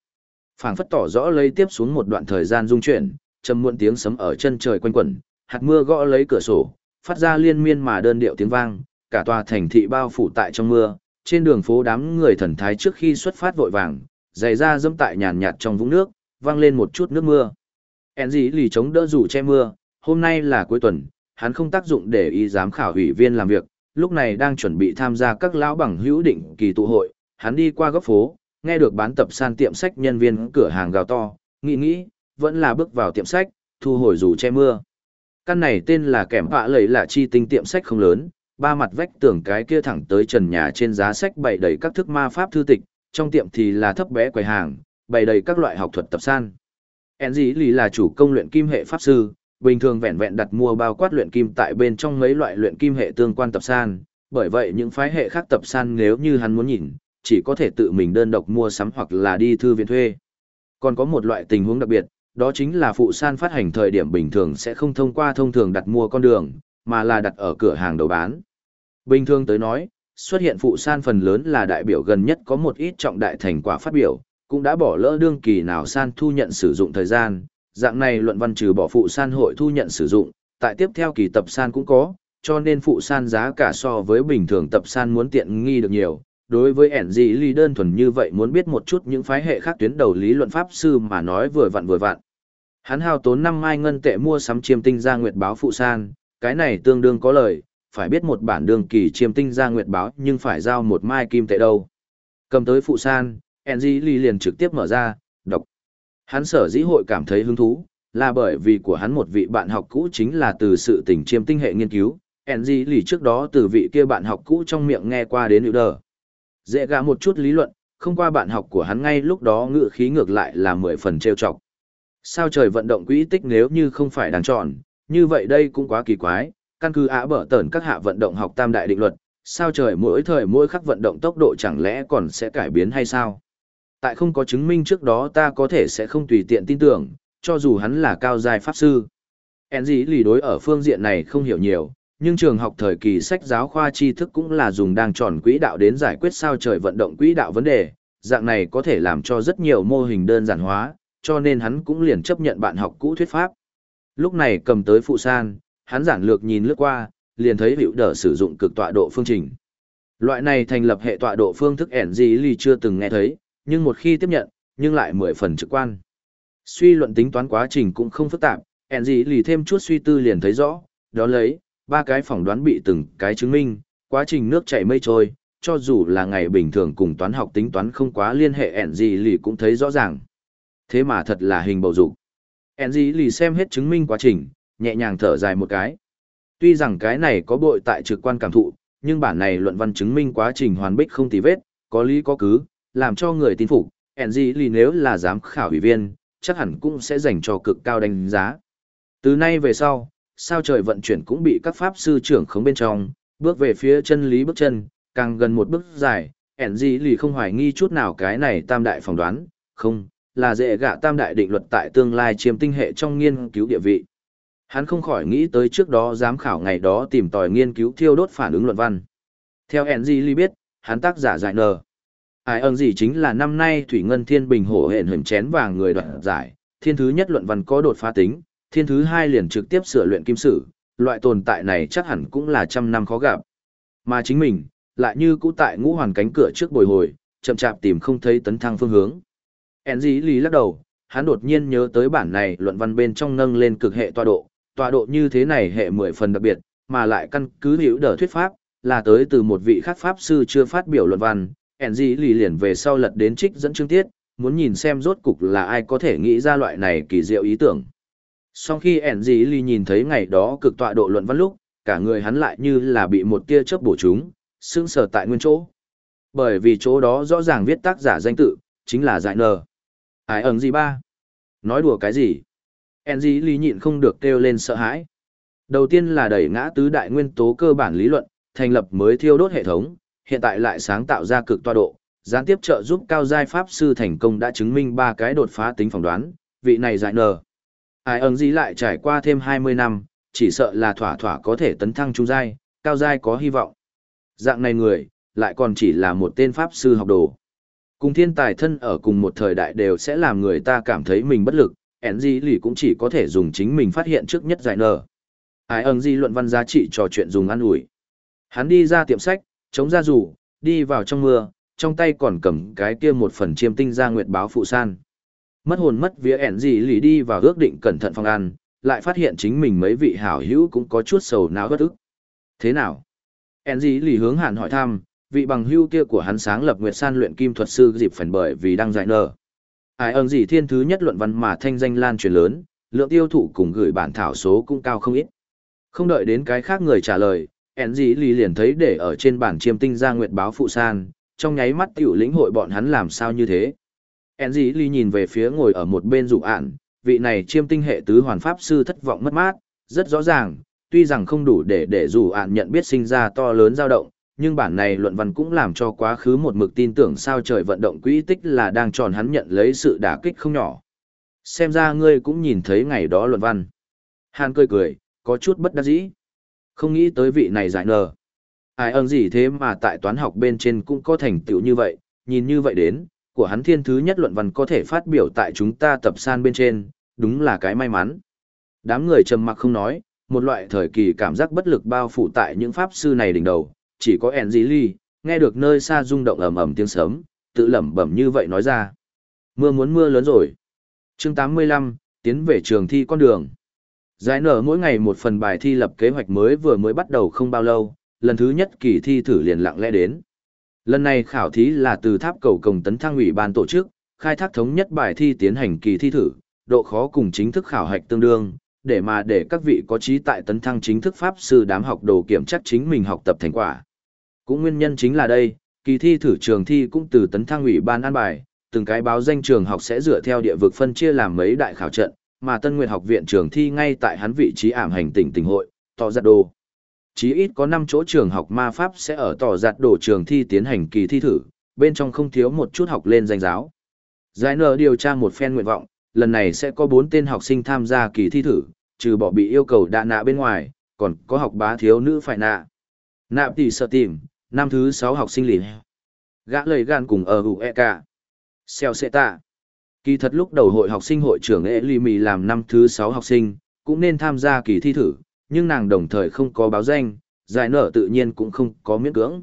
phảng phất tỏ rõ lấy tiếp xuống một đoạn thời gian dung chuyển, trầm muộn tiếng sấm ở chân trời quanh quẩn, hạt mưa gõ lấy cửa sổ, phát ra liên miên mà đơn điệu tiếng vang, cả tòa thành thị bao phủ tại trong mưa, trên đường phố đám người thần thái trước khi xuất phát vội vàng, giày ra dẫm tại nhàn nhạt trong vũng nước, vang lên một chút nước mưa. En dĩ lì chống đỡ rủ che mưa, hôm nay là cuối tuần, hắn không tác dụng để ý giám khảo ủy viên làm việc, lúc này đang chuẩn bị tham gia các lão bằng hữu định kỳ tụ hội, hắn đi qua góc phố, nghe được bán tập san tiệm sách nhân viên cửa hàng gào to, nghĩ nghĩ, vẫn là bước vào tiệm sách, thu hồi dù che mưa. Căn này tên là kẻm vạ lầy là chi tinh tiệm sách không lớn, ba mặt vách tường cái kia thẳng tới trần nhà trên giá sách bày đầy các thức ma pháp thư tịch, trong tiệm thì là thấp bé quầy hàng, bày đầy các loại học thuật tập san. En dĩ lì là chủ công luyện kim hệ pháp sư, bình thường vẹn vẹn đặt mua bao quát luyện kim tại bên trong mấy loại luyện kim hệ tương quan tập san, bởi vậy những phái hệ khác tập san nếu như hắn muốn nhìn, chỉ có thể tự mình đơn độc mua sắm hoặc là đi thư viện thuê. Còn có một loại tình huống đặc biệt, đó chính là phụ san phát hành thời điểm bình thường sẽ không thông qua thông thường đặt mua con đường, mà là đặt ở cửa hàng đầu bán. Bình thường tới nói, xuất hiện phụ san phần lớn là đại biểu gần nhất có một ít trọng đại thành quả phát biểu, cũng đã bỏ lỡ đương kỳ nào san thu nhận sử dụng thời gian, dạng này luận văn trừ bỏ phụ san hội thu nhận sử dụng, tại tiếp theo kỳ tập san cũng có, cho nên phụ san giá cả so với bình thường tập san muốn tiện nghi được nhiều. Đối với ẻn dị ly đơn thuần như vậy muốn biết một chút những phái hệ khác tuyến đầu lý luận pháp sư mà nói vừa vặn vừa vặn. Hắn hao tốn năm mai ngân tệ mua sắm chiêm tinh gia nguyệt báo phụ san, cái này tương đương có lời, phải biết một bản đường kỳ chiêm tinh gia nguyệt báo nhưng phải giao một mai kim tệ đâu. Cầm tới phụ san, ẻn dị liền trực tiếp mở ra, đọc. Hắn sở dĩ hội cảm thấy hứng thú, là bởi vì của hắn một vị bạn học cũ chính là từ sự tình chiêm tinh hệ nghiên cứu, NG lì trước đó từ vị kia bạn học cũ trong miệng nghe qua đến hữu đờ. Dễ gã một chút lý luận, không qua bạn học của hắn ngay lúc đó ngựa khí ngược lại là mười phần trêu chọc. Sao trời vận động quỹ tích nếu như không phải đáng chọn, như vậy đây cũng quá kỳ quái, căn cứ ạ bở tẩn các hạ vận động học tam đại định luật, sao trời mỗi thời mỗi khắc vận động tốc độ chẳng lẽ còn sẽ cải biến hay sao? Tại không có chứng minh trước đó ta có thể sẽ không tùy tiện tin tưởng, cho dù hắn là cao giai pháp sư. En gì lì đối ở phương diện này không hiểu nhiều, nhưng trường học thời kỳ sách giáo khoa tri thức cũng là dùng đang tròn quỹ đạo đến giải quyết sao trời vận động quỹ đạo vấn đề, dạng này có thể làm cho rất nhiều mô hình đơn giản hóa, cho nên hắn cũng liền chấp nhận bạn học cũ thuyết pháp. Lúc này cầm tới phụ san, hắn giản lược nhìn lướt qua, liền thấy hữu đỡ sử dụng cực tọa độ phương trình. Loại này thành lập hệ tọa độ phương thức ẻn gì lì chưa từng nghe thấy, nhưng một khi tiếp nhận, nhưng lại mười phần trực quan. Suy luận tính toán quá trình cũng không phức tạp, ẻn gì lì thêm chút suy tư liền thấy rõ, đó lấy, ba cái phỏng đoán bị từng cái chứng minh, quá trình nước chảy mây trôi, cho dù là ngày bình thường cùng toán học tính toán không quá liên hệ ẻn gì lì cũng thấy rõ ràng. Thế mà thật là hình bầu dục. NG lì xem hết chứng minh quá trình, nhẹ nhàng thở dài một cái. Tuy rằng cái này có bội tại trực quan cảm thụ, nhưng bản này luận văn chứng minh quá trình hoàn bích không tì vết, có lý có cứ, làm cho người tin phục. NG lì nếu là giám khảo ủy viên, chắc hẳn cũng sẽ dành cho cực cao đánh giá. Từ nay về sau, sao trời vận chuyển cũng bị các pháp sư trưởng khống bên trong, bước về phía chân lý bước chân, càng gần một bước dài, ẻn gì lì không hoài nghi chút nào cái này tam đại phỏng đoán, không, là dễ gạ tam đại định luật tại tương lai chiếm tinh hệ trong nghiên cứu địa vị. Hắn không khỏi nghĩ tới trước đó giám khảo ngày đó tìm tòi nghiên cứu thiêu đốt phản ứng luận văn. Theo NG Lee biết, hắn tác giả giải nờ. Ai ơn gì chính là năm nay Thủy Ngân Thiên Bình hổ hển hình chén vàng người đoạn giải, thiên thứ nhất luận văn có đột phá tính, thiên thứ hai liền trực tiếp sửa luyện kim sử, loại tồn tại này chắc hẳn cũng là trăm năm khó gặp. Mà chính mình, lại như cũ tại ngũ hoàn cánh cửa trước bồi hồi, chậm chạp tìm không thấy tấn thăng phương hướng. En dĩ lý lắc đầu, hắn đột nhiên nhớ tới bản này luận văn bên trong nâng lên cực hệ tọa độ, tọa độ như thế này hệ mười phần đặc biệt, mà lại căn cứ hiểu đỡ thuyết pháp, là tới từ một vị khác pháp sư chưa phát biểu luận văn, En dĩ lý liền về sau lật đến trích dẫn chương tiết, muốn nhìn xem rốt cục là ai có thể nghĩ ra loại này kỳ diệu ý tưởng. Sau khi En dĩ ly nhìn thấy ngày đó cực tọa độ luận văn lúc, cả người hắn lại như là bị một tia chớp bổ chúng, sững sờ tại nguyên chỗ. Bởi vì chỗ đó rõ ràng viết tác giả danh tự, chính là giải nờ. Ai ẩn gì ba? Nói đùa cái gì? Enzy lý ly nhịn không được kêu lên sợ hãi. Đầu tiên là đẩy ngã tứ đại nguyên tố cơ bản lý luận, thành lập mới thiêu đốt hệ thống, hiện tại lại sáng tạo ra cực toa độ, gián tiếp trợ giúp cao giai pháp sư thành công đã chứng minh ba cái đột phá tính phỏng đoán, vị này giải nờ. Ai ẩn gì lại trải qua thêm 20 năm, chỉ sợ là thỏa thỏa có thể tấn thăng trung giai, cao giai có hy vọng. Dạng này người, lại còn chỉ là một tên pháp sư học đồ. Cùng thiên tài thân ở cùng một thời đại đều sẽ làm người ta cảm thấy mình bất lực, ẻn gì lì cũng chỉ có thể dùng chính mình phát hiện trước nhất giải nở. Ai ẩn gì luận văn giá trị trò chuyện dùng ăn ủi. Hắn đi ra tiệm sách, chống ra rủ, đi vào trong mưa, trong tay còn cầm cái kia một phần chiêm tinh ra nguyệt báo phụ san mất hồn mất vía ẻn gì lì đi vào ước định cẩn thận phòng ăn lại phát hiện chính mình mấy vị hảo hữu cũng có chút sầu não bất ức thế nào ẻn gì lì hướng hẳn hỏi thăm vị bằng hưu kia của hắn sáng lập nguyệt san luyện kim thuật sư dịp phần bởi vì đang giải nở ai ơn gì thiên thứ nhất luận văn mà thanh danh lan truyền lớn lượng tiêu thụ cùng gửi bản thảo số cũng cao không ít. Không đợi đến cái khác người trả lời ẻn dĩ lì liền thấy để ở trên bản chiêm tinh ra nguyệt báo phụ san trong nháy mắt tiểu lĩnh hội bọn hắn làm sao như thế. Ẻn dĩ lì nhìn về phía ngồi ở một bên dụ ạn, vị này chiêm tinh hệ tứ hoàn pháp sư thất vọng mất mát, rất rõ ràng, tuy rằng không đủ để để rủ ạn nhận biết sinh ra to lớn dao động, nhưng bản này luận văn cũng làm cho quá khứ một mực tin tưởng sao trời vận động quỹ tích là đang tròn hắn nhận lấy sự đả kích không nhỏ. Xem ra ngươi cũng nhìn thấy ngày đó luận văn. Hàn cười cười, có chút bất đắc dĩ. Không nghĩ tới vị này giải nờ. Ai ơn gì thế mà tại toán học bên trên cũng có thành tựu như vậy, nhìn như vậy đến, của hắn thiên thứ nhất luận văn có thể phát biểu tại chúng ta tập san bên trên, đúng là cái may mắn. Đám người trầm mặc không nói, một loại thời kỳ cảm giác bất lực bao phủ tại những pháp sư này đỉnh đầu, chỉ có Enzili, nghe được nơi xa rung động ầm ầm tiếng sớm, tự lẩm bẩm như vậy nói ra. Mưa muốn mưa lớn rồi. Chương 85, tiến về trường thi con đường. Giải nở mỗi ngày một phần bài thi lập kế hoạch mới vừa mới bắt đầu không bao lâu, lần thứ nhất kỳ thi thử liền lặng lẽ đến. Lần này khảo thí là từ tháp cầu cổng tấn thăng ủy ban tổ chức, khai thác thống nhất bài thi tiến hành kỳ thi thử, độ khó cùng chính thức khảo hạch tương đương, để mà để các vị có trí tại tấn thăng chính thức pháp sư đám học đồ kiểm chắc chính mình học tập thành quả. Cũng nguyên nhân chính là đây, kỳ thi thử trường thi cũng từ tấn thăng ủy ban an bài, từng cái báo danh trường học sẽ dựa theo địa vực phân chia làm mấy đại khảo trận, mà Tân Nguyệt học viện trường thi ngay tại hắn vị trí ảm hành tỉnh tỉnh hội, tỏ giặt đồ chí ít có 5 chỗ trường học ma pháp sẽ ở tỏ giặt đổ trường thi tiến hành kỳ thi thử, bên trong không thiếu một chút học lên danh giáo. Giải nở điều tra một phen nguyện vọng, lần này sẽ có 4 tên học sinh tham gia kỳ thi thử, trừ bỏ bị yêu cầu đạ nạ bên ngoài, còn có học bá thiếu nữ phải nạ. Nạ tỷ sợ tìm, năm thứ sáu học sinh lì. Gã lầy gan cùng ở hữu e cả. Xeo sẽ tạ. Kỳ thật lúc đầu hội học sinh hội trưởng e Ê Ly Mì làm năm thứ sáu học sinh, cũng nên tham gia kỳ thi thử, nhưng nàng đồng thời không có báo danh, giải nở tự nhiên cũng không có miễn cưỡng.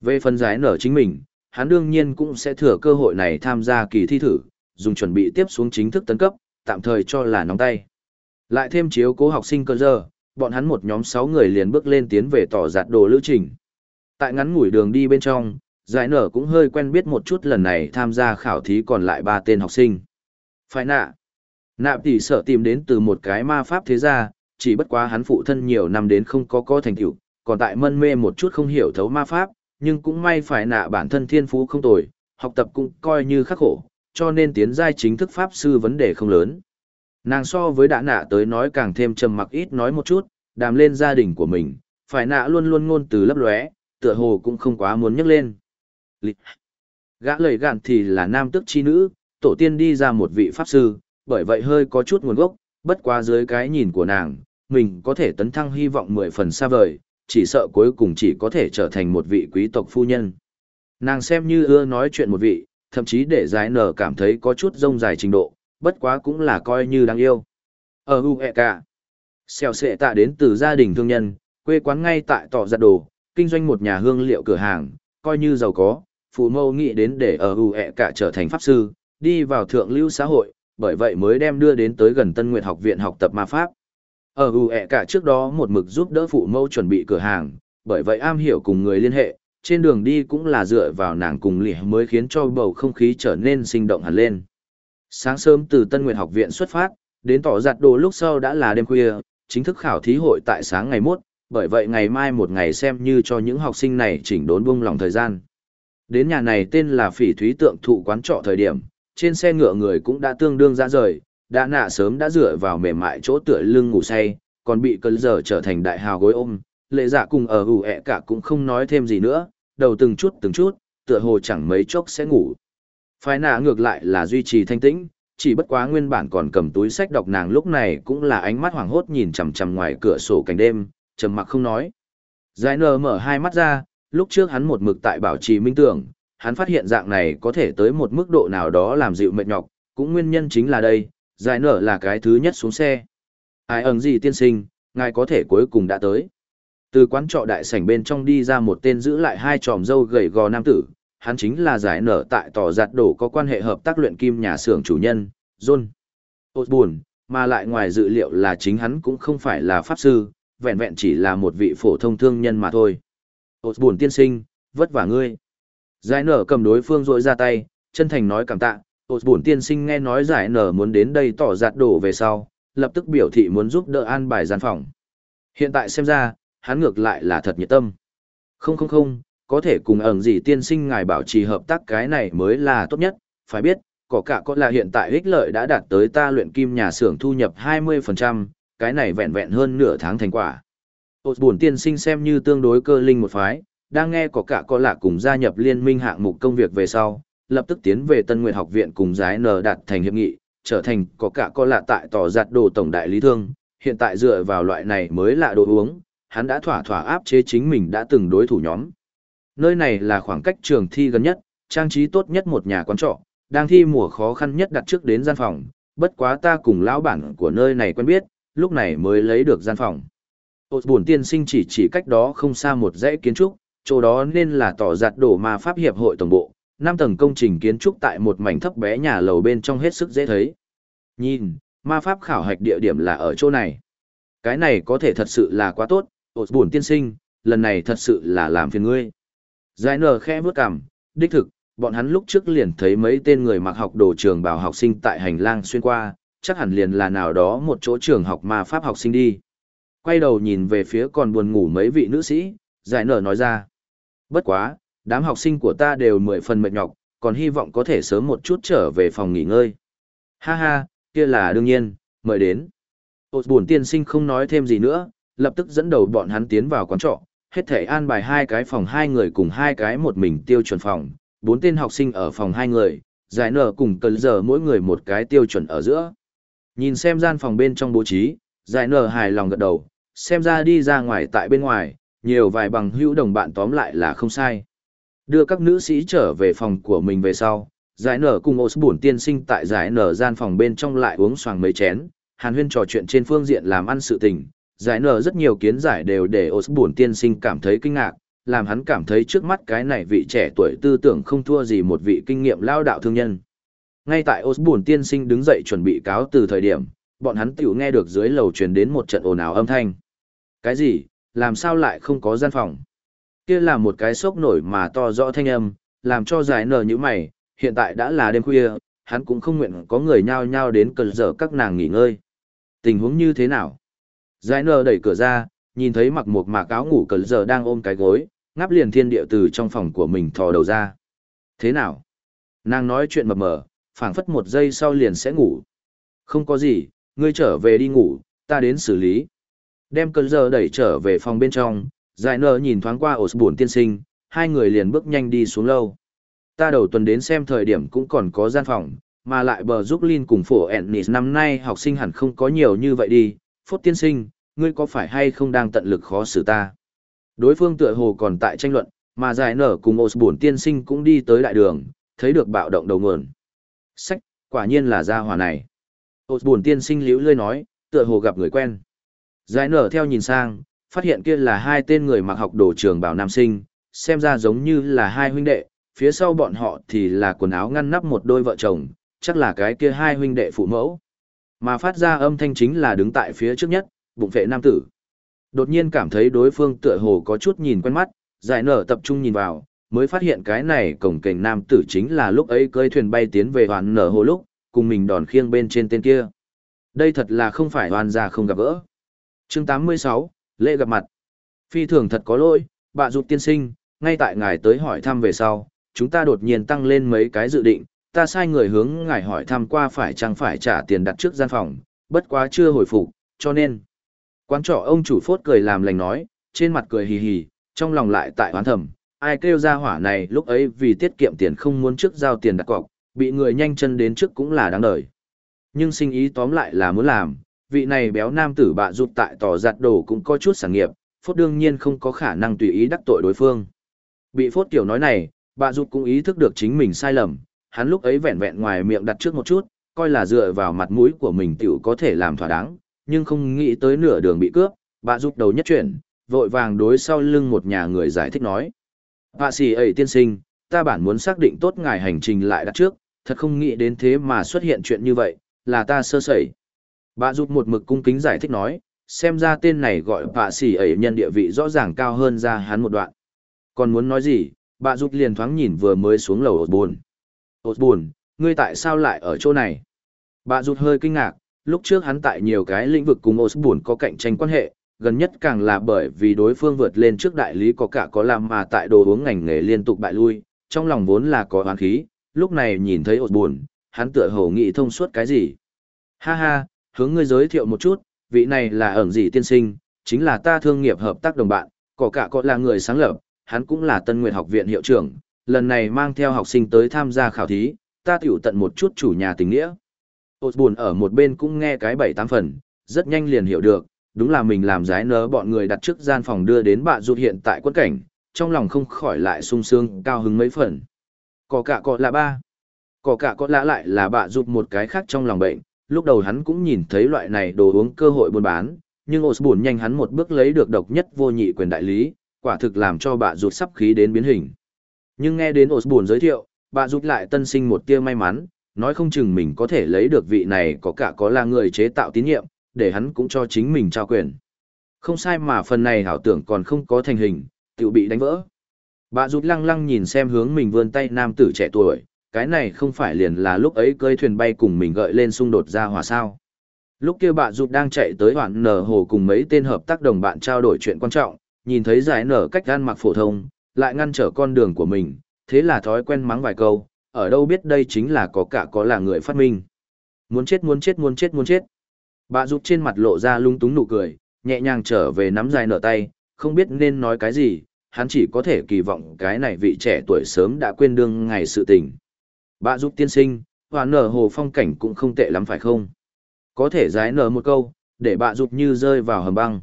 Về phần giải nở chính mình, hắn đương nhiên cũng sẽ thừa cơ hội này tham gia kỳ thi thử, dùng chuẩn bị tiếp xuống chính thức tấn cấp, tạm thời cho là nóng tay. Lại thêm chiếu cố học sinh cơ giờ, bọn hắn một nhóm sáu người liền bước lên tiến về tỏ giặt đồ lữ trình. Tại ngắn ngủi đường đi bên trong, giải nở cũng hơi quen biết một chút lần này tham gia khảo thí còn lại ba tên học sinh. Phải nạ. Nạ tỷ sợ tìm đến từ một cái ma pháp thế gia, chỉ bất quá hắn phụ thân nhiều năm đến không có có thành tựu, còn tại mân mê một chút không hiểu thấu ma pháp, nhưng cũng may phải nạ bản thân thiên phú không tồi, học tập cũng coi như khắc khổ, cho nên tiến giai chính thức pháp sư vấn đề không lớn. Nàng so với đã nạ tới nói càng thêm trầm mặc ít nói một chút, đàm lên gia đình của mình, phải nạ luôn luôn ngôn từ lấp lóe, tựa hồ cũng không quá muốn nhắc lên. Lịch. Gã lời gạn thì là nam tức chi nữ, tổ tiên đi ra một vị pháp sư, bởi vậy hơi có chút nguồn gốc, bất quá dưới cái nhìn của nàng, mình có thể tấn thăng hy vọng mười phần xa vời, chỉ sợ cuối cùng chỉ có thể trở thành một vị quý tộc phu nhân. Nàng xem như ưa nói chuyện một vị, thậm chí để giải nở cảm thấy có chút rông dài trình độ, bất quá cũng là coi như đáng yêu. Ở UEK, xèo xệ tạ đến từ gia đình thương nhân, quê quán ngay tại tỏ giặt đồ, kinh doanh một nhà hương liệu cửa hàng, coi như giàu có, phụ mâu nghĩ đến để ở Cả trở thành pháp sư, đi vào thượng lưu xã hội, bởi vậy mới đem đưa đến tới gần Tân Nguyệt học viện học tập ma pháp. Ở UE cả trước đó một mực giúp đỡ phụ mâu chuẩn bị cửa hàng, bởi vậy am hiểu cùng người liên hệ, trên đường đi cũng là dựa vào nàng cùng lỉa mới khiến cho bầu không khí trở nên sinh động hẳn lên. Sáng sớm từ Tân Nguyệt học viện xuất phát, đến tỏ giặt đồ lúc sau đã là đêm khuya, chính thức khảo thí hội tại sáng ngày mốt, bởi vậy ngày mai một ngày xem như cho những học sinh này chỉnh đốn buông lòng thời gian. Đến nhà này tên là phỉ thúy tượng thụ quán trọ thời điểm, trên xe ngựa người cũng đã tương đương ra rời, đã nạ sớm đã dựa vào mềm mại chỗ tựa lưng ngủ say, còn bị cơn giờ trở thành đại hào gối ôm, lệ dạ cùng ở hù ẹ cả cũng không nói thêm gì nữa, đầu từng chút từng chút, tựa hồ chẳng mấy chốc sẽ ngủ. Phái nạ ngược lại là duy trì thanh tĩnh, chỉ bất quá nguyên bản còn cầm túi sách đọc nàng lúc này cũng là ánh mắt hoảng hốt nhìn chằm chằm ngoài cửa sổ cảnh đêm, trầm mặc không nói. Giải nờ mở hai mắt ra, lúc trước hắn một mực tại bảo trì minh tưởng, hắn phát hiện dạng này có thể tới một mức độ nào đó làm dịu mệt nhọc, cũng nguyên nhân chính là đây, giải nở là cái thứ nhất xuống xe. Ai ẩn gì tiên sinh, ngài có thể cuối cùng đã tới. Từ quán trọ đại sảnh bên trong đi ra một tên giữ lại hai tròm dâu gầy gò nam tử, hắn chính là giải nở tại tỏ giặt đổ có quan hệ hợp tác luyện kim nhà xưởng chủ nhân, John. Ôt buồn, mà lại ngoài dự liệu là chính hắn cũng không phải là pháp sư, vẹn vẹn chỉ là một vị phổ thông thương nhân mà thôi. Ôt buồn tiên sinh, vất vả ngươi. Giải nở cầm đối phương rội ra tay, chân thành nói cảm tạ, ột bổn tiên sinh nghe nói giải nở muốn đến đây tỏ giặt đổ về sau, lập tức biểu thị muốn giúp đỡ an bài gian phòng. Hiện tại xem ra, hắn ngược lại là thật nhiệt tâm. Không không không, có thể cùng ẩn gì tiên sinh ngài bảo trì hợp tác cái này mới là tốt nhất, phải biết, có cả có là hiện tại ích lợi đã đạt tới ta luyện kim nhà xưởng thu nhập 20%, cái này vẹn vẹn hơn nửa tháng thành quả. Ôt buồn tiên sinh xem như tương đối cơ linh một phái, đang nghe có cả có lạ cùng gia nhập liên minh hạng mục công việc về sau, lập tức tiến về Tân Nguyệt học viện cùng giái nờ đạt thành hiệp nghị, trở thành có cả có lạ tại tỏ giặt đồ tổng đại lý thương, hiện tại dựa vào loại này mới là đồ uống, hắn đã thỏa thỏa áp chế chính mình đã từng đối thủ nhóm. Nơi này là khoảng cách trường thi gần nhất, trang trí tốt nhất một nhà quán trọ, đang thi mùa khó khăn nhất đặt trước đến gian phòng, bất quá ta cùng lão bản của nơi này quen biết, lúc này mới lấy được gian phòng. Ôt buồn tiên sinh chỉ chỉ cách đó không xa một dãy kiến trúc, chỗ đó nên là tỏ giặt đổ ma pháp hiệp hội tổng bộ, năm tầng công trình kiến trúc tại một mảnh thấp bé nhà lầu bên trong hết sức dễ thấy. Nhìn, ma pháp khảo hạch địa điểm là ở chỗ này. Cái này có thể thật sự là quá tốt, ột buồn tiên sinh, lần này thật sự là làm phiền ngươi. Giải nở khẽ bước cằm, đích thực, bọn hắn lúc trước liền thấy mấy tên người mặc học đồ trường bảo học sinh tại hành lang xuyên qua, chắc hẳn liền là nào đó một chỗ trường học ma pháp học sinh đi. Quay đầu nhìn về phía còn buồn ngủ mấy vị nữ sĩ, giải nở nói ra. Bất quá, đám học sinh của ta đều mười phần mệt nhọc, còn hy vọng có thể sớm một chút trở về phòng nghỉ ngơi. Ha ha, kia là đương nhiên, mời đến. Ôt buồn tiên sinh không nói thêm gì nữa, lập tức dẫn đầu bọn hắn tiến vào quán trọ, hết thể an bài hai cái phòng hai người cùng hai cái một mình tiêu chuẩn phòng, bốn tên học sinh ở phòng hai người, giải nở cùng cần giờ mỗi người một cái tiêu chuẩn ở giữa. Nhìn xem gian phòng bên trong bố trí, giải nở hài lòng gật đầu, xem ra đi ra ngoài tại bên ngoài, nhiều vài bằng hữu đồng bạn tóm lại là không sai. Đưa các nữ sĩ trở về phòng của mình về sau, Giải nở cùng Osborne tiên sinh tại giải nở gian phòng bên trong lại uống xoàng mấy chén, hàn huyên trò chuyện trên phương diện làm ăn sự tình. Giải nở rất nhiều kiến giải đều để Osborne tiên sinh cảm thấy kinh ngạc, làm hắn cảm thấy trước mắt cái này vị trẻ tuổi tư tưởng không thua gì một vị kinh nghiệm lao đạo thương nhân. Ngay tại Osborne tiên sinh đứng dậy chuẩn bị cáo từ thời điểm, bọn hắn tiểu nghe được dưới lầu truyền đến một trận ồn ào âm thanh. Cái gì, làm sao lại không có gian phòng? Kia là một cái sốc nổi mà to rõ thanh âm, làm cho giải nở như mày, hiện tại đã là đêm khuya, hắn cũng không nguyện có người nhao nhao đến cờ giờ các nàng nghỉ ngơi. Tình huống như thế nào? Giải nở đẩy cửa ra, nhìn thấy mặc một mạc áo ngủ cờ giờ đang ôm cái gối, ngáp liền thiên địa từ trong phòng của mình thò đầu ra. Thế nào? Nàng nói chuyện mập mờ, phảng phất một giây sau liền sẽ ngủ. Không có gì, ngươi trở về đi ngủ, ta đến xử lý. Đem cơn giờ đẩy trở về phòng bên trong, giải nở nhìn thoáng qua ổ buồn tiên sinh, hai người liền bước nhanh đi xuống lâu. Ta đầu tuần đến xem thời điểm cũng còn có gian phòng, mà lại bờ giúp Linh cùng phổ Ennis năm nay học sinh hẳn không có nhiều như vậy đi. Phốt tiên sinh, ngươi có phải hay không đang tận lực khó xử ta? Đối phương tựa hồ còn tại tranh luận, mà giải nở cùng Osborne tiên sinh cũng đi tới đại đường, thấy được bạo động đầu nguồn. Sách, quả nhiên là gia hỏa này. Osborne tiên sinh liễu lươi nói, tựa hồ gặp người quen. Giải nở theo nhìn sang, phát hiện kia là hai tên người mặc học đồ trường bảo nam sinh, xem ra giống như là hai huynh đệ, phía sau bọn họ thì là quần áo ngăn nắp một đôi vợ chồng, chắc là cái kia hai huynh đệ phụ mẫu. Mà phát ra âm thanh chính là đứng tại phía trước nhất, bụng vệ nam tử. Đột nhiên cảm thấy đối phương tựa hồ có chút nhìn quen mắt, giải nở tập trung nhìn vào, mới phát hiện cái này cổng cảnh nam tử chính là lúc ấy cơi thuyền bay tiến về hoàn nở hồ lúc, cùng mình đòn khiêng bên trên tên kia. Đây thật là không phải hoàn gia không gặp gỡ. chương 86, lễ gặp mặt. Phi thường thật có lỗi, bà dục tiên sinh, ngay tại ngài tới hỏi thăm về sau, chúng ta đột nhiên tăng lên mấy cái dự định, ta sai người hướng ngài hỏi thăm qua phải chăng phải trả tiền đặt trước gian phòng, bất quá chưa hồi phục, cho nên. Quán trọ ông chủ phốt cười làm lành nói, trên mặt cười hì hì, trong lòng lại tại hoán thầm, ai kêu ra hỏa này lúc ấy vì tiết kiệm tiền không muốn trước giao tiền đặt cọc, bị người nhanh chân đến trước cũng là đáng đời. Nhưng sinh ý tóm lại là muốn làm, vị này béo nam tử bạ rụt tại tỏ giặt đồ cũng có chút sản nghiệp, phốt đương nhiên không có khả năng tùy ý đắc tội đối phương. Bị phốt kiểu nói này, bạ rụt cũng ý thức được chính mình sai lầm, hắn lúc ấy vẹn vẹn ngoài miệng đặt trước một chút, coi là dựa vào mặt mũi của mình tiểu có thể làm thỏa đáng, nhưng không nghĩ tới nửa đường bị cướp, bạ rụt đầu nhất chuyển, vội vàng đối sau lưng một nhà người giải thích nói. Bà sĩ ấy tiên sinh, ta bản muốn xác định tốt ngài hành trình lại đặt trước, thật không nghĩ đến thế mà xuất hiện chuyện như vậy, là ta sơ sẩy. Bà giúp một mực cung kính giải thích nói, xem ra tên này gọi bà sĩ ấy nhân địa vị rõ ràng cao hơn ra hắn một đoạn. Còn muốn nói gì, bà giúp liền thoáng nhìn vừa mới xuống lầu ột buồn. Ột buồn, ngươi tại sao lại ở chỗ này? Bà rụt hơi kinh ngạc, lúc trước hắn tại nhiều cái lĩnh vực cùng Osborne có cạnh tranh quan hệ, gần nhất càng là bởi vì đối phương vượt lên trước đại lý có cả có làm mà tại đồ uống ngành nghề liên tục bại lui, trong lòng vốn là có oán khí, lúc này nhìn thấy ột buồn hắn tựa hồ nghĩ thông suốt cái gì. Ha ha, hướng ngươi giới thiệu một chút, vị này là ẩn gì tiên sinh, chính là ta thương nghiệp hợp tác đồng bạn, có cả có là người sáng lập, hắn cũng là Tân Nguyệt học viện hiệu trưởng, lần này mang theo học sinh tới tham gia khảo thí, ta tiểu tận một chút chủ nhà tình nghĩa. Osborne ở một bên cũng nghe cái bảy tám phần, rất nhanh liền hiểu được, đúng là mình làm giái nớ bọn người đặt trước gian phòng đưa đến bạ rụt hiện tại quân cảnh, trong lòng không khỏi lại sung sướng cao hứng mấy phần. Có cả có là ba. Có cả có lạ lại là bạ rụt một cái khác trong lòng bệnh, lúc đầu hắn cũng nhìn thấy loại này đồ uống cơ hội buôn bán, nhưng Osborne nhanh hắn một bước lấy được độc nhất vô nhị quyền đại lý, quả thực làm cho bạ rụt sắp khí đến biến hình. Nhưng nghe đến Osborne giới thiệu, bạ rụt lại tân sinh một tia may mắn, nói không chừng mình có thể lấy được vị này có cả có là người chế tạo tín nhiệm, để hắn cũng cho chính mình trao quyền. Không sai mà phần này hảo tưởng còn không có thành hình, tự bị đánh vỡ. Bà rút lăng lăng nhìn xem hướng mình vươn tay nam tử trẻ tuổi, cái này không phải liền là lúc ấy cơi thuyền bay cùng mình gợi lên xung đột ra hòa sao. Lúc kia bà rút đang chạy tới hoạn nở hồ cùng mấy tên hợp tác đồng bạn trao đổi chuyện quan trọng, nhìn thấy giải nở cách gan mặc phổ thông, lại ngăn trở con đường của mình, thế là thói quen mắng vài câu, ở đâu biết đây chính là có cả có là người phát minh. Muốn chết muốn chết muốn chết muốn chết. Bà rụt trên mặt lộ ra lung túng nụ cười, nhẹ nhàng trở về nắm dài nở tay, không biết nên nói cái gì, hắn chỉ có thể kỳ vọng cái này vị trẻ tuổi sớm đã quên đương ngày sự tình. Bà giúp tiên sinh, hòa nở hồ phong cảnh cũng không tệ lắm phải không? Có thể giải nở một câu, để bà giúp như rơi vào hầm băng.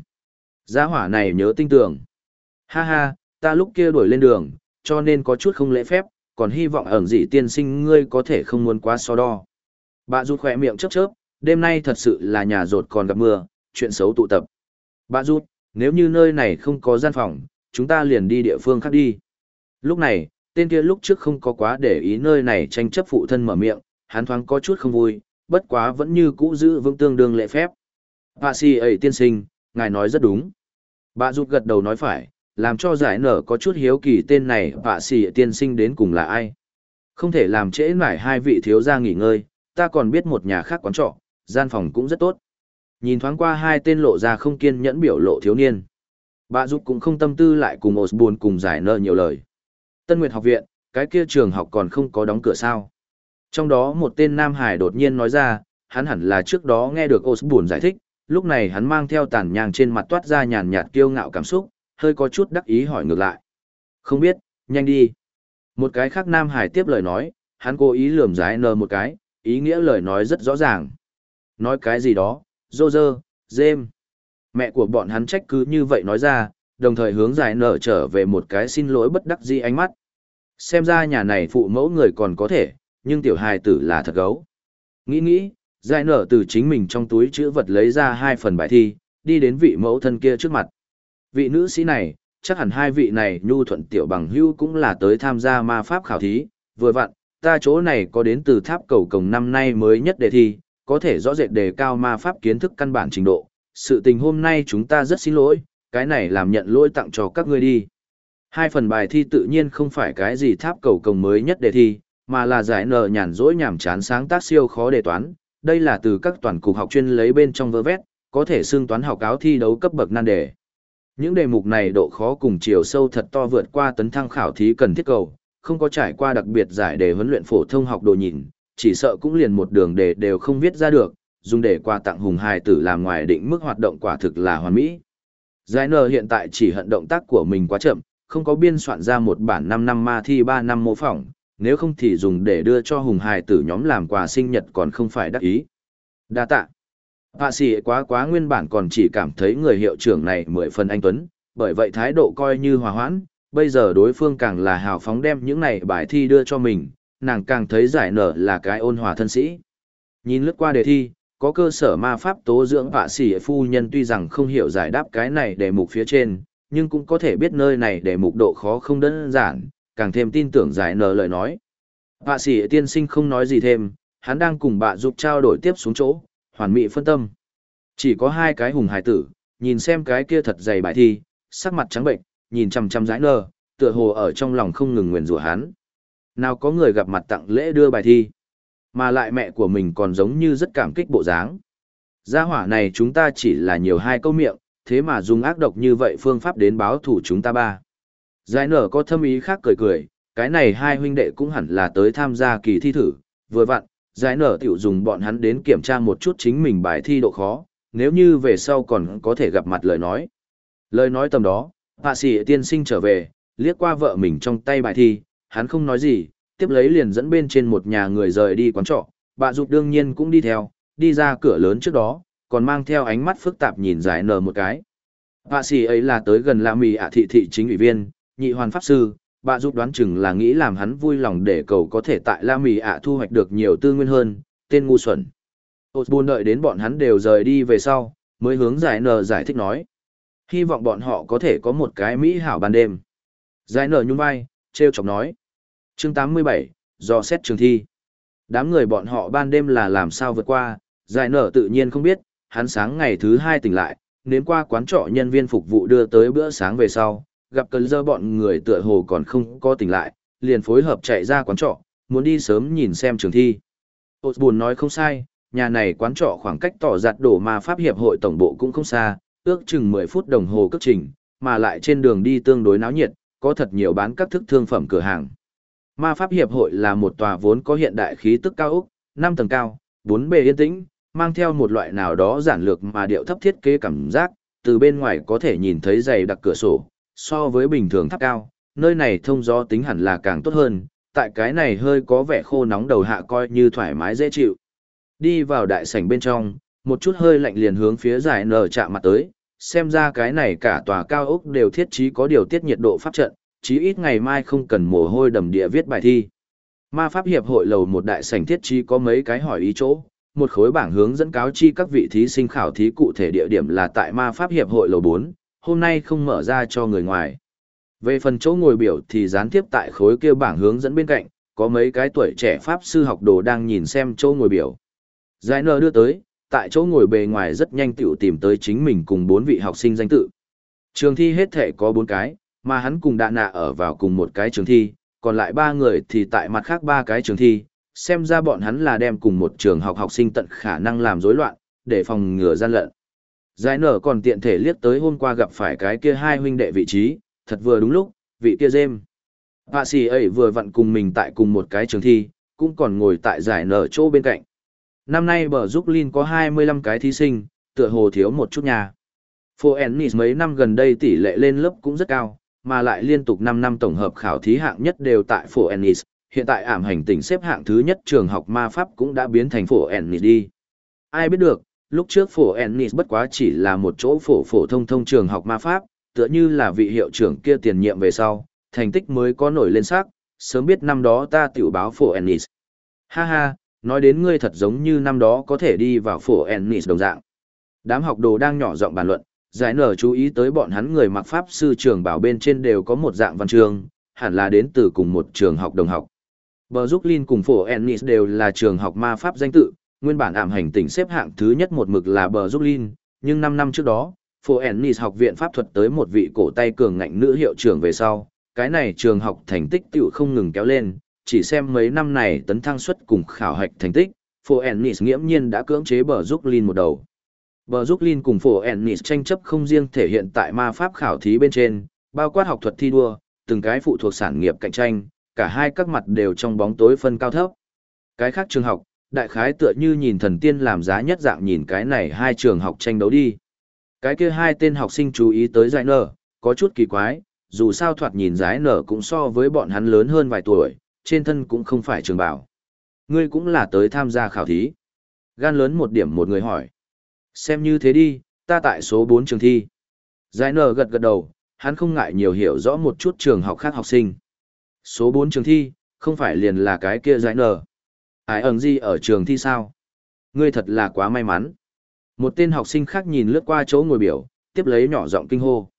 Gia hỏa này nhớ tinh tưởng. Ha ha, ta lúc kia đuổi lên đường, cho nên có chút không lễ phép, còn hy vọng ẩn dị tiên sinh ngươi có thể không muốn quá so đo. Bà rụt khỏe miệng chớp chớp, đêm nay thật sự là nhà rột còn gặp mưa, chuyện xấu tụ tập. Bà rút, nếu như nơi này không có gian phòng, chúng ta liền đi địa phương khác đi. Lúc này, tên kia lúc trước không có quá để ý nơi này tranh chấp phụ thân mở miệng, hắn thoáng có chút không vui, bất quá vẫn như cũ giữ vững tương đương lệ phép. Bà si ấy tiên sinh, ngài nói rất đúng. Bà rút gật đầu nói phải, làm cho giải nở có chút hiếu kỳ tên này bà si tiên sinh đến cùng là ai. Không thể làm trễ mải hai vị thiếu gia nghỉ ngơi, ta còn biết một nhà khác quán trọ, gian phòng cũng rất tốt. Nhìn thoáng qua hai tên lộ ra không kiên nhẫn biểu lộ thiếu niên. Bà Dục cũng không tâm tư lại cùng Osborne cùng giải nợ nhiều lời. Tân Nguyệt học viện, cái kia trường học còn không có đóng cửa sao. Trong đó một tên Nam Hải đột nhiên nói ra, hắn hẳn là trước đó nghe được Osborne giải thích, lúc này hắn mang theo tàn nhang trên mặt toát ra nhàn nhạt kiêu ngạo cảm xúc, hơi có chút đắc ý hỏi ngược lại. Không biết, nhanh đi. Một cái khác Nam Hải tiếp lời nói, hắn cố ý lườm giải nờ một cái, ý nghĩa lời nói rất rõ ràng. Nói cái gì đó, dô dơ, dêm. Mẹ của bọn hắn trách cứ như vậy nói ra, đồng thời hướng giải nở trở về một cái xin lỗi bất đắc dĩ ánh mắt. Xem ra nhà này phụ mẫu người còn có thể, nhưng tiểu hài tử là thật gấu. Nghĩ nghĩ, giải nở từ chính mình trong túi chữ vật lấy ra hai phần bài thi, đi đến vị mẫu thân kia trước mặt. Vị nữ sĩ này, chắc hẳn hai vị này nhu thuận tiểu bằng hưu cũng là tới tham gia ma pháp khảo thí, vừa vặn, ta chỗ này có đến từ tháp cầu cổng năm nay mới nhất đề thi, có thể rõ rệt đề cao ma pháp kiến thức căn bản trình độ. Sự tình hôm nay chúng ta rất xin lỗi, cái này làm nhận lỗi tặng cho các ngươi đi. Hai phần bài thi tự nhiên không phải cái gì tháp cầu cồng mới nhất đề thi, mà là giải nợ nhàn rỗi nhảm chán sáng tác siêu khó đề toán. Đây là từ các toàn cục học chuyên lấy bên trong vơ vét, có thể xương toán học áo thi đấu cấp bậc nan đề. Những đề mục này độ khó cùng chiều sâu thật to vượt qua tấn thăng khảo thí cần thiết cầu, không có trải qua đặc biệt giải đề huấn luyện phổ thông học đồ nhìn, chỉ sợ cũng liền một đường đề đều không viết ra được, dùng để quà tặng hùng hài tử làm ngoài định mức hoạt động quả thực là hoàn mỹ. Giải nờ hiện tại chỉ hận động tác của mình quá chậm, không có biên soạn ra một bản 5 năm ma thi 3 năm mô phỏng, nếu không thì dùng để đưa cho hùng hài tử nhóm làm quà sinh nhật còn không phải đắc ý. Đa tạ. Hạ sĩ quá quá nguyên bản còn chỉ cảm thấy người hiệu trưởng này mười phần anh Tuấn, bởi vậy thái độ coi như hòa hoãn, bây giờ đối phương càng là hào phóng đem những này bài thi đưa cho mình, nàng càng thấy giải nở là cái ôn hòa thân sĩ. Nhìn lướt qua đề thi, có cơ sở ma pháp tố dưỡng vạ sĩ phu nhân tuy rằng không hiểu giải đáp cái này đề mục phía trên, nhưng cũng có thể biết nơi này đề mục độ khó không đơn giản, càng thêm tin tưởng giải nở lời nói. Vạ sĩ tiên sinh không nói gì thêm, hắn đang cùng bà giúp trao đổi tiếp xuống chỗ, hoàn mỹ phân tâm. Chỉ có hai cái hùng hải tử, nhìn xem cái kia thật dày bài thi, sắc mặt trắng bệnh, nhìn chằm chằm giải nở, tựa hồ ở trong lòng không ngừng nguyền rủa hắn. Nào có người gặp mặt tặng lễ đưa bài thi, mà lại mẹ của mình còn giống như rất cảm kích bộ dáng. Gia hỏa này chúng ta chỉ là nhiều hai câu miệng, thế mà dùng ác độc như vậy phương pháp đến báo thủ chúng ta ba. Giải nở có thâm ý khác cười cười, cái này hai huynh đệ cũng hẳn là tới tham gia kỳ thi thử, vừa vặn, giải nở tiểu dùng bọn hắn đến kiểm tra một chút chính mình bài thi độ khó, nếu như về sau còn có thể gặp mặt lời nói. Lời nói tầm đó, hạ sĩ tiên sinh trở về, liếc qua vợ mình trong tay bài thi, hắn không nói gì, tiếp lấy liền dẫn bên trên một nhà người rời đi quán trọ, bà dục đương nhiên cũng đi theo, đi ra cửa lớn trước đó, còn mang theo ánh mắt phức tạp nhìn giải nở một cái. Bà sĩ ấy là tới gần La Mì ạ thị thị chính ủy viên, nhị hoàn pháp sư, bà dục đoán chừng là nghĩ làm hắn vui lòng để cầu có thể tại La Mì ạ thu hoạch được nhiều tư nguyên hơn, tên ngu xuẩn. buồn đợi đến bọn hắn đều rời đi về sau, mới hướng giải nở giải thích nói. Hy vọng bọn họ có thể có một cái mỹ hảo ban đêm. Giải nở nhún vai, treo chọc nói. Chương 87, do xét trường thi. Đám người bọn họ ban đêm là làm sao vượt qua, giải nở tự nhiên không biết, hắn sáng ngày thứ hai tỉnh lại, nếm qua quán trọ nhân viên phục vụ đưa tới bữa sáng về sau, gặp cơn dơ bọn người tựa hồ còn không có tỉnh lại, liền phối hợp chạy ra quán trọ, muốn đi sớm nhìn xem trường thi. Ôt buồn nói không sai, nhà này quán trọ khoảng cách tỏ giặt đổ mà pháp hiệp hội tổng bộ cũng không xa, ước chừng 10 phút đồng hồ cất trình, mà lại trên đường đi tương đối náo nhiệt, có thật nhiều bán các thức thương phẩm cửa hàng. Ma Pháp Hiệp hội là một tòa vốn có hiện đại khí tức cao ốc, 5 tầng cao, 4 bề yên tĩnh, mang theo một loại nào đó giản lược mà điệu thấp thiết kế cảm giác, từ bên ngoài có thể nhìn thấy dày đặc cửa sổ, so với bình thường tháp cao, nơi này thông gió tính hẳn là càng tốt hơn, tại cái này hơi có vẻ khô nóng đầu hạ coi như thoải mái dễ chịu. Đi vào đại sảnh bên trong, một chút hơi lạnh liền hướng phía giải nở chạm mặt tới, xem ra cái này cả tòa cao ốc đều thiết trí có điều tiết nhiệt độ pháp trận, chí ít ngày mai không cần mồ hôi đầm địa viết bài thi. Ma Pháp Hiệp hội lầu một đại sảnh thiết trí có mấy cái hỏi ý chỗ, một khối bảng hướng dẫn cáo chi các vị thí sinh khảo thí cụ thể địa điểm là tại Ma Pháp Hiệp hội lầu 4, hôm nay không mở ra cho người ngoài. Về phần chỗ ngồi biểu thì gián tiếp tại khối kia bảng hướng dẫn bên cạnh, có mấy cái tuổi trẻ Pháp sư học đồ đang nhìn xem chỗ ngồi biểu. Giải nờ đưa tới, tại chỗ ngồi bề ngoài rất nhanh tiểu tìm tới chính mình cùng bốn vị học sinh danh tự. Trường thi hết thể có bốn cái, mà hắn cùng đạ nạ ở vào cùng một cái trường thi, còn lại ba người thì tại mặt khác ba cái trường thi, xem ra bọn hắn là đem cùng một trường học học sinh tận khả năng làm rối loạn, để phòng ngừa gian lận. Giải nở còn tiện thể liếc tới hôm qua gặp phải cái kia hai huynh đệ vị trí, thật vừa đúng lúc, vị kia dêm. Họa sĩ ấy vừa vặn cùng mình tại cùng một cái trường thi, cũng còn ngồi tại giải nở chỗ bên cạnh. Năm nay bờ giúp Linh có 25 cái thí sinh, tựa hồ thiếu một chút nhà. Phô Ennis mấy năm gần đây tỷ lệ lên lớp cũng rất cao, mà lại liên tục 5 năm tổng hợp khảo thí hạng nhất đều tại Phổ Ennis. Hiện tại ảm hành tỉnh xếp hạng thứ nhất trường học ma pháp cũng đã biến thành Phổ Ennis đi. Ai biết được, lúc trước Phổ Ennis bất quá chỉ là một chỗ phổ phổ thông thông trường học ma pháp, tựa như là vị hiệu trưởng kia tiền nhiệm về sau, thành tích mới có nổi lên sắc, sớm biết năm đó ta tiểu báo Phổ Ennis. Ha ha, nói đến ngươi thật giống như năm đó có thể đi vào phổ Ennis đồng dạng. Đám học đồ đang nhỏ giọng bàn luận, giải nở chú ý tới bọn hắn người mặc pháp sư trường bảo bên trên đều có một dạng văn trường, hẳn là đến từ cùng một trường học đồng học. Bờ Giúp Linh cùng Phổ Ennis đều là trường học ma pháp danh tự, nguyên bản ảm hành tỉnh xếp hạng thứ nhất một mực là Bờ Giúp Linh, nhưng 5 năm trước đó, Phổ Ennis học viện pháp thuật tới một vị cổ tay cường ngạnh nữ hiệu trưởng về sau, cái này trường học thành tích tiểu không ngừng kéo lên, chỉ xem mấy năm này tấn thăng suất cùng khảo hạch thành tích, Phổ Ennis nghiễm nhiên đã cưỡng chế Bờ Giúp lin một đầu. Bờ giúp lin cùng phổ Ennis tranh chấp không riêng thể hiện tại ma pháp khảo thí bên trên, bao quát học thuật thi đua, từng cái phụ thuộc sản nghiệp cạnh tranh, cả hai các mặt đều trong bóng tối phân cao thấp. Cái khác trường học, đại khái tựa như nhìn thần tiên làm giá nhất dạng nhìn cái này hai trường học tranh đấu đi. Cái kia hai tên học sinh chú ý tới giải nở, có chút kỳ quái, dù sao thoạt nhìn giải nở cũng so với bọn hắn lớn hơn vài tuổi, trên thân cũng không phải trường bảo. Ngươi cũng là tới tham gia khảo thí. Gan lớn một điểm một người hỏi. Xem như thế đi, ta tại số 4 trường thi. Giải nở gật gật đầu, hắn không ngại nhiều hiểu rõ một chút trường học khác học sinh. Số 4 trường thi, không phải liền là cái kia giải nở. Ai ẩn gì ở trường thi sao? Ngươi thật là quá may mắn. Một tên học sinh khác nhìn lướt qua chỗ ngồi biểu, tiếp lấy nhỏ giọng kinh hô.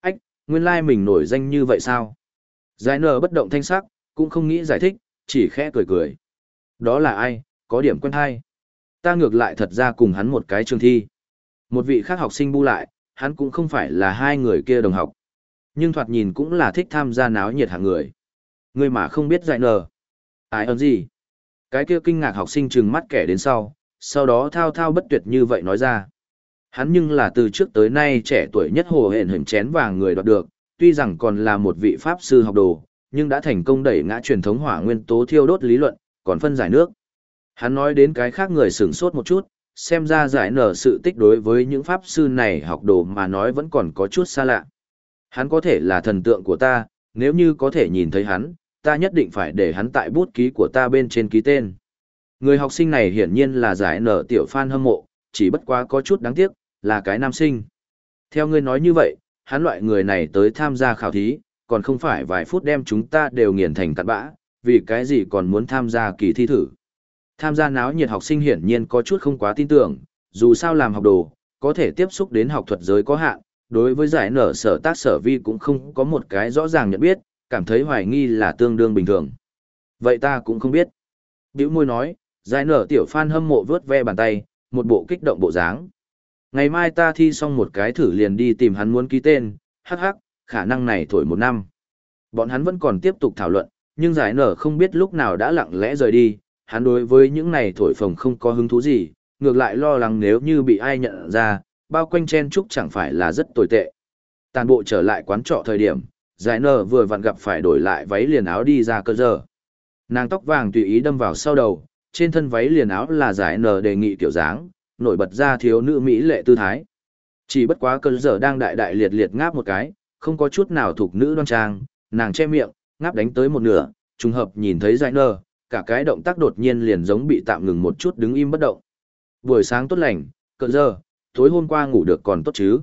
Ách, nguyên lai like mình nổi danh như vậy sao? Giải nở bất động thanh sắc, cũng không nghĩ giải thích, chỉ khẽ cười cười. Đó là ai, có điểm quen hay? Ta ngược lại thật ra cùng hắn một cái trường thi. Một vị khác học sinh bu lại, hắn cũng không phải là hai người kia đồng học. Nhưng thoạt nhìn cũng là thích tham gia náo nhiệt hạng người. Người mà không biết dạy nờ. Ai ơn gì? Cái kia kinh ngạc học sinh trừng mắt kẻ đến sau, sau đó thao thao bất tuyệt như vậy nói ra. Hắn nhưng là từ trước tới nay trẻ tuổi nhất hồ hển hình chén vàng người đoạt được, tuy rằng còn là một vị pháp sư học đồ, nhưng đã thành công đẩy ngã truyền thống hỏa nguyên tố thiêu đốt lý luận, còn phân giải nước. Hắn nói đến cái khác người sửng sốt một chút, xem ra giải nở sự tích đối với những pháp sư này học đồ mà nói vẫn còn có chút xa lạ. Hắn có thể là thần tượng của ta, nếu như có thể nhìn thấy hắn, ta nhất định phải để hắn tại bút ký của ta bên trên ký tên. Người học sinh này hiển nhiên là giải nở tiểu fan hâm mộ, chỉ bất quá có chút đáng tiếc, là cái nam sinh. Theo ngươi nói như vậy, hắn loại người này tới tham gia khảo thí, còn không phải vài phút đem chúng ta đều nghiền thành cặn bã, vì cái gì còn muốn tham gia kỳ thi thử. Tham gia náo nhiệt học sinh hiển nhiên có chút không quá tin tưởng, dù sao làm học đồ, có thể tiếp xúc đến học thuật giới có hạn, đối với giải nở sở tác sở vi cũng không có một cái rõ ràng nhận biết, cảm thấy hoài nghi là tương đương bình thường. Vậy ta cũng không biết. Biểu môi nói, giải nở tiểu phan hâm mộ vớt ve bàn tay, một bộ kích động bộ dáng. Ngày mai ta thi xong một cái thử liền đi tìm hắn muốn ký tên, hắc hắc, khả năng này thổi một năm. Bọn hắn vẫn còn tiếp tục thảo luận, nhưng giải nở không biết lúc nào đã lặng lẽ rời đi, hắn đối với những này thổi phồng không có hứng thú gì, ngược lại lo lắng nếu như bị ai nhận ra, bao quanh chen trúc chẳng phải là rất tồi tệ. Tàn bộ trở lại quán trọ thời điểm, giải nở vừa vặn gặp phải đổi lại váy liền áo đi ra cơ giờ. Nàng tóc vàng tùy ý đâm vào sau đầu, trên thân váy liền áo là giải nở đề nghị kiểu dáng, nổi bật ra thiếu nữ Mỹ lệ tư thái. Chỉ bất quá cơ giờ đang đại đại liệt liệt ngáp một cái, không có chút nào thuộc nữ đoan trang, nàng che miệng, ngáp đánh tới một nửa, trùng hợp nhìn thấy giải nơ, cả cái động tác đột nhiên liền giống bị tạm ngừng một chút đứng im bất động. Buổi sáng tốt lành, cận giờ, tối hôm qua ngủ được còn tốt chứ.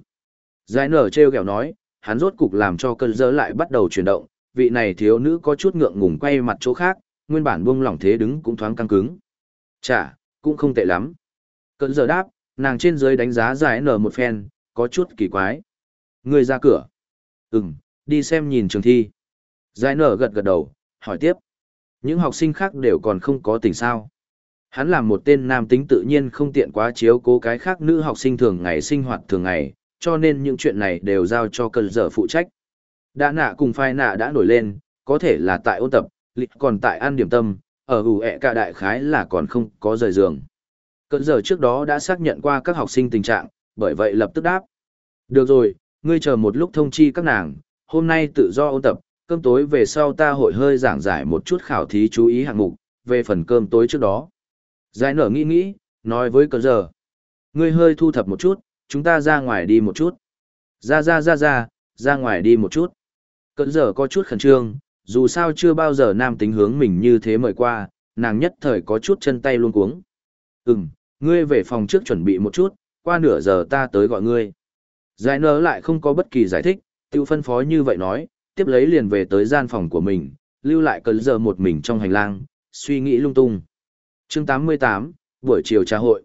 Giải nở treo kẹo nói, hắn rốt cục làm cho cơn giờ lại bắt đầu chuyển động, vị này thiếu nữ có chút ngượng ngùng quay mặt chỗ khác, nguyên bản buông lỏng thế đứng cũng thoáng căng cứng. Chả, cũng không tệ lắm. Cơn giờ đáp, nàng trên dưới đánh giá giải nở một phen, có chút kỳ quái. Người ra cửa. Ừm, đi xem nhìn trường thi. Giải nở gật gật đầu, hỏi tiếp. Những học sinh khác đều còn không có tình sao. Hắn là một tên nam tính tự nhiên không tiện quá chiếu cố cái khác nữ học sinh thường ngày sinh hoạt thường ngày, cho nên những chuyện này đều giao cho cơn giờ phụ trách. Đã nạ cùng phai nạ đã nổi lên, có thể là tại ôn tập, lịch còn tại ăn điểm tâm, ở ủ ẹ cả đại khái là còn không có rời giường. Cận giờ trước đó đã xác nhận qua các học sinh tình trạng, bởi vậy lập tức đáp. Được rồi, ngươi chờ một lúc thông chi các nàng, hôm nay tự do ôn tập, cơm tối về sau ta hội hơi giảng giải một chút khảo thí chú ý hạng mục, về phần cơm tối trước đó. Giải nở nghĩ nghĩ, nói với cờ giờ. Ngươi hơi thu thập một chút, chúng ta ra ngoài đi một chút. Ra ra ra ra, ra ngoài đi một chút. Cờ giờ có chút khẩn trương, dù sao chưa bao giờ nam tính hướng mình như thế mời qua, nàng nhất thời có chút chân tay luôn cuống. Ừm, ngươi về phòng trước chuẩn bị một chút, qua nửa giờ ta tới gọi ngươi. Giải nở lại không có bất kỳ giải thích, tiêu phân phó như vậy nói, tiếp lấy liền về tới gian phòng của mình, lưu lại cơn giờ một mình trong hành lang, suy nghĩ lung tung. chương 88, buổi chiều trà hội.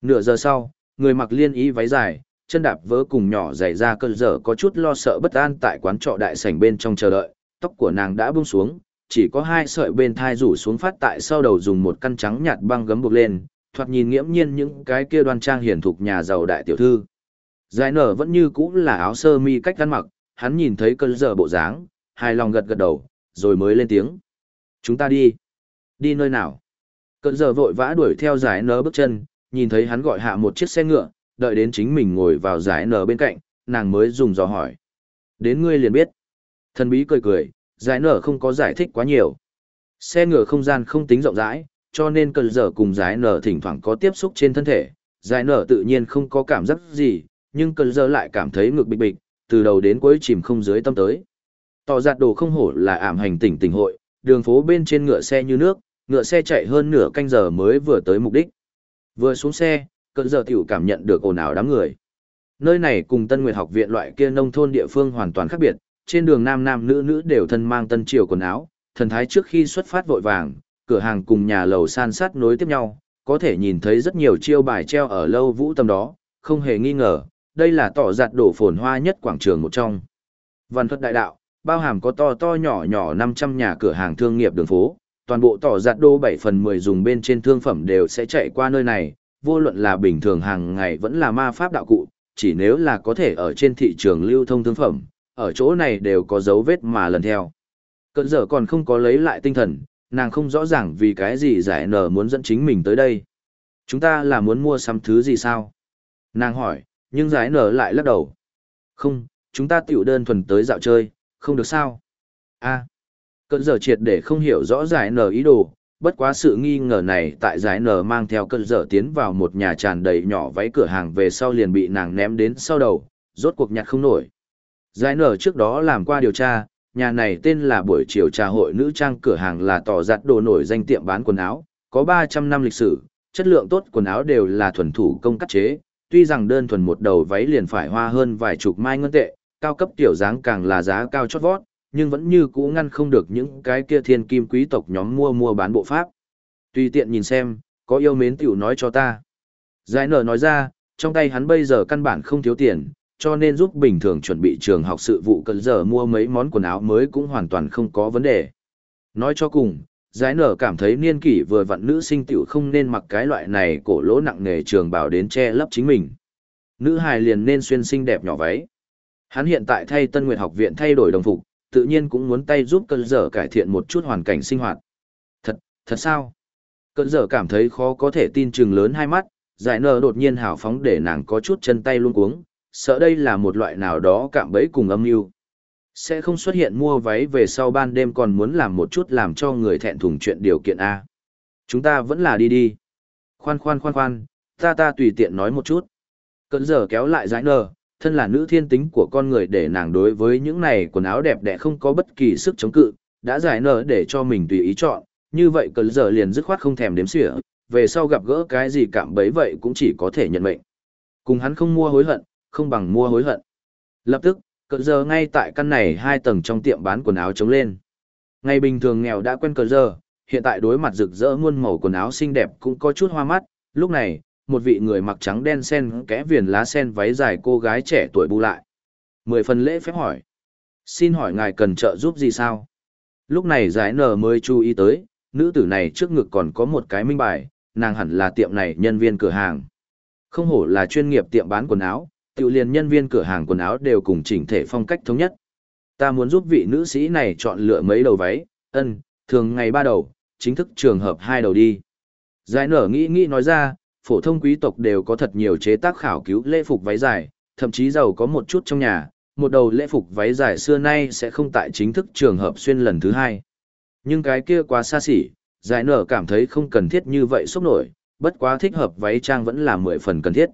Nửa giờ sau, người mặc liên ý váy dài, chân đạp vỡ cùng nhỏ dày ra cơn giờ có chút lo sợ bất an tại quán trọ đại sảnh bên trong chờ đợi, tóc của nàng đã buông xuống, chỉ có hai sợi bên thai rủ xuống phát tại sau đầu dùng một căn trắng nhạt băng gấm buộc lên, thoạt nhìn nghiễm nhiên những cái kia đoan trang hiển thục nhà giàu đại tiểu thư. Giải nở vẫn như cũ là áo sơ mi cách ăn mặc, hắn nhìn thấy cơn giờ bộ dáng, hài lòng gật gật đầu, rồi mới lên tiếng. Chúng ta đi. Đi nơi nào? Cơn giờ vội vã đuổi theo giải nở bước chân, nhìn thấy hắn gọi hạ một chiếc xe ngựa, đợi đến chính mình ngồi vào giải nở bên cạnh, nàng mới dùng dò hỏi. Đến ngươi liền biết. Thần bí cười cười, giải nở không có giải thích quá nhiều. Xe ngựa không gian không tính rộng rãi, cho nên cơn giờ cùng giải nở thỉnh thoảng có tiếp xúc trên thân thể. Giải nở tự nhiên không có cảm giác gì, nhưng cơn giờ lại cảm thấy ngực bịch bịch, từ đầu đến cuối chìm không dưới tâm tới. Tỏ giặt đồ không hổ là ảm hành tỉnh tỉnh hội, đường phố bên trên ngựa xe như nước, ngựa xe chạy hơn nửa canh giờ mới vừa tới mục đích. Vừa xuống xe, cơn giờ tiểu cảm nhận được ồn ào đám người. Nơi này cùng Tân Nguyệt học viện loại kia nông thôn địa phương hoàn toàn khác biệt, trên đường nam nam nữ nữ đều thân mang tân triều quần áo, thần thái trước khi xuất phát vội vàng, cửa hàng cùng nhà lầu san sát nối tiếp nhau, có thể nhìn thấy rất nhiều chiêu bài treo ở lâu vũ tâm đó, không hề nghi ngờ, đây là tỏ giặt đổ phồn hoa nhất quảng trường một trong. Văn thuật đại đạo, bao hàm có to to nhỏ nhỏ 500 nhà cửa hàng thương nghiệp đường phố, toàn bộ tỏ giặt đô 7 phần 10 dùng bên trên thương phẩm đều sẽ chạy qua nơi này, vô luận là bình thường hàng ngày vẫn là ma pháp đạo cụ, chỉ nếu là có thể ở trên thị trường lưu thông thương phẩm, ở chỗ này đều có dấu vết mà lần theo. Cận giờ còn không có lấy lại tinh thần, nàng không rõ ràng vì cái gì giải nở muốn dẫn chính mình tới đây. Chúng ta là muốn mua sắm thứ gì sao? Nàng hỏi, nhưng giải nở lại lắc đầu. Không, chúng ta tiểu đơn thuần tới dạo chơi, không được sao? a à, cận giờ triệt để không hiểu rõ giải nở ý đồ, bất quá sự nghi ngờ này tại giải nở mang theo cơn giờ tiến vào một nhà tràn đầy nhỏ váy cửa hàng về sau liền bị nàng ném đến sau đầu, rốt cuộc nhặt không nổi. Giải nở trước đó làm qua điều tra, nhà này tên là buổi chiều trà hội nữ trang cửa hàng là tỏ giặt đồ nổi danh tiệm bán quần áo, có 300 năm lịch sử, chất lượng tốt quần áo đều là thuần thủ công cắt chế, tuy rằng đơn thuần một đầu váy liền phải hoa hơn vài chục mai ngân tệ, cao cấp tiểu dáng càng là giá cao chót vót, nhưng vẫn như cũ ngăn không được những cái kia thiên kim quý tộc nhóm mua mua bán bộ pháp. Tùy tiện nhìn xem, có yêu mến tiểu nói cho ta. Giải nở nói ra, trong tay hắn bây giờ căn bản không thiếu tiền, cho nên giúp bình thường chuẩn bị trường học sự vụ cần giờ mua mấy món quần áo mới cũng hoàn toàn không có vấn đề. Nói cho cùng, giải nở cảm thấy niên kỷ vừa vặn nữ sinh tiểu không nên mặc cái loại này cổ lỗ nặng nề trường bảo đến che lấp chính mình. Nữ hài liền nên xuyên xinh đẹp nhỏ váy. Hắn hiện tại thay Tân Nguyệt học viện thay đổi đồng phục, tự nhiên cũng muốn tay giúp cơn dở cải thiện một chút hoàn cảnh sinh hoạt. Thật, thật sao? Cơn dở cảm thấy khó có thể tin chừng lớn hai mắt, giải nở đột nhiên hào phóng để nàng có chút chân tay luôn cuống, sợ đây là một loại nào đó cạm bẫy cùng âm mưu sẽ không xuất hiện mua váy về sau ban đêm còn muốn làm một chút làm cho người thẹn thùng chuyện điều kiện a. Chúng ta vẫn là đi đi. Khoan khoan khoan khoan, ta ta tùy tiện nói một chút. Cận giờ kéo lại giải nở, thân là nữ thiên tính của con người để nàng đối với những này quần áo đẹp đẽ không có bất kỳ sức chống cự, đã giải nở để cho mình tùy ý chọn. Như vậy cận giờ liền dứt khoát không thèm đếm xỉa, về sau gặp gỡ cái gì cảm bấy vậy cũng chỉ có thể nhận mệnh. Cùng hắn không mua hối hận, không bằng mua hối hận. Lập tức cờ giờ ngay tại căn này hai tầng trong tiệm bán quần áo trống lên. Ngày bình thường nghèo đã quen cờ giờ, hiện tại đối mặt rực rỡ muôn màu quần áo xinh đẹp cũng có chút hoa mắt, lúc này, một vị người mặc trắng đen sen kẽ viền lá sen váy dài cô gái trẻ tuổi bu lại. Mười phần lễ phép hỏi. Xin hỏi ngài cần trợ giúp gì sao? Lúc này giải nở mới chú ý tới, nữ tử này trước ngực còn có một cái minh bài, nàng hẳn là tiệm này nhân viên cửa hàng. Không hổ là chuyên nghiệp tiệm bán quần áo, tự liền nhân viên cửa hàng quần áo đều cùng chỉnh thể phong cách thống nhất. Ta muốn giúp vị nữ sĩ này chọn lựa mấy đầu váy, ân, thường ngày ba đầu, chính thức trường hợp hai đầu đi. Giải nở nghĩ nghĩ nói ra, phổ thông quý tộc đều có thật nhiều chế tác khảo cứu lễ phục váy dài, thậm chí giàu có một chút trong nhà, một đầu lễ phục váy dài xưa nay sẽ không tại chính thức trường hợp xuyên lần thứ hai. Nhưng cái kia quá xa xỉ, giải nở cảm thấy không cần thiết như vậy sốc nổi, bất quá thích hợp váy trang vẫn là mười phần cần thiết.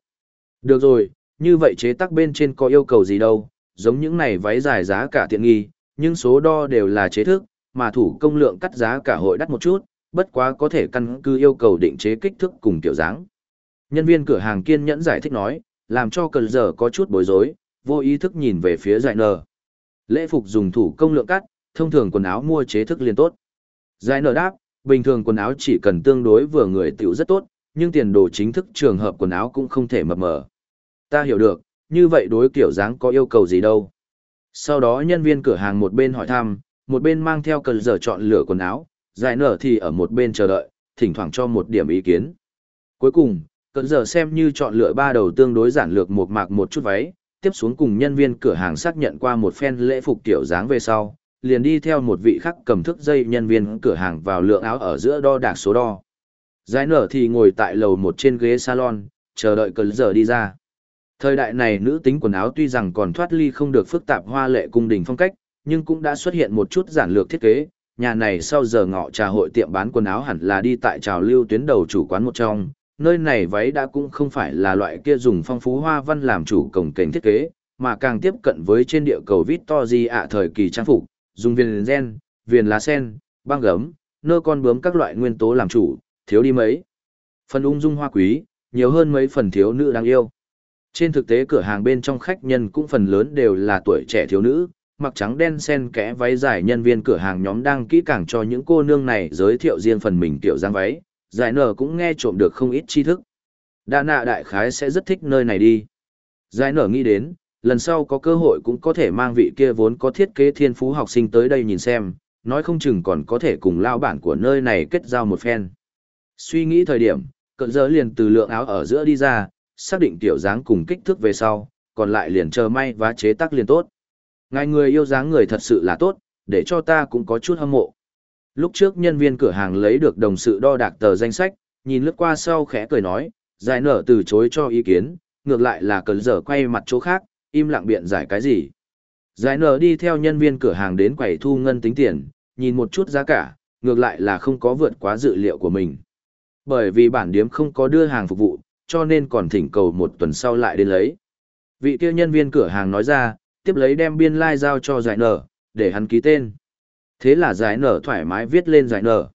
Được rồi, như vậy chế tác bên trên có yêu cầu gì đâu, giống những này váy dài giá cả tiện nghi, nhưng số đo đều là chế thức, mà thủ công lượng cắt giá cả hội đắt một chút, bất quá có thể căn cứ yêu cầu định chế kích thước cùng kiểu dáng. Nhân viên cửa hàng kiên nhẫn giải thích nói, làm cho cờ giờ có chút bối rối, vô ý thức nhìn về phía giải nở. Lễ phục dùng thủ công lượng cắt, thông thường quần áo mua chế thức liền tốt. Giải nở đáp, bình thường quần áo chỉ cần tương đối vừa người tiểu rất tốt, nhưng tiền đồ chính thức trường hợp quần áo cũng không thể mập mờ. Ta hiểu được, như vậy đối kiểu dáng có yêu cầu gì đâu. Sau đó nhân viên cửa hàng một bên hỏi thăm, một bên mang theo cần giờ chọn lựa quần áo, giải nở thì ở một bên chờ đợi, thỉnh thoảng cho một điểm ý kiến. Cuối cùng, cần giờ xem như chọn lựa ba đầu tương đối giản lược một mạc một chút váy, tiếp xuống cùng nhân viên cửa hàng xác nhận qua một phen lễ phục tiểu dáng về sau, liền đi theo một vị khắc cầm thức dây nhân viên cửa hàng vào lượng áo ở giữa đo đạc số đo. Giải nở thì ngồi tại lầu một trên ghế salon, chờ đợi cần giờ đi ra. Thời đại này nữ tính quần áo tuy rằng còn thoát ly không được phức tạp hoa lệ cung đình phong cách, nhưng cũng đã xuất hiện một chút giản lược thiết kế. Nhà này sau giờ ngọ trà hội tiệm bán quần áo hẳn là đi tại trào lưu tuyến đầu chủ quán một trong, nơi này váy đã cũng không phải là loại kia dùng phong phú hoa văn làm chủ cổng kềnh thiết kế, mà càng tiếp cận với trên địa cầu Victory ạ thời kỳ trang phục, dùng viền gen, viền lá sen, băng gấm, nơ con bướm các loại nguyên tố làm chủ, thiếu đi mấy. Phần ung dung hoa quý, nhiều hơn mấy phần thiếu nữ đáng yêu. Trên thực tế cửa hàng bên trong khách nhân cũng phần lớn đều là tuổi trẻ thiếu nữ, mặc trắng đen sen kẽ váy dài nhân viên cửa hàng nhóm đang kỹ càng cho những cô nương này giới thiệu riêng phần mình tiểu giang váy, giải nở cũng nghe trộm được không ít tri thức. Đa nạ đại khái sẽ rất thích nơi này đi. Giải nở nghĩ đến, lần sau có cơ hội cũng có thể mang vị kia vốn có thiết kế thiên phú học sinh tới đây nhìn xem, nói không chừng còn có thể cùng lao bản của nơi này kết giao một phen. Suy nghĩ thời điểm, cận giờ liền từ lượng áo ở giữa đi ra, xác định tiểu dáng cùng kích thước về sau, còn lại liền chờ may và chế tác liền tốt. Ngài người yêu dáng người thật sự là tốt, để cho ta cũng có chút hâm mộ. Lúc trước nhân viên cửa hàng lấy được đồng sự đo đạc tờ danh sách, nhìn lướt qua sau khẽ cười nói, giải nở từ chối cho ý kiến, ngược lại là cần giờ quay mặt chỗ khác, im lặng biện giải cái gì. Giải nở đi theo nhân viên cửa hàng đến quầy thu ngân tính tiền, nhìn một chút giá cả, ngược lại là không có vượt quá dự liệu của mình. Bởi vì bản điếm không có đưa hàng phục vụ, cho nên còn thỉnh cầu một tuần sau lại đến lấy. Vị kia nhân viên cửa hàng nói ra, tiếp lấy đem biên lai like giao cho giải nở, để hắn ký tên. Thế là giải nở thoải mái viết lên giải nở.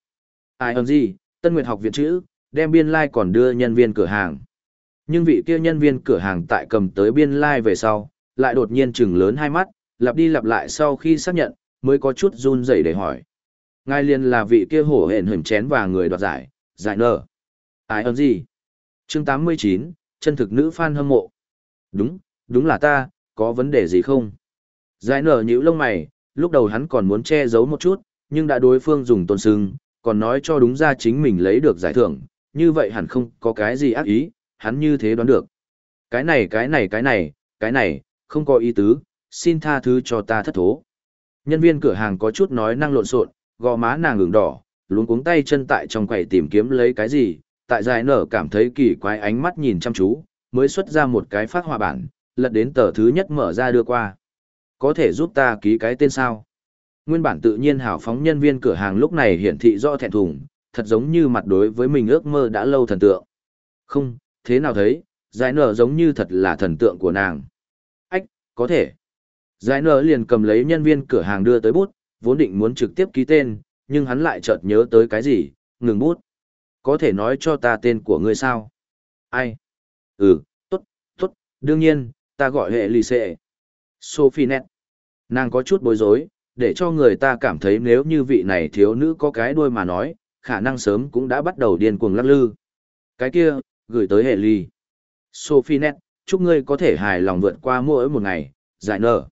Ai hơn gì, Tân Nguyệt học viện chữ, đem biên lai like còn đưa nhân viên cửa hàng. Nhưng vị kia nhân viên cửa hàng tại cầm tới biên lai like về sau, lại đột nhiên chừng lớn hai mắt, lặp đi lặp lại sau khi xác nhận, mới có chút run rẩy để hỏi. Ngài liền là vị kia hổ hển hửng chén và người đoạt giải, giải nở. Ai hơn gì? Chương 89, chân thực nữ fan hâm mộ. Đúng, đúng là ta, có vấn đề gì không? Giải nở nhữ lông mày, lúc đầu hắn còn muốn che giấu một chút, nhưng đã đối phương dùng tôn sưng, còn nói cho đúng ra chính mình lấy được giải thưởng, như vậy hẳn không có cái gì ác ý, hắn như thế đoán được. Cái này cái này cái này, cái này, không có ý tứ, xin tha thứ cho ta thất thố. Nhân viên cửa hàng có chút nói năng lộn xộn, gò má nàng ửng đỏ, luống cuống tay chân tại trong quầy tìm kiếm lấy cái gì, tại giải nở cảm thấy kỳ quái ánh mắt nhìn chăm chú, mới xuất ra một cái phát họa bản, lật đến tờ thứ nhất mở ra đưa qua. Có thể giúp ta ký cái tên sao? Nguyên bản tự nhiên hào phóng nhân viên cửa hàng lúc này hiển thị rõ thẹn thùng, thật giống như mặt đối với mình ước mơ đã lâu thần tượng. Không, thế nào thấy, giải nở giống như thật là thần tượng của nàng. Ách, có thể. Giải nở liền cầm lấy nhân viên cửa hàng đưa tới bút, vốn định muốn trực tiếp ký tên, nhưng hắn lại chợt nhớ tới cái gì, ngừng bút. Có thể nói cho ta tên của ngươi sao? Ai? Ừ, tốt, tốt, đương nhiên, ta gọi hệ lì xệ. Sophie Net. Nàng có chút bối rối, để cho người ta cảm thấy nếu như vị này thiếu nữ có cái đuôi mà nói, khả năng sớm cũng đã bắt đầu điên cuồng lắc lư. Cái kia, gửi tới hệ ly. Sophie Net, chúc ngươi có thể hài lòng vượt qua mỗi một ngày, giải nở.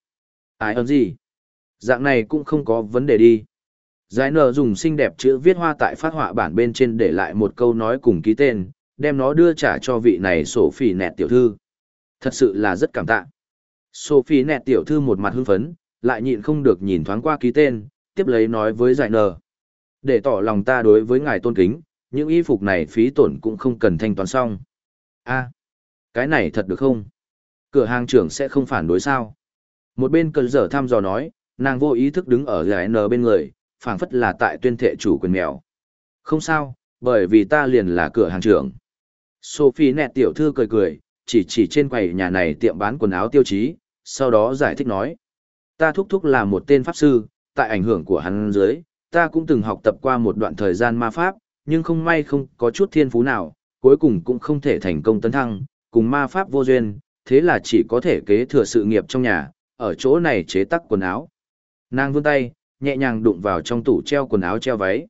Ai ơn gì? Dạng này cũng không có vấn đề đi. Giải nở dùng xinh đẹp chữ viết hoa tại phát họa bản bên trên để lại một câu nói cùng ký tên, đem nó đưa trả cho vị này sổ phỉ nẹt tiểu thư. Thật sự là rất cảm tạ. Sổ phỉ nẹt tiểu thư một mặt hưng phấn, lại nhịn không được nhìn thoáng qua ký tên, tiếp lấy nói với giải nở. Để tỏ lòng ta đối với ngài tôn kính, những y phục này phí tổn cũng không cần thanh toán xong. a cái này thật được không? Cửa hàng trưởng sẽ không phản đối sao? Một bên cần dở thăm dò nói, nàng vô ý thức đứng ở giải N bên người, phảng phất là tại tuyên thệ chủ quyền mèo. Không sao, bởi vì ta liền là cửa hàng trưởng. Sophie nẹt tiểu thư cười cười, chỉ chỉ trên quầy nhà này tiệm bán quần áo tiêu chí, sau đó giải thích nói. Ta thúc thúc là một tên pháp sư, tại ảnh hưởng của hắn dưới, ta cũng từng học tập qua một đoạn thời gian ma pháp, nhưng không may không có chút thiên phú nào, cuối cùng cũng không thể thành công tấn thăng, cùng ma pháp vô duyên, thế là chỉ có thể kế thừa sự nghiệp trong nhà, ở chỗ này chế tác quần áo. Nàng vươn tay, nhẹ nhàng đụng vào trong tủ treo quần áo treo váy.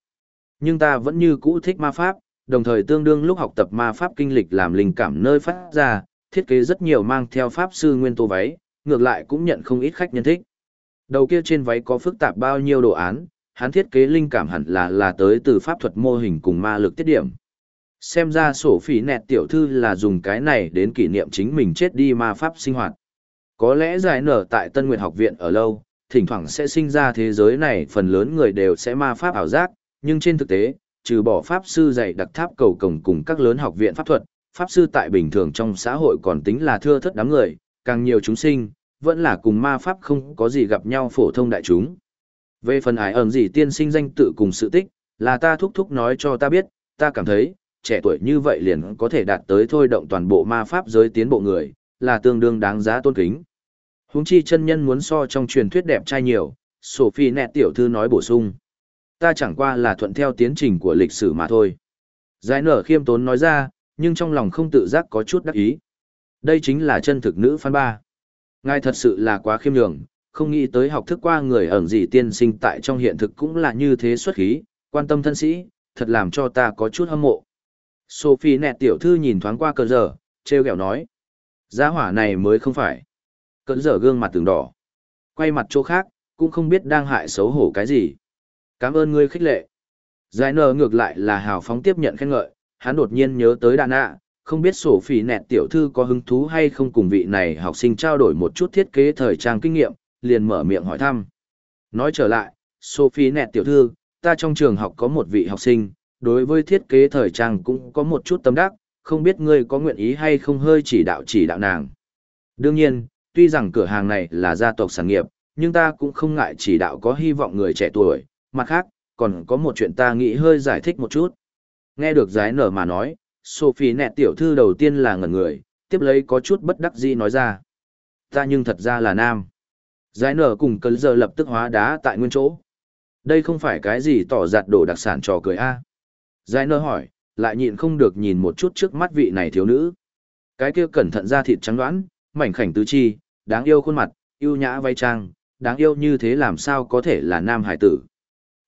Nhưng ta vẫn như cũ thích ma pháp, đồng thời tương đương lúc học tập ma pháp kinh lịch làm linh cảm nơi phát ra, thiết kế rất nhiều mang theo pháp sư nguyên tố váy, ngược lại cũng nhận không ít khách nhân thích. Đầu kia trên váy có phức tạp bao nhiêu đồ án, hắn thiết kế linh cảm hẳn là là tới từ pháp thuật mô hình cùng ma lực tiết điểm. Xem ra sổ phỉ nẹt tiểu thư là dùng cái này đến kỷ niệm chính mình chết đi ma pháp sinh hoạt. Có lẽ giải nở tại Tân Nguyệt học viện ở lâu, thỉnh thoảng sẽ sinh ra thế giới này phần lớn người đều sẽ ma pháp ảo giác, nhưng trên thực tế, trừ bỏ pháp sư dạy đặc tháp cầu cổng cùng các lớn học viện pháp thuật, pháp sư tại bình thường trong xã hội còn tính là thưa thất đám người, càng nhiều chúng sinh, vẫn là cùng ma pháp không có gì gặp nhau phổ thông đại chúng. Về phần ái ẩn gì tiên sinh danh tự cùng sự tích, là ta thúc thúc nói cho ta biết, ta cảm thấy, trẻ tuổi như vậy liền có thể đạt tới thôi động toàn bộ ma pháp giới tiến bộ người, là tương đương đáng giá tôn kính. Huống chi chân nhân muốn so trong truyền thuyết đẹp trai nhiều, Sophie nẹt tiểu thư nói bổ sung. Ta chẳng qua là thuận theo tiến trình của lịch sử mà thôi. Giải nở khiêm tốn nói ra, nhưng trong lòng không tự giác có chút đắc ý. Đây chính là chân thực nữ phan ba. Ngài thật sự là quá khiêm nhường, không nghĩ tới học thức qua người ẩn gì tiên sinh tại trong hiện thực cũng là như thế xuất khí, quan tâm thân sĩ, thật làm cho ta có chút hâm mộ. Sophie nẹt tiểu thư nhìn thoáng qua cờ giờ, treo kẹo nói. Giá hỏa này mới không phải. Cờ dở gương mặt từng đỏ. Quay mặt chỗ khác, cũng không biết đang hại xấu hổ cái gì. Cảm ơn ngươi khích lệ. Giải nờ ngược lại là hào phóng tiếp nhận khen ngợi, hắn đột nhiên nhớ tới đàn ạ, không biết sổ phỉ nẹt tiểu thư có hứng thú hay không cùng vị này học sinh trao đổi một chút thiết kế thời trang kinh nghiệm, liền mở miệng hỏi thăm. Nói trở lại, Sophie nẹt tiểu thư, ta trong trường học có một vị học sinh, đối với thiết kế thời trang cũng có một chút tâm đắc, không biết ngươi có nguyện ý hay không hơi chỉ đạo chỉ đạo nàng. Đương nhiên, tuy rằng cửa hàng này là gia tộc sản nghiệp, nhưng ta cũng không ngại chỉ đạo có hy vọng người trẻ tuổi, mặt khác, còn có một chuyện ta nghĩ hơi giải thích một chút. Nghe được giái nở mà nói, Sophie nẹt tiểu thư đầu tiên là ngẩn người, tiếp lấy có chút bất đắc dĩ nói ra. Ta nhưng thật ra là nam. Giải nở cùng cấn giờ lập tức hóa đá tại nguyên chỗ. Đây không phải cái gì tỏ giặt đồ đặc sản trò cười a. Giải nở hỏi, lại nhịn không được nhìn một chút trước mắt vị này thiếu nữ. Cái kia cẩn thận ra thịt trắng đoán, mảnh khảnh tứ chi, đáng yêu khuôn mặt, yêu nhã vai trang, đáng yêu như thế làm sao có thể là nam hải tử.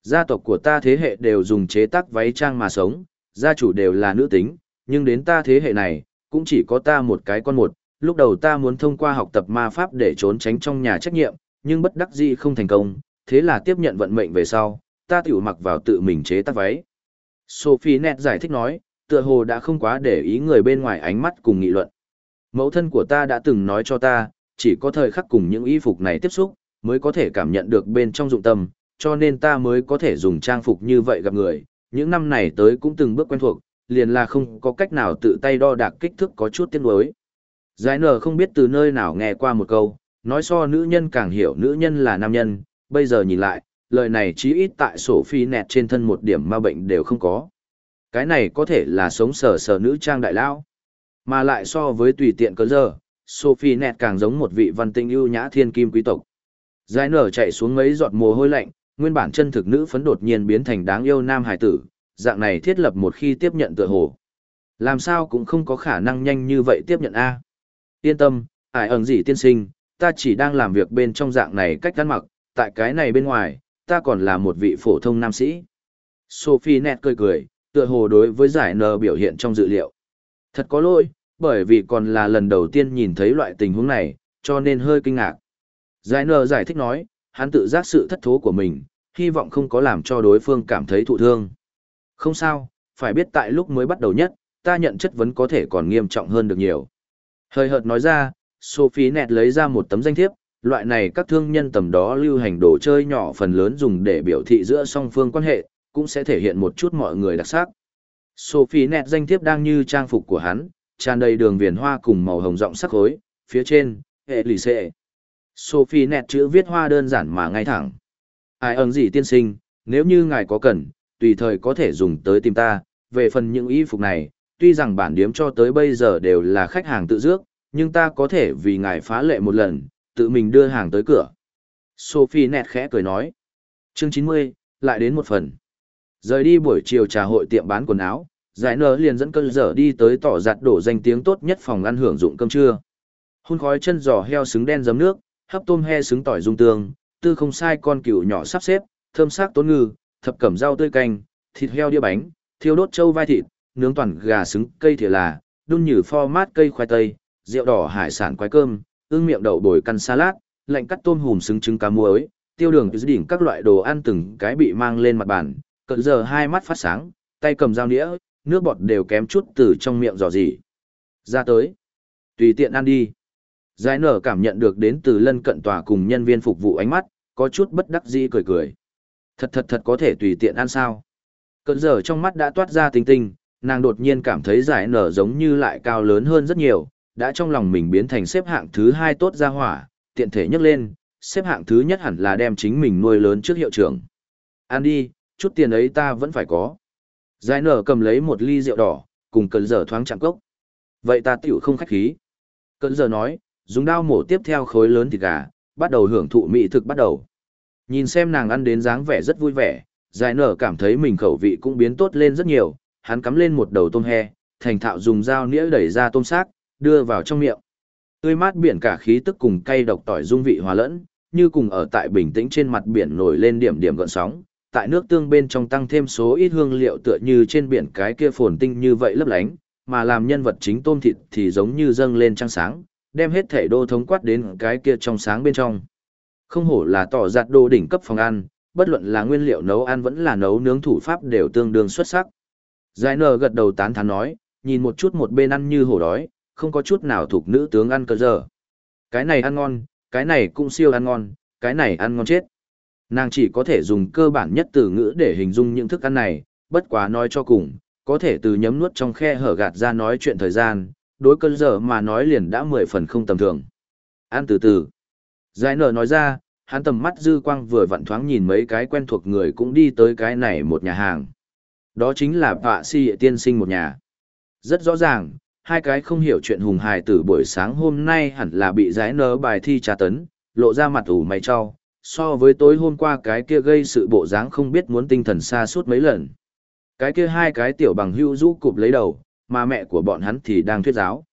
Gia tộc của ta thế hệ đều dùng chế tác váy trang mà sống, gia chủ đều là nữ tính, nhưng đến ta thế hệ này, cũng chỉ có ta một cái con một, lúc đầu ta muốn thông qua học tập ma pháp để trốn tránh trong nhà trách nhiệm, nhưng bất đắc dĩ không thành công, thế là tiếp nhận vận mệnh về sau, ta tiểu mặc vào tự mình chế tác váy. Sophie Net giải thích nói, tựa hồ đã không quá để ý người bên ngoài ánh mắt cùng nghị luận. Mẫu thân của ta đã từng nói cho ta, chỉ có thời khắc cùng những y phục này tiếp xúc, mới có thể cảm nhận được bên trong dụng tâm, cho nên ta mới có thể dùng trang phục như vậy gặp người. Những năm này tới cũng từng bước quen thuộc, liền là không có cách nào tự tay đo đạc kích thước có chút tiếc đối. Giải nở không biết từ nơi nào nghe qua một câu, nói so nữ nhân càng hiểu nữ nhân là nam nhân, bây giờ nhìn lại, lời này chí ít tại sổ phi nẹt trên thân một điểm ma bệnh đều không có. Cái này có thể là sống sờ sờ nữ trang đại lao. Mà lại so với tùy tiện cơ giờ, Sophie nẹt càng giống một vị văn tinh ưu nhã thiên kim quý tộc. Giải nở chạy xuống mấy giọt mồ hôi lạnh, nguyên bản chân thực nữ phấn đột nhiên biến thành đáng yêu nam hải tử, dạng này thiết lập một khi tiếp nhận tựa hồ. Làm sao cũng không có khả năng nhanh như vậy tiếp nhận A yên tâm, ải ẩn gì tiên sinh, ta chỉ đang làm việc bên trong dạng này cách ăn mặc, tại cái này bên ngoài, ta còn là một vị phổ thông nam sĩ. Sophie nét cười cười, tựa hồ đối với giải nờ biểu hiện trong dự liệu. Thật có lỗi, bởi vì còn là lần đầu tiên nhìn thấy loại tình huống này, cho nên hơi kinh ngạc. Giải nờ giải thích nói, hắn tự giác sự thất thố của mình, hy vọng không có làm cho đối phương cảm thấy thụ thương. Không sao, phải biết tại lúc mới bắt đầu nhất, ta nhận chất vấn có thể còn nghiêm trọng hơn được nhiều. Hơi hợt nói ra, Sophie nẹt lấy ra một tấm danh thiếp, loại này các thương nhân tầm đó lưu hành đồ chơi nhỏ phần lớn dùng để biểu thị giữa song phương quan hệ, cũng sẽ thể hiện một chút mọi người đặc sắc. Sophie nẹt danh thiếp đang như trang phục của hắn, tràn đầy đường viền hoa cùng màu hồng rộng sắc khối, phía trên, hệ lì xệ. Sophie nét chữ viết hoa đơn giản mà ngay thẳng. Ai ơn gì tiên sinh, nếu như ngài có cần, tùy thời có thể dùng tới tìm ta, về phần những y phục này, tuy rằng bản điếm cho tới bây giờ đều là khách hàng tự dước, nhưng ta có thể vì ngài phá lệ một lần, tự mình đưa hàng tới cửa. Sophie nét khẽ cười nói. Chương 90, lại đến một phần. Rời đi buổi chiều trà hội tiệm bán quần áo, giải nở liền dẫn cơ dở đi tới tỏ giặt đổ danh tiếng tốt nhất phòng ăn hưởng dụng cơm trưa. Hun khói chân giò heo xứng đen giấm nước, hấp tôm he xứng tỏi dung tương, tư không sai con cừu nhỏ sắp xếp, thơm sắc tốn ngư, thập cẩm rau tươi canh, thịt heo đĩa bánh, thiêu đốt trâu vai thịt, nướng toàn gà xứng cây thìa là, đun nhử pho mát cây khoai tây, rượu đỏ hải sản quái cơm, ương miệng đậu bồi căn salad, lạnh cắt tôm hùm xứng trứng cá muối, tiêu đường dưới đỉnh các loại đồ ăn từng cái bị mang lên mặt bàn, cận giờ hai mắt phát sáng, tay cầm dao đĩa nước bọt đều kém chút từ trong miệng dò dỉ. Ra tới. Tùy tiện ăn đi. Giải nở cảm nhận được đến từ lân cận tòa cùng nhân viên phục vụ ánh mắt, có chút bất đắc dĩ cười cười. Thật thật thật có thể tùy tiện ăn sao. Cận giờ trong mắt đã toát ra tinh tinh, nàng đột nhiên cảm thấy giải nở giống như lại cao lớn hơn rất nhiều, đã trong lòng mình biến thành xếp hạng thứ hai tốt ra hỏa, tiện thể nhấc lên, xếp hạng thứ nhất hẳn là đem chính mình nuôi lớn trước hiệu trưởng. Ăn đi, chút tiền ấy ta vẫn phải có. Giải nở cầm lấy một ly rượu đỏ, cùng cơn giờ thoáng chạm cốc. Vậy ta tiểu không khách khí. Cơn giờ nói, dùng dao mổ tiếp theo khối lớn thịt gà, bắt đầu hưởng thụ mỹ thực bắt đầu. Nhìn xem nàng ăn đến dáng vẻ rất vui vẻ, giải nở cảm thấy mình khẩu vị cũng biến tốt lên rất nhiều, hắn cắm lên một đầu tôm he, thành thạo dùng dao nĩa đẩy ra tôm xác, đưa vào trong miệng. Tươi mát biển cả khí tức cùng cay độc tỏi dung vị hòa lẫn, như cùng ở tại bình tĩnh trên mặt biển nổi lên điểm điểm gợn sóng, tại nước tương bên trong tăng thêm số ít hương liệu tựa như trên biển cái kia phồn tinh như vậy lấp lánh, mà làm nhân vật chính tôm thịt thì giống như dâng lên trăng sáng, đem hết thể đô thống quát đến cái kia trong sáng bên trong. Không hổ là tỏ giặt đồ đỉnh cấp phòng ăn, bất luận là nguyên liệu nấu ăn vẫn là nấu nướng thủ pháp đều tương đương xuất sắc. Giải nờ gật đầu tán thán nói, nhìn một chút một bên ăn như hổ đói, không có chút nào thuộc nữ tướng ăn cơ giờ. Cái này ăn ngon, cái này cũng siêu ăn ngon, cái này ăn ngon chết. Nàng chỉ có thể dùng cơ bản nhất từ ngữ để hình dung những thức ăn này, bất quá nói cho cùng, có thể từ nhấm nuốt trong khe hở gạt ra nói chuyện thời gian, đối cơn giờ mà nói liền đã mười phần không tầm thường. Ăn từ từ. Giải nở nói ra, hắn tầm mắt dư quang vừa vặn thoáng nhìn mấy cái quen thuộc người cũng đi tới cái này một nhà hàng. Đó chính là Vạ Si tiên sinh một nhà. Rất rõ ràng, hai cái không hiểu chuyện hùng hài từ buổi sáng hôm nay hẳn là bị giải nở bài thi tra tấn, lộ ra mặt ủ mày cho, so với tối hôm qua cái kia gây sự bộ dáng không biết muốn tinh thần xa suốt mấy lần. Cái kia hai cái tiểu bằng hưu rũ cụp lấy đầu, mà mẹ của bọn hắn thì đang thuyết giáo.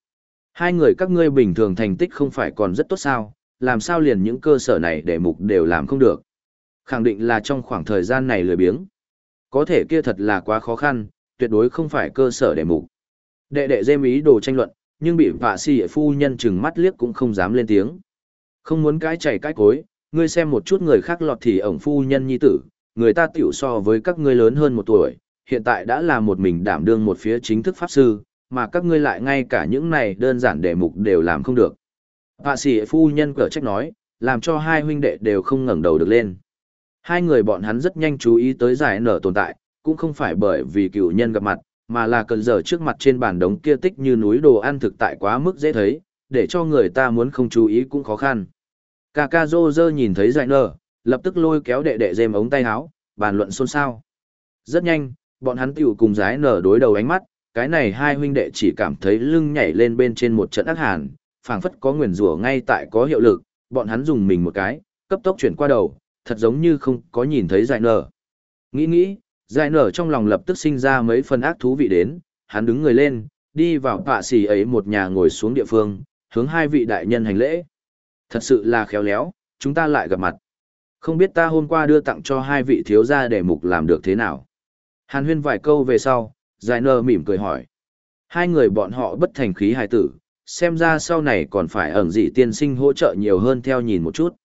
Hai người các ngươi bình thường thành tích không phải còn rất tốt sao, làm sao liền những cơ sở này để mục đều làm không được. Khẳng định là trong khoảng thời gian này lười biếng. Có thể kia thật là quá khó khăn, tuyệt đối không phải cơ sở để mục. Đệ đệ dêm ý đồ tranh luận, nhưng bị vạ si phu nhân chừng mắt liếc cũng không dám lên tiếng. Không muốn cái chảy cái cối, ngươi xem một chút người khác lọt thì ổng phu nhân nhi tử, người ta tiểu so với các ngươi lớn hơn một tuổi, hiện tại đã là một mình đảm đương một phía chính thức pháp sư, mà các ngươi lại ngay cả những này đơn giản đề mục đều làm không được. Hạ sĩ phu nhân cở trách nói, làm cho hai huynh đệ đều không ngẩng đầu được lên. Hai người bọn hắn rất nhanh chú ý tới giải nở tồn tại, cũng không phải bởi vì cựu nhân gặp mặt, mà là cần giờ trước mặt trên bàn đống kia tích như núi đồ ăn thực tại quá mức dễ thấy, để cho người ta muốn không chú ý cũng khó khăn. Cà ca rô rơ nhìn thấy giải nở, lập tức lôi kéo đệ đệ dêm ống tay áo, bàn luận xôn xao. Rất nhanh, bọn hắn tiểu cùng giải nở đối đầu ánh mắt, cái này hai huynh đệ chỉ cảm thấy lưng nhảy lên bên trên một trận ác hàn, phảng phất có nguyền rủa ngay tại có hiệu lực, bọn hắn dùng mình một cái, cấp tốc chuyển qua đầu, thật giống như không có nhìn thấy giải nở. Nghĩ nghĩ, giải nở trong lòng lập tức sinh ra mấy phần ác thú vị đến, hắn đứng người lên, đi vào tọa xì ấy một nhà ngồi xuống địa phương, hướng hai vị đại nhân hành lễ. Thật sự là khéo léo, chúng ta lại gặp mặt. Không biết ta hôm qua đưa tặng cho hai vị thiếu gia để mục làm được thế nào. Hàn huyên vài câu về sau, giải nơ mỉm cười hỏi. Hai người bọn họ bất thành khí hài tử, xem ra sau này còn phải ẩn dị tiên sinh hỗ trợ nhiều hơn theo nhìn một chút.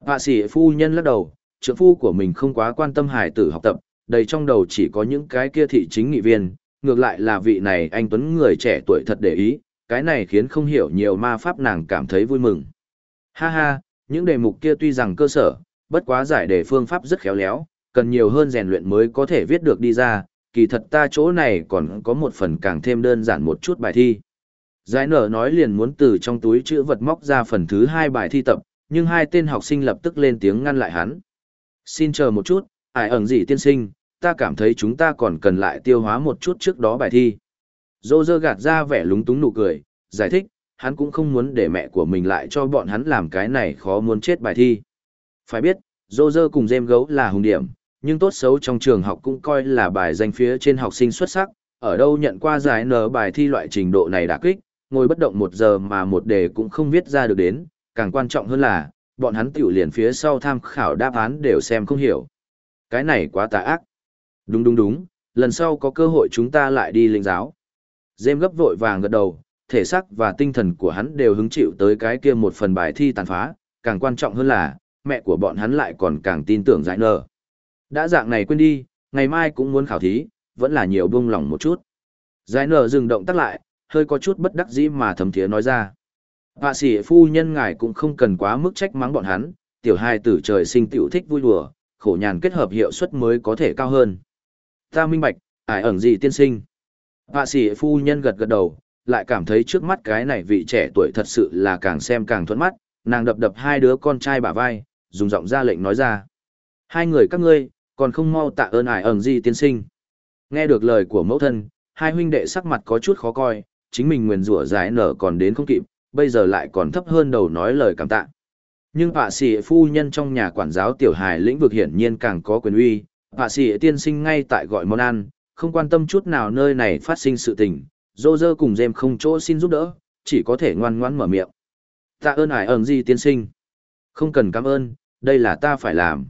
Họa sĩ phu nhân lắc đầu, trưởng phu của mình không quá quan tâm hài tử học tập, đầy trong đầu chỉ có những cái kia thị chính nghị viên, ngược lại là vị này anh Tuấn người trẻ tuổi thật để ý, cái này khiến không hiểu nhiều ma pháp nàng cảm thấy vui mừng. Ha ha, những đề mục kia tuy rằng cơ sở, bất quá giải đề phương pháp rất khéo léo, cần nhiều hơn rèn luyện mới có thể viết được đi ra, kỳ thật ta chỗ này còn có một phần càng thêm đơn giản một chút bài thi. Giải nở nói liền muốn từ trong túi chữ vật móc ra phần thứ hai bài thi tập, nhưng hai tên học sinh lập tức lên tiếng ngăn lại hắn. Xin chờ một chút, ải ẩn gì tiên sinh, ta cảm thấy chúng ta còn cần lại tiêu hóa một chút trước đó bài thi. Dô dơ gạt ra vẻ lúng túng nụ cười, giải thích, hắn cũng không muốn để mẹ của mình lại cho bọn hắn làm cái này khó muốn chết bài thi. Phải biết, dô dơ cùng dêm gấu là hùng điểm, nhưng tốt xấu trong trường học cũng coi là bài danh phía trên học sinh xuất sắc, ở đâu nhận qua giải nở bài thi loại trình độ này đã kích, ngồi bất động một giờ mà một đề cũng không viết ra được đến, càng quan trọng hơn là, bọn hắn tiểu liền phía sau tham khảo đáp án đều xem không hiểu. Cái này quá tà ác. Đúng đúng đúng, lần sau có cơ hội chúng ta lại đi linh giáo. Dêm gấp vội vàng gật đầu, thể xác và tinh thần của hắn đều hứng chịu tới cái kia một phần bài thi tàn phá, càng quan trọng hơn là, mẹ của bọn hắn lại còn càng tin tưởng giải nở. Đã dạng này quên đi, ngày mai cũng muốn khảo thí, vẫn là nhiều buông lỏng một chút. Giải nở dừng động tác lại, hơi có chút bất đắc dĩ mà thầm thiế nói ra. Họa sĩ phu nhân ngài cũng không cần quá mức trách mắng bọn hắn, tiểu hai tử trời sinh tiểu thích vui đùa, khổ nhàn kết hợp hiệu suất mới có thể cao hơn. Ta minh bạch, ải ẩn gì tiên sinh. Họa sĩ phu nhân gật gật đầu, lại cảm thấy trước mắt cái này vị trẻ tuổi thật sự là càng xem càng thuẫn mắt, nàng đập đập hai đứa con trai bả vai, dùng giọng ra lệnh nói ra. Hai người các ngươi, còn không mau tạ ơn ải ẩn gì tiên sinh. Nghe được lời của mẫu thân, hai huynh đệ sắc mặt có chút khó coi, chính mình nguyền rủa giải nở còn đến không kịp, bây giờ lại còn thấp hơn đầu nói lời cảm tạ. Nhưng bà sĩ phu nhân trong nhà quản giáo tiểu hài lĩnh vực hiển nhiên càng có quyền uy, bà sĩ tiên sinh ngay tại gọi món ăn, không quan tâm chút nào nơi này phát sinh sự tình, dô dơ cùng dêm không chỗ xin giúp đỡ, chỉ có thể ngoan ngoãn mở miệng. Tạ ơn ải ẩn gì tiên sinh. Không cần cảm ơn, đây là ta phải làm.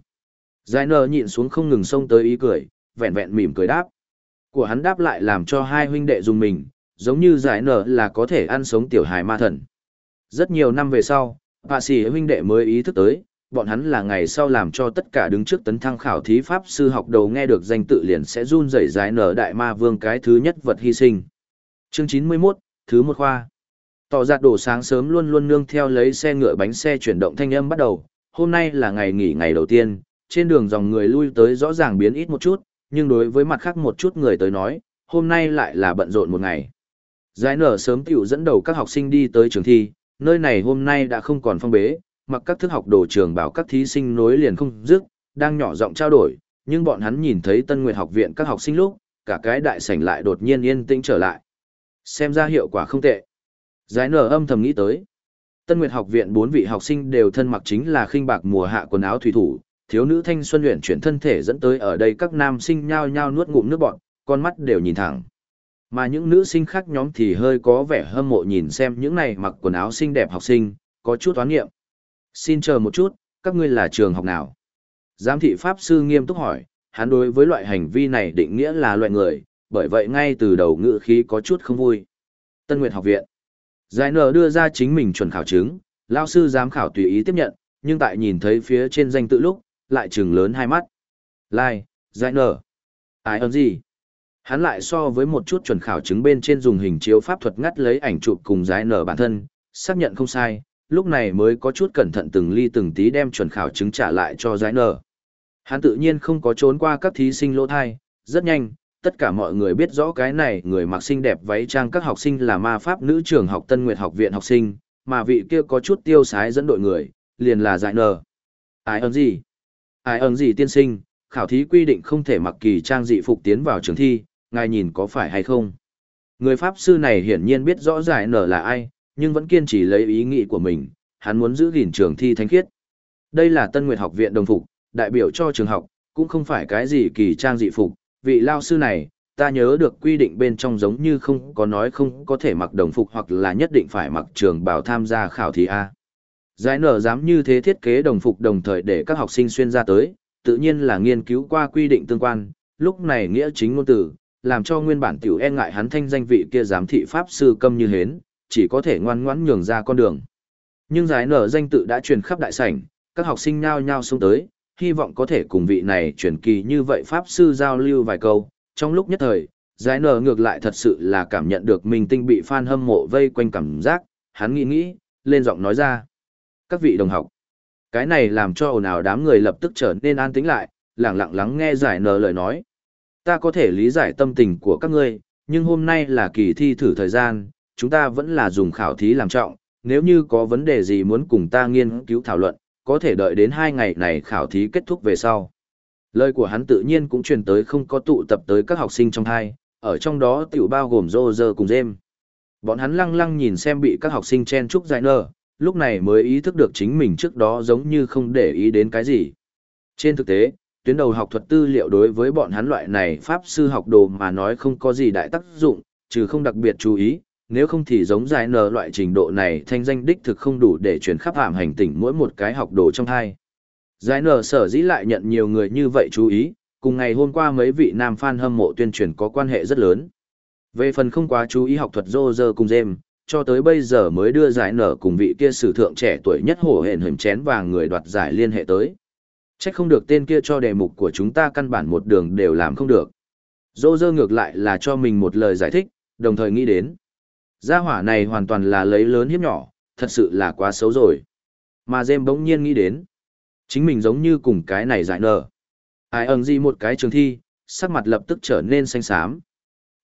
Giải nờ nhịn xuống không ngừng xông tới ý cười, vẹn vẹn mỉm cười đáp. Của hắn đáp lại làm cho hai huynh đệ dùng mình, giống như giải nờ là có thể ăn sống tiểu hài ma thần. Rất nhiều năm về sau, họa sĩ huynh đệ mới ý thức tới, bọn hắn là ngày sau làm cho tất cả đứng trước tấn thăng khảo thí pháp sư học đầu nghe được danh tự liền sẽ run rẩy giải nở đại ma vương cái thứ nhất vật hy sinh. Chương 91, thứ một khoa. Tỏ giạt đổ sáng sớm luôn luôn nương theo lấy xe ngựa bánh xe chuyển động thanh âm bắt đầu, hôm nay là ngày nghỉ ngày đầu tiên, trên đường dòng người lui tới rõ ràng biến ít một chút, nhưng đối với mặt khác một chút người tới nói, hôm nay lại là bận rộn một ngày. Giải nở sớm tiểu dẫn đầu các học sinh đi tới trường thi, nơi này hôm nay đã không còn phong bế, mặc các thức học đồ trường bảo các thí sinh nối liền không dứt, đang nhỏ giọng trao đổi, nhưng bọn hắn nhìn thấy Tân Nguyệt học viện các học sinh lúc, cả cái đại sảnh lại đột nhiên yên tĩnh trở lại. Xem ra hiệu quả không tệ. Giải nở âm thầm nghĩ tới. Tân Nguyệt học viện bốn vị học sinh đều thân mặc chính là khinh bạc mùa hạ quần áo thủy thủ, thiếu nữ thanh xuân luyện chuyển thân thể dẫn tới ở đây các nam sinh nhao nhao nuốt ngụm nước bọt, con mắt đều nhìn thẳng. Mà những nữ sinh khác nhóm thì hơi có vẻ hâm mộ nhìn xem những này mặc quần áo xinh đẹp học sinh, có chút toán nghiệm. Xin chờ một chút, các ngươi là trường học nào? Giám thị Pháp Sư nghiêm túc hỏi, hắn đối với loại hành vi này định nghĩa là loại người, bởi vậy ngay từ đầu ngữ khí có chút không vui. Tân Nguyệt học viện. Giải nở đưa ra chính mình chuẩn khảo chứng, lao sư giám khảo tùy ý tiếp nhận, nhưng tại nhìn thấy phía trên danh tự lúc, lại trừng lớn hai mắt. Lai, giải nở. Ai ơn gì? Hắn lại so với một chút chuẩn khảo chứng bên trên dùng hình chiếu pháp thuật ngắt lấy ảnh chụp cùng giải nở bản thân, xác nhận không sai, lúc này mới có chút cẩn thận từng ly từng tí đem chuẩn khảo chứng trả lại cho giải nở. Hắn tự nhiên không có trốn qua các thí sinh lỗ thai, rất nhanh, tất cả mọi người biết rõ cái này người mặc xinh đẹp váy trang các học sinh là ma pháp nữ trường học Tân Nguyệt học viện học sinh, mà vị kia có chút tiêu sái dẫn đội người, liền là dại nở. Ai ơn gì? Ai ơn gì tiên sinh, khảo thí quy định không thể mặc kỳ trang dị phục tiến vào trường thi, ngài nhìn có phải hay không? Người Pháp sư này hiển nhiên biết rõ dại nở là ai, nhưng vẫn kiên trì lấy ý nghĩ của mình, hắn muốn giữ gìn trường thi thánh khiết. Đây là Tân Nguyệt học viện đồng phục, đại biểu cho trường học, cũng không phải cái gì kỳ trang dị phục, vị lao sư này, ta nhớ được quy định bên trong giống như không có nói không có thể mặc đồng phục hoặc là nhất định phải mặc trường bảo tham gia khảo thí A. Giải nở dám như thế thiết kế đồng phục đồng thời để các học sinh xuyên ra tới, tự nhiên là nghiên cứu qua quy định tương quan, lúc này nghĩa chính ngôn tử, làm cho nguyên bản tiểu e ngại hắn thanh danh vị kia giám thị pháp sư câm như hến, chỉ có thể ngoan ngoãn nhường ra con đường. Nhưng giải nở danh tự đã truyền khắp đại sảnh, các học sinh nhao nhao xuống tới, hy vọng có thể cùng vị này truyền kỳ như vậy pháp sư giao lưu vài câu, trong lúc nhất thời, giải nở ngược lại thật sự là cảm nhận được mình tinh bị fan hâm mộ vây quanh cảm giác, hắn nghĩ nghĩ, lên giọng nói ra. Các vị đồng học, cái này làm cho ồn ào đám người lập tức trở nên an tĩnh lại, lặng lặng lắng nghe giải nở lời nói. Ta có thể lý giải tâm tình của các ngươi, nhưng hôm nay là kỳ thi thử thời gian, chúng ta vẫn là dùng khảo thí làm trọng, nếu như có vấn đề gì muốn cùng ta nghiên cứu thảo luận, có thể đợi đến hai ngày này khảo thí kết thúc về sau. Lời của hắn tự nhiên cũng truyền tới không có tụ tập tới các học sinh trong hai, ở trong đó tiểu bao gồm Rô Rơ cùng Dêm. Bọn hắn lăng lăng nhìn xem bị các học sinh chen chúc dài nở, lúc này mới ý thức được chính mình trước đó giống như không để ý đến cái gì. Trên thực tế, tuyến đầu học thuật tư liệu đối với bọn hắn loại này pháp sư học đồ mà nói không có gì đại tác dụng, trừ không đặc biệt chú ý, nếu không thì giống dài nờ loại trình độ này thanh danh đích thực không đủ để chuyển khắp hàm hành tỉnh mỗi một cái học đồ trong hai. Giải nờ sở dĩ lại nhận nhiều người như vậy chú ý, cùng ngày hôm qua mấy vị nam fan hâm mộ tuyên truyền có quan hệ rất lớn. Về phần không quá chú ý học thuật rô rơ cùng dêm, cho tới bây giờ mới đưa giải nở cùng vị kia sử thượng trẻ tuổi nhất hổ hển hình chén vàng người đoạt giải liên hệ tới. Chắc không được tên kia cho đề mục của chúng ta căn bản một đường đều làm không được. Rô rơ ngược lại là cho mình một lời giải thích, đồng thời nghĩ đến. Gia hỏa này hoàn toàn là lấy lớn hiếp nhỏ, thật sự là quá xấu rồi. Mà Dêm bỗng nhiên nghĩ đến. Chính mình giống như cùng cái này giải nở. Ai ẩn gì một cái trường thi, sắc mặt lập tức trở nên xanh xám.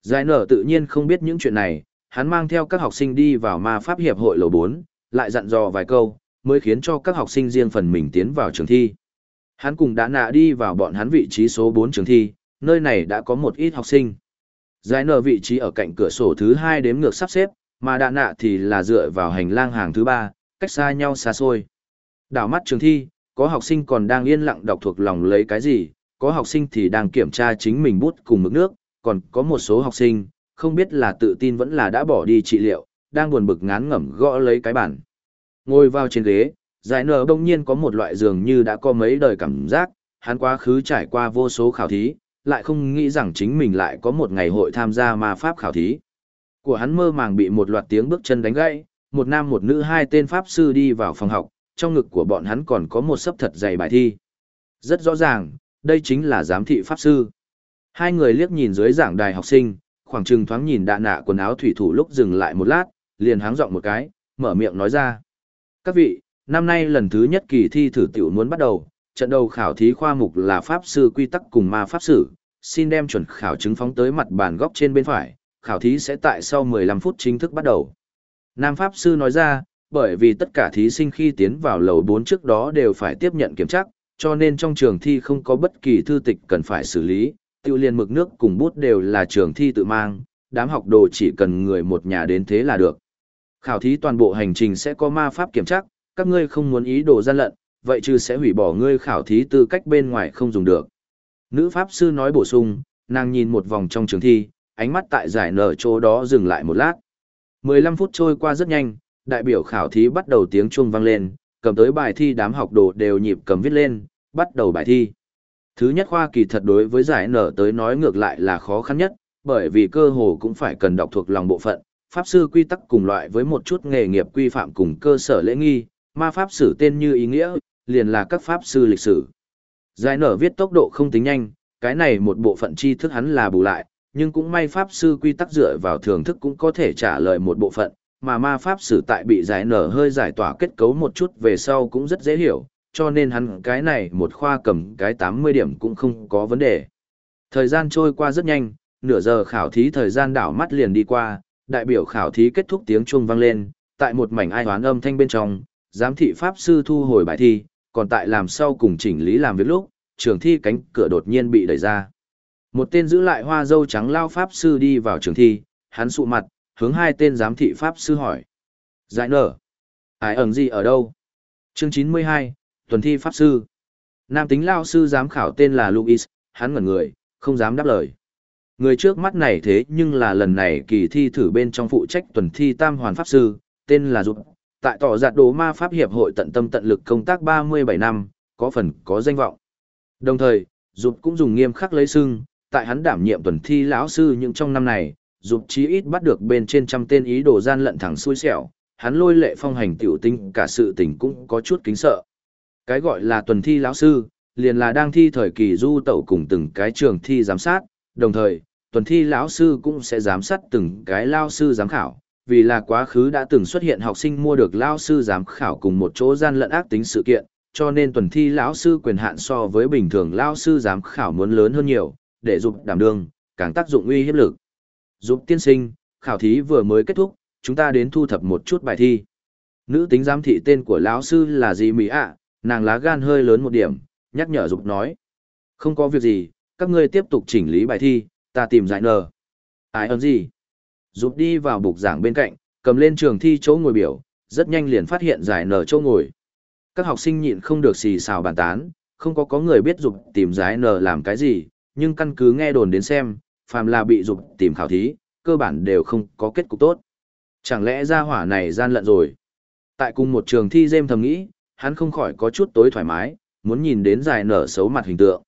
Giải nở tự nhiên không biết những chuyện này, hắn mang theo các học sinh đi vào ma pháp hiệp hội lầu 4, lại dặn dò vài câu, mới khiến cho các học sinh riêng phần mình tiến vào trường thi. Hắn cùng đã nạ đi vào bọn hắn vị trí số 4 trường thi, nơi này đã có một ít học sinh. Giải nở vị trí ở cạnh cửa sổ thứ hai đếm ngược sắp xếp, mà đạn nạ thì là dựa vào hành lang hàng thứ ba, cách xa nhau xa xôi. Đảo mắt trường thi, có học sinh còn đang yên lặng đọc thuộc lòng lấy cái gì, có học sinh thì đang kiểm tra chính mình bút cùng mực nước, còn có một số học sinh, không biết là tự tin vẫn là đã bỏ đi trị liệu, đang buồn bực ngán ngẩm gõ lấy cái bản. Ngồi vào trên ghế, giải nở đông nhiên có một loại dường như đã có mấy đời cảm giác, hắn quá khứ trải qua vô số khảo thí, lại không nghĩ rằng chính mình lại có một ngày hội tham gia ma pháp khảo thí. Của hắn mơ màng bị một loạt tiếng bước chân đánh gãy, một nam một nữ hai tên pháp sư đi vào phòng học, trong ngực của bọn hắn còn có một sấp thật dày bài thi. Rất rõ ràng, đây chính là giám thị pháp sư. Hai người liếc nhìn dưới giảng đài học sinh, khoảng chừng thoáng nhìn đạ nạ quần áo thủy thủ lúc dừng lại một lát, liền háng giọng một cái, mở miệng nói ra. Các vị, năm nay lần thứ nhất kỳ thi thử tiểu muốn bắt đầu, trận đầu khảo thí khoa mục là pháp sư quy tắc cùng ma pháp sử, xin đem chuẩn khảo chứng phóng tới mặt bàn góc trên bên phải, khảo thí sẽ tại sau 15 phút chính thức bắt đầu. Nam pháp sư nói ra, bởi vì tất cả thí sinh khi tiến vào lầu 4 trước đó đều phải tiếp nhận kiểm tra, cho nên trong trường thi không có bất kỳ thư tịch cần phải xử lý, tiêu liên mực nước cùng bút đều là trường thi tự mang, đám học đồ chỉ cần người một nhà đến thế là được. Khảo thí toàn bộ hành trình sẽ có ma pháp kiểm tra, các ngươi không muốn ý đồ gian lận, vậy chứ sẽ hủy bỏ ngươi khảo thí tư cách bên ngoài không dùng được. Nữ pháp sư nói bổ sung, nàng nhìn một vòng trong trường thi, ánh mắt tại giải nở chỗ đó dừng lại một lát. 15 phút trôi qua rất nhanh, đại biểu khảo thí bắt đầu tiếng chuông vang lên, cầm tới bài thi đám học đồ đều nhịp cầm viết lên, bắt đầu bài thi. Thứ nhất khoa kỳ thật đối với giải nở tới nói ngược lại là khó khăn nhất, bởi vì cơ hồ cũng phải cần đọc thuộc lòng bộ phận, pháp sư quy tắc cùng loại với một chút nghề nghiệp quy phạm cùng cơ sở lễ nghi, ma pháp sử tên như ý nghĩa, liền là các pháp sư lịch sử. Giải nở viết tốc độ không tính nhanh, cái này một bộ phận tri thức hắn là bù lại, nhưng cũng may pháp sư quy tắc dựa vào thưởng thức cũng có thể trả lời một bộ phận, mà ma pháp sử tại bị giải nở hơi giải tỏa kết cấu một chút về sau cũng rất dễ hiểu, cho nên hắn cái này một khoa cầm cái 80 điểm cũng không có vấn đề. Thời gian trôi qua rất nhanh, nửa giờ khảo thí thời gian đảo mắt liền đi qua, đại biểu khảo thí kết thúc tiếng chuông vang lên, tại một mảnh ai hoán âm thanh bên trong, giám thị pháp sư thu hồi bài thi, còn tại làm sau cùng chỉnh lý làm việc lúc, trường thi cánh cửa đột nhiên bị đẩy ra. Một tên giữ lại hoa dâu trắng lao pháp sư đi vào trường thi, hắn sụ mặt, hướng hai tên giám thị pháp sư hỏi. Giải nở. Ai ẩn gì ở đâu? Chương 92, tuần thi pháp sư. Nam tính lao sư giám khảo tên là Luis, hắn ngẩn người, không dám đáp lời. Người trước mắt này thế nhưng là lần này kỳ thi thử bên trong phụ trách tuần thi tam hoàn pháp sư, tên là Dục, tại tỏ giặt đồ ma pháp hiệp hội tận tâm tận lực công tác 37 năm, có phần có danh vọng. Đồng thời, Dục cũng dùng nghiêm khắc lấy sưng, tại hắn đảm nhiệm tuần thi lão sư nhưng trong năm này, Dục chí ít bắt được bên trên trăm tên ý đồ gian lận thẳng xui xẻo, hắn lôi lệ phong hành tiểu tinh cả sự tình cũng có chút kính sợ. Cái gọi là tuần thi lão sư, liền là đang thi thời kỳ du tẩu cùng từng cái trường thi giám sát, đồng thời, tuần thi lão sư cũng sẽ giám sát từng cái lao sư giám khảo, vì là quá khứ đã từng xuất hiện học sinh mua được lao sư giám khảo cùng một chỗ gian lận ác tính sự kiện, cho nên tuần thi lão sư quyền hạn so với bình thường lao sư giám khảo muốn lớn hơn nhiều, để giúp đảm đương, càng tác dụng uy hiếp lực. Giúp tiên sinh, khảo thí vừa mới kết thúc, chúng ta đến thu thập một chút bài thi. Nữ tính giám thị tên của lão sư là gì Mỹ ạ, nàng lá gan hơi lớn một điểm, nhắc nhở dục nói. Không có việc gì, các ngươi tiếp tục chỉnh lý bài thi, ta tìm giải nờ. Ai ơn gì? Rụt đi vào bục giảng bên cạnh, cầm lên trường thi chỗ ngồi biểu, rất nhanh liền phát hiện giải nở chỗ ngồi. Các học sinh nhịn không được xì xào bàn tán, không có có người biết rụt tìm giải nở làm cái gì, nhưng căn cứ nghe đồn đến xem, phàm là bị rụt tìm khảo thí, cơ bản đều không có kết cục tốt. Chẳng lẽ ra hỏa này gian lận rồi? Tại cùng một trường thi dêm thầm nghĩ, hắn không khỏi có chút tối thoải mái, muốn nhìn đến giải nở xấu mặt hình tượng.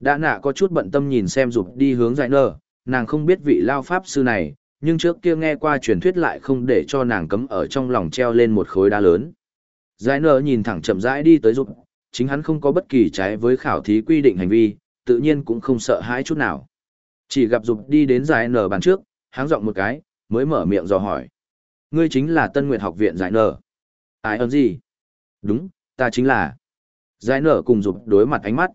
Đã nạ có chút bận tâm nhìn xem rụt đi hướng giải nở, nàng không biết vị lao pháp sư này, nhưng trước kia nghe qua truyền thuyết lại không để cho nàng cấm ở trong lòng treo lên một khối đá lớn. Giải nở nhìn thẳng chậm rãi đi tới dục, chính hắn không có bất kỳ trái với khảo thí quy định hành vi, tự nhiên cũng không sợ hãi chút nào. Chỉ gặp dục đi đến giải nở bàn trước, háng giọng một cái, mới mở miệng dò hỏi. Ngươi chính là Tân Nguyệt học viện giải nở. Ai ơn gì? Đúng, ta chính là. Giải nở cùng dục đối mặt ánh mắt.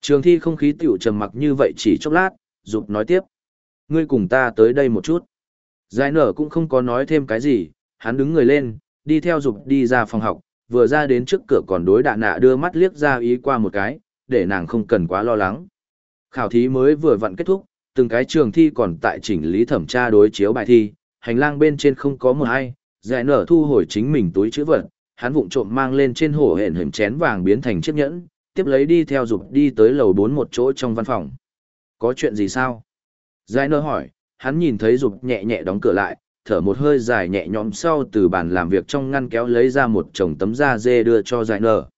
Trường thi không khí tiểu trầm mặc như vậy chỉ chốc lát, dục nói tiếp. Ngươi cùng ta tới đây một chút. Giải nở cũng không có nói thêm cái gì, hắn đứng người lên, đi theo dục đi ra phòng học, vừa ra đến trước cửa còn đối đạ nạ đưa mắt liếc ra ý qua một cái, để nàng không cần quá lo lắng. Khảo thí mới vừa vặn kết thúc, từng cái trường thi còn tại chỉnh lý thẩm tra đối chiếu bài thi, hành lang bên trên không có một ai, giải nở thu hồi chính mình túi chữ vật, hắn vụng trộm mang lên trên hổ hển hình chén vàng biến thành chiếc nhẫn, tiếp lấy đi theo dục đi tới lầu bốn một chỗ trong văn phòng. Có chuyện gì sao? Giải nở hỏi, hắn nhìn thấy dục nhẹ nhẹ đóng cửa lại, thở một hơi dài nhẹ nhõm sau từ bàn làm việc trong ngăn kéo lấy ra một chồng tấm da dê đưa cho giải nở.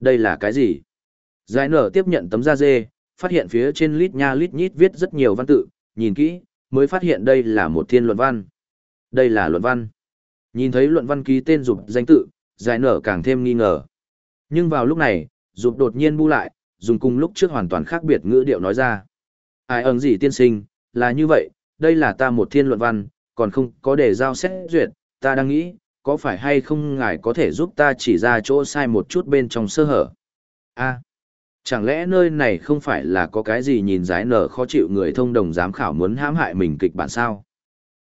Đây là cái gì? Giải nở tiếp nhận tấm da dê, phát hiện phía trên lít nha lít nhít viết rất nhiều văn tự, nhìn kỹ, mới phát hiện đây là một thiên luận văn. Đây là luận văn. Nhìn thấy luận văn ký tên dục danh tự, giải nở càng thêm nghi ngờ. Nhưng vào lúc này, dục đột nhiên bu lại, dùng cùng lúc trước hoàn toàn khác biệt ngữ điệu nói ra. Ai ẩn gì tiên sinh, là như vậy, đây là ta một thiên luận văn, còn không có để giao xét duyệt, ta đang nghĩ, có phải hay không ngài có thể giúp ta chỉ ra chỗ sai một chút bên trong sơ hở. a chẳng lẽ nơi này không phải là có cái gì nhìn giải nở khó chịu người thông đồng giám khảo muốn hãm hại mình kịch bản sao?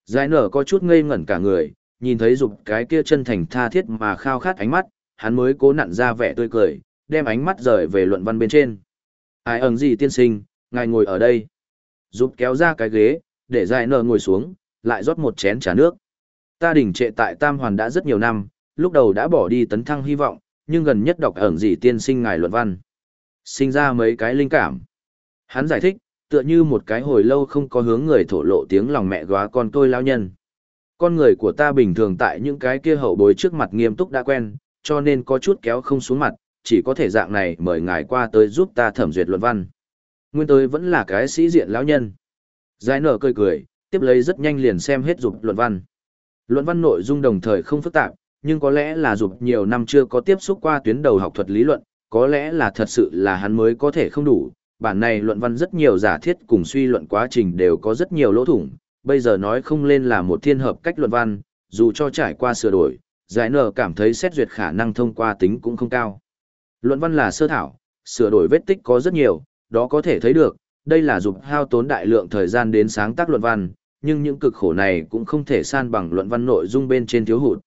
Giải nở có chút ngây ngẩn cả người, nhìn thấy dục cái kia chân thành tha thiết mà khao khát ánh mắt, hắn mới cố nặn ra vẻ tươi cười, đem ánh mắt rời về luận văn bên trên. Ai ẩn gì tiên sinh, ngài ngồi ở đây. Dục kéo ra cái ghế, để dài nở ngồi xuống, lại rót một chén trà nước. Ta đỉnh trệ tại Tam Hoàn đã rất nhiều năm, lúc đầu đã bỏ đi tấn thăng hy vọng, nhưng gần nhất đọc ẩn gì tiên sinh ngài luận văn. Sinh ra mấy cái linh cảm. Hắn giải thích, tựa như một cái hồi lâu không có hướng người thổ lộ tiếng lòng mẹ góa con tôi lao nhân. Con người của ta bình thường tại những cái kia hậu bối trước mặt nghiêm túc đã quen, cho nên có chút kéo không xuống mặt, chỉ có thể dạng này mời ngài qua tới giúp ta thẩm duyệt luận văn. Nguyên tới vẫn là cái sĩ diện lão nhân. Giải nở cười cười, tiếp lấy rất nhanh liền xem hết dục luận văn. Luận văn nội dung đồng thời không phức tạp, nhưng có lẽ là dục nhiều năm chưa có tiếp xúc qua tuyến đầu học thuật lý luận, có lẽ là thật sự là hắn mới có thể không đủ, bản này luận văn rất nhiều giả thiết cùng suy luận quá trình đều có rất nhiều lỗ thủng, bây giờ nói không lên là một thiên hợp cách luận văn, dù cho trải qua sửa đổi, giải nở cảm thấy xét duyệt khả năng thông qua tính cũng không cao. Luận văn là sơ thảo, sửa đổi vết tích có rất nhiều, đó có thể thấy được, đây là dục hao tốn đại lượng thời gian đến sáng tác luận văn, nhưng những cực khổ này cũng không thể san bằng luận văn nội dung bên trên thiếu hụt.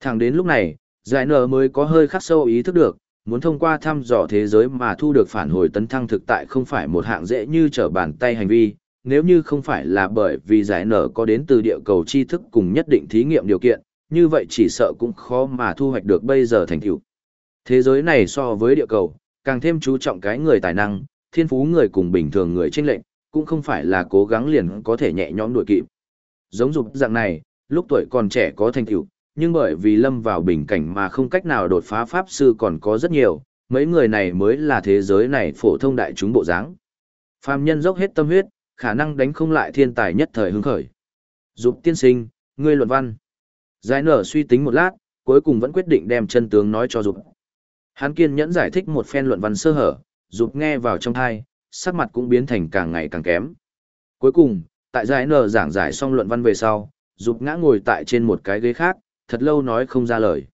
Thẳng đến lúc này, giải nở mới có hơi khắc sâu ý thức được, muốn thông qua thăm dò thế giới mà thu được phản hồi tấn thăng thực tại không phải một hạng dễ như trở bàn tay hành vi, nếu như không phải là bởi vì giải nở có đến từ địa cầu tri thức cùng nhất định thí nghiệm điều kiện, như vậy chỉ sợ cũng khó mà thu hoạch được bây giờ thành tựu. Thế giới này so với địa cầu, càng thêm chú trọng cái người tài năng, thiên phú người cùng bình thường người tranh lệnh, cũng không phải là cố gắng liền có thể nhẹ nhõm đuổi kịp. Giống dục dạng này, lúc tuổi còn trẻ có thành tựu, nhưng bởi vì lâm vào bình cảnh mà không cách nào đột phá pháp sư còn có rất nhiều, mấy người này mới là thế giới này phổ thông đại chúng bộ dáng. Phàm nhân dốc hết tâm huyết, khả năng đánh không lại thiên tài nhất thời hứng khởi. Dục tiên sinh, ngươi luận văn. Giải nở suy tính một lát, cuối cùng vẫn quyết định đem chân tướng nói cho Dục. Hắn kiên nhẫn giải thích một phen luận văn sơ hở, rụt nghe vào trong thai, sắc mặt cũng biến thành càng ngày càng kém. Cuối cùng, tại giải Nờ giảng giải xong luận văn về sau, rụt ngã ngồi tại trên một cái ghế khác, thật lâu nói không ra lời.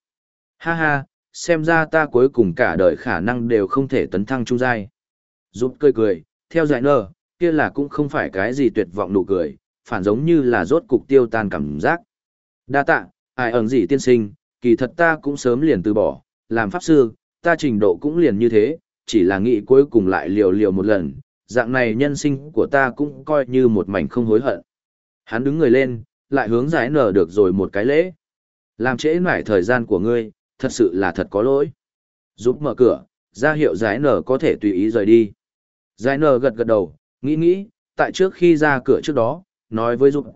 Ha ha, xem ra ta cuối cùng cả đời khả năng đều không thể tấn thăng trung giai. Rụt cười cười, theo giải Nờ, kia là cũng không phải cái gì tuyệt vọng nụ cười, phản giống như là rốt cục tiêu tan cảm giác. Đa tạ, ai ẩn gì tiên sinh, kỳ thật ta cũng sớm liền từ bỏ, làm pháp sư, ta trình độ cũng liền như thế, chỉ là nghĩ cuối cùng lại liều liều một lần, dạng này nhân sinh của ta cũng coi như một mảnh không hối hận. Hắn đứng người lên, lại hướng giải nở được rồi một cái lễ. Làm trễ nải thời gian của ngươi, thật sự là thật có lỗi. Giúp mở cửa, ra hiệu giải nở có thể tùy ý rời đi. Giải nở gật gật đầu, nghĩ nghĩ, tại trước khi ra cửa trước đó, nói với giúp.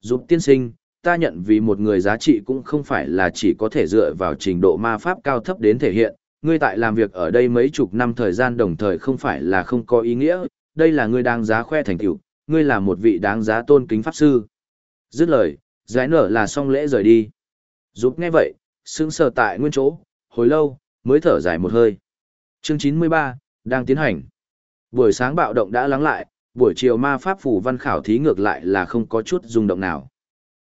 Giúp tiên sinh, ta nhận vì một người giá trị cũng không phải là chỉ có thể dựa vào trình độ ma pháp cao thấp đến thể hiện. Ngươi tại làm việc ở đây mấy chục năm thời gian đồng thời không phải là không có ý nghĩa, đây là ngươi đáng giá khoe thành tựu, ngươi là một vị đáng giá tôn kính pháp sư. Dứt lời, giải nở là xong lễ rời đi. Giúp nghe vậy, sững sờ tại nguyên chỗ, hồi lâu, mới thở dài một hơi. Chương 93, đang tiến hành. Buổi sáng bạo động đã lắng lại, buổi chiều ma pháp phủ văn khảo thí ngược lại là không có chút rung động nào.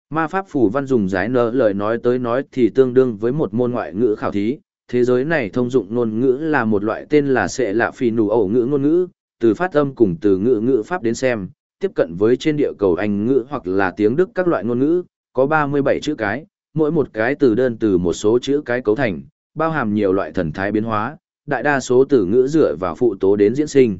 Ma pháp phủ văn dùng giải nở lời nói tới nói thì tương đương với một môn ngoại ngữ khảo thí, thế giới này thông dụng ngôn ngữ là một loại tên là sẽ lạ phi nụ ẩu ngữ ngôn ngữ, từ phát âm cùng từ ngữ ngữ pháp đến xem, tiếp cận với trên địa cầu Anh ngữ hoặc là tiếng Đức các loại ngôn ngữ, có 37 chữ cái, mỗi một cái từ đơn từ một số chữ cái cấu thành, bao hàm nhiều loại thần thái biến hóa, đại đa số từ ngữ dựa vào phụ tố đến diễn sinh.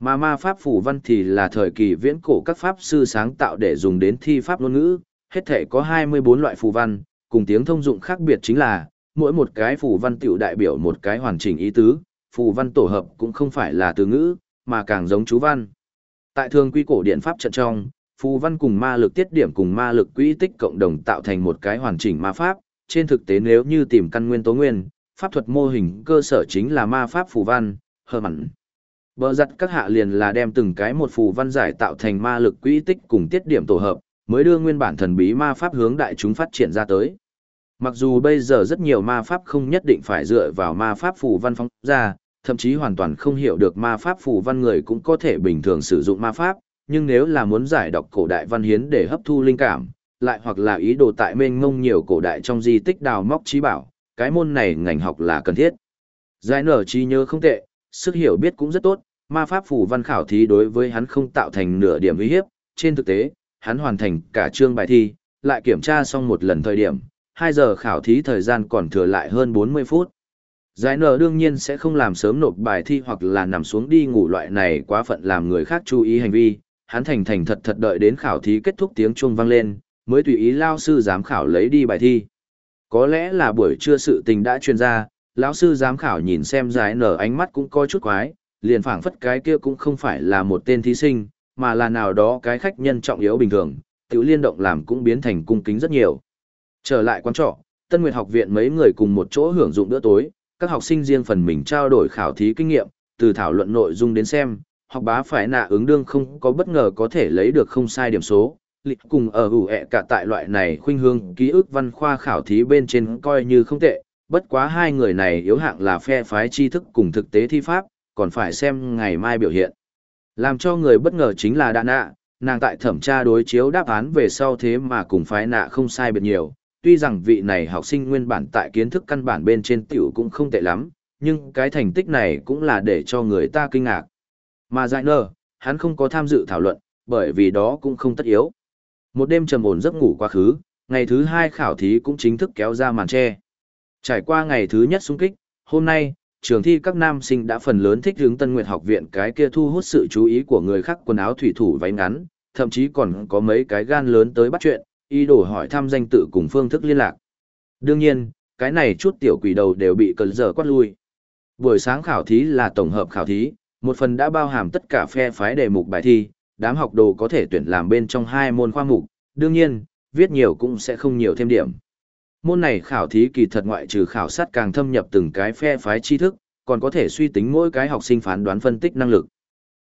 Mà ma pháp phủ văn thì là thời kỳ viễn cổ các pháp sư sáng tạo để dùng đến thi pháp ngôn ngữ, hết thể có 24 loại phù văn, cùng tiếng thông dụng khác biệt chính là, mỗi một cái phù văn tiểu đại biểu một cái hoàn chỉnh ý tứ, phù văn tổ hợp cũng không phải là từ ngữ, mà càng giống chú văn. Tại thường quy cổ điện pháp trận trong, phù văn cùng ma lực tiết điểm cùng ma lực quỹ tích cộng đồng tạo thành một cái hoàn chỉnh ma pháp, trên thực tế nếu như tìm căn nguyên tố nguyên, pháp thuật mô hình cơ sở chính là ma pháp phù văn, hờ mặn. Bờ giặt các hạ liền là đem từng cái một phù văn giải tạo thành ma lực quỹ tích cùng tiết điểm tổ hợp, mới đưa nguyên bản thần bí ma pháp hướng đại chúng phát triển ra tới. Mặc dù bây giờ rất nhiều ma pháp không nhất định phải dựa vào ma pháp phù văn phóng ra, thậm chí hoàn toàn không hiểu được ma pháp phù văn người cũng có thể bình thường sử dụng ma pháp, nhưng nếu là muốn giải đọc cổ đại văn hiến để hấp thu linh cảm, lại hoặc là ý đồ tại mênh mông nhiều cổ đại trong di tích đào móc trí bảo, cái môn này ngành học là cần thiết. Giải nở trí nhớ không tệ, sức hiểu biết cũng rất tốt, ma pháp phù văn khảo thí đối với hắn không tạo thành nửa điểm uy hiếp, trên thực tế, hắn hoàn thành cả chương bài thi, lại kiểm tra xong một lần thời điểm, 2 giờ khảo thí thời gian còn thừa lại hơn 40 phút. Giải nở đương nhiên sẽ không làm sớm nộp bài thi hoặc là nằm xuống đi ngủ loại này quá phận làm người khác chú ý hành vi, hắn thành thành thật thật đợi đến khảo thí kết thúc tiếng chuông vang lên, mới tùy ý lao sư giám khảo lấy đi bài thi. Có lẽ là buổi trưa sự tình đã truyền ra, lão sư giám khảo nhìn xem giải nở ánh mắt cũng coi chút quái, liền phảng phất cái kia cũng không phải là một tên thí sinh, mà là nào đó cái khách nhân trọng yếu bình thường, tiểu liên động làm cũng biến thành cung kính rất nhiều. Trở lại quán trọ, Tân Nguyệt học viện mấy người cùng một chỗ hưởng dụng bữa tối, các học sinh riêng phần mình trao đổi khảo thí kinh nghiệm, từ thảo luận nội dung đến xem, học bá phải nạ ứng đương không có bất ngờ có thể lấy được không sai điểm số. Lịch cùng ở hữu ẹ cả tại loại này khuynh hương ký ức văn khoa khảo thí bên trên coi như không tệ, bất quá hai người này yếu hạng là phe phái tri thức cùng thực tế thi pháp, còn phải xem ngày mai biểu hiện. Làm cho người bất ngờ chính là đạ nạ, nàng tại thẩm tra đối chiếu đáp án về sau thế mà cùng phái nạ không sai biệt nhiều. Tuy rằng vị này học sinh nguyên bản tại kiến thức căn bản bên trên tiểu cũng không tệ lắm, nhưng cái thành tích này cũng là để cho người ta kinh ngạc. Mà giải nơ, hắn không có tham dự thảo luận, bởi vì đó cũng không tất yếu. Một đêm trầm ổn giấc ngủ quá khứ, ngày thứ hai khảo thí cũng chính thức kéo ra màn che. Trải qua ngày thứ nhất xung kích, hôm nay, trường thi các nam sinh đã phần lớn thích hướng Tân Nguyệt học viện cái kia thu hút sự chú ý của người khác quần áo thủy thủ váy ngắn, thậm chí còn có mấy cái gan lớn tới bắt chuyện, ý đồ hỏi thăm danh tự cùng phương thức liên lạc. Đương nhiên, cái này chút tiểu quỷ đầu đều bị cơn giờ quát lui. Buổi sáng khảo thí là tổng hợp khảo thí, một phần đã bao hàm tất cả phe phái đề mục bài thi, đám học đồ có thể tuyển làm bên trong hai môn khoa mục, đương nhiên, viết nhiều cũng sẽ không nhiều thêm điểm. Môn này khảo thí kỳ thật ngoại trừ khảo sát càng thâm nhập từng cái phe phái tri thức, còn có thể suy tính mỗi cái học sinh phán đoán phân tích năng lực.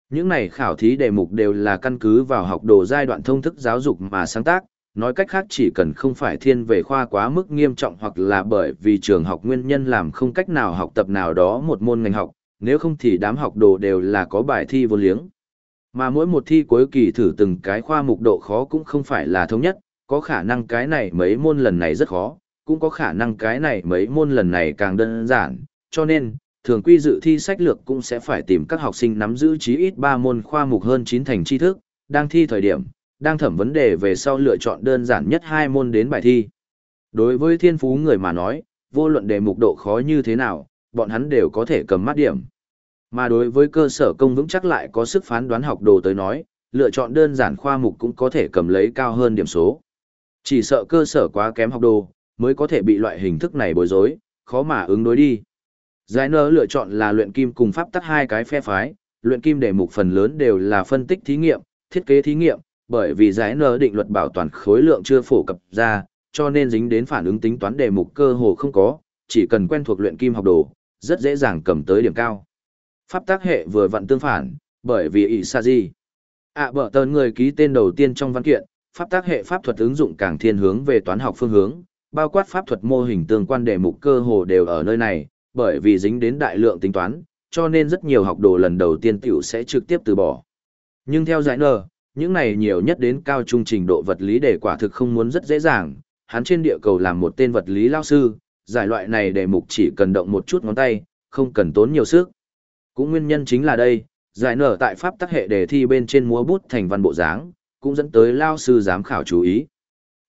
Những này khảo thí đề mục đều là căn cứ vào học đồ giai đoạn thông thức giáo dục mà sáng tác, nói cách khác chỉ cần không phải thiên về khoa quá mức nghiêm trọng hoặc là bởi vì trường học nguyên nhân làm không cách nào học tập nào đó một môn ngành học, nếu không thì đám học đồ đều là có bài thi vô liếng. Mà mỗi một thi cuối kỳ thử từng cái khoa mục độ khó cũng không phải là thống nhất, có khả năng cái này mấy môn lần này rất khó, cũng có khả năng cái này mấy môn lần này càng đơn giản, cho nên, thường quy dự thi sách lược cũng sẽ phải tìm các học sinh nắm giữ chí ít 3 môn khoa mục hơn 9 thành tri thức, đang thi thời điểm, đang thẩm vấn đề về sau lựa chọn đơn giản nhất hai môn đến bài thi. Đối với thiên phú người mà nói, vô luận đề mục độ khó như thế nào, bọn hắn đều có thể cầm mắt điểm. Mà đối với cơ sở công vững chắc lại có sức phán đoán học đồ tới nói, lựa chọn đơn giản khoa mục cũng có thể cầm lấy cao hơn điểm số. Chỉ sợ cơ sở quá kém học đồ, mới có thể bị loại hình thức này bối rối, khó mà ứng đối đi. Giải nơ lựa chọn là luyện kim cùng pháp tắc hai cái phe phái, luyện kim đề mục phần lớn đều là phân tích thí nghiệm, thiết kế thí nghiệm, bởi vì giải nở định luật bảo toàn khối lượng chưa phổ cập ra, cho nên dính đến phản ứng tính toán đề mục cơ hồ không có, chỉ cần quen thuộc luyện kim học đồ, rất dễ dàng cầm tới điểm cao. Pháp tác hệ vừa vặn tương phản, bởi vì ỷ sa gì. À, ạ bở tờn người ký tên đầu tiên trong văn kiện, pháp tác hệ pháp thuật ứng dụng càng thiên hướng về toán học phương hướng, bao quát pháp thuật mô hình tương quan đề mục cơ hồ đều ở nơi này, bởi vì dính đến đại lượng tính toán, cho nên rất nhiều học đồ lần đầu tiên tiểu sẽ trực tiếp từ bỏ. Nhưng theo giải nở, những này nhiều nhất đến cao trung trình độ vật lý để quả thực không muốn rất dễ dàng, hắn trên địa cầu làm một tên vật lý lao sư, giải loại này đề mục chỉ cần động một chút ngón tay, không cần tốn nhiều sức. Cũng nguyên nhân chính là đây, giải nở tại pháp tác hệ đề thi bên trên múa bút thành văn bộ dáng, cũng dẫn tới lao sư giám khảo chú ý.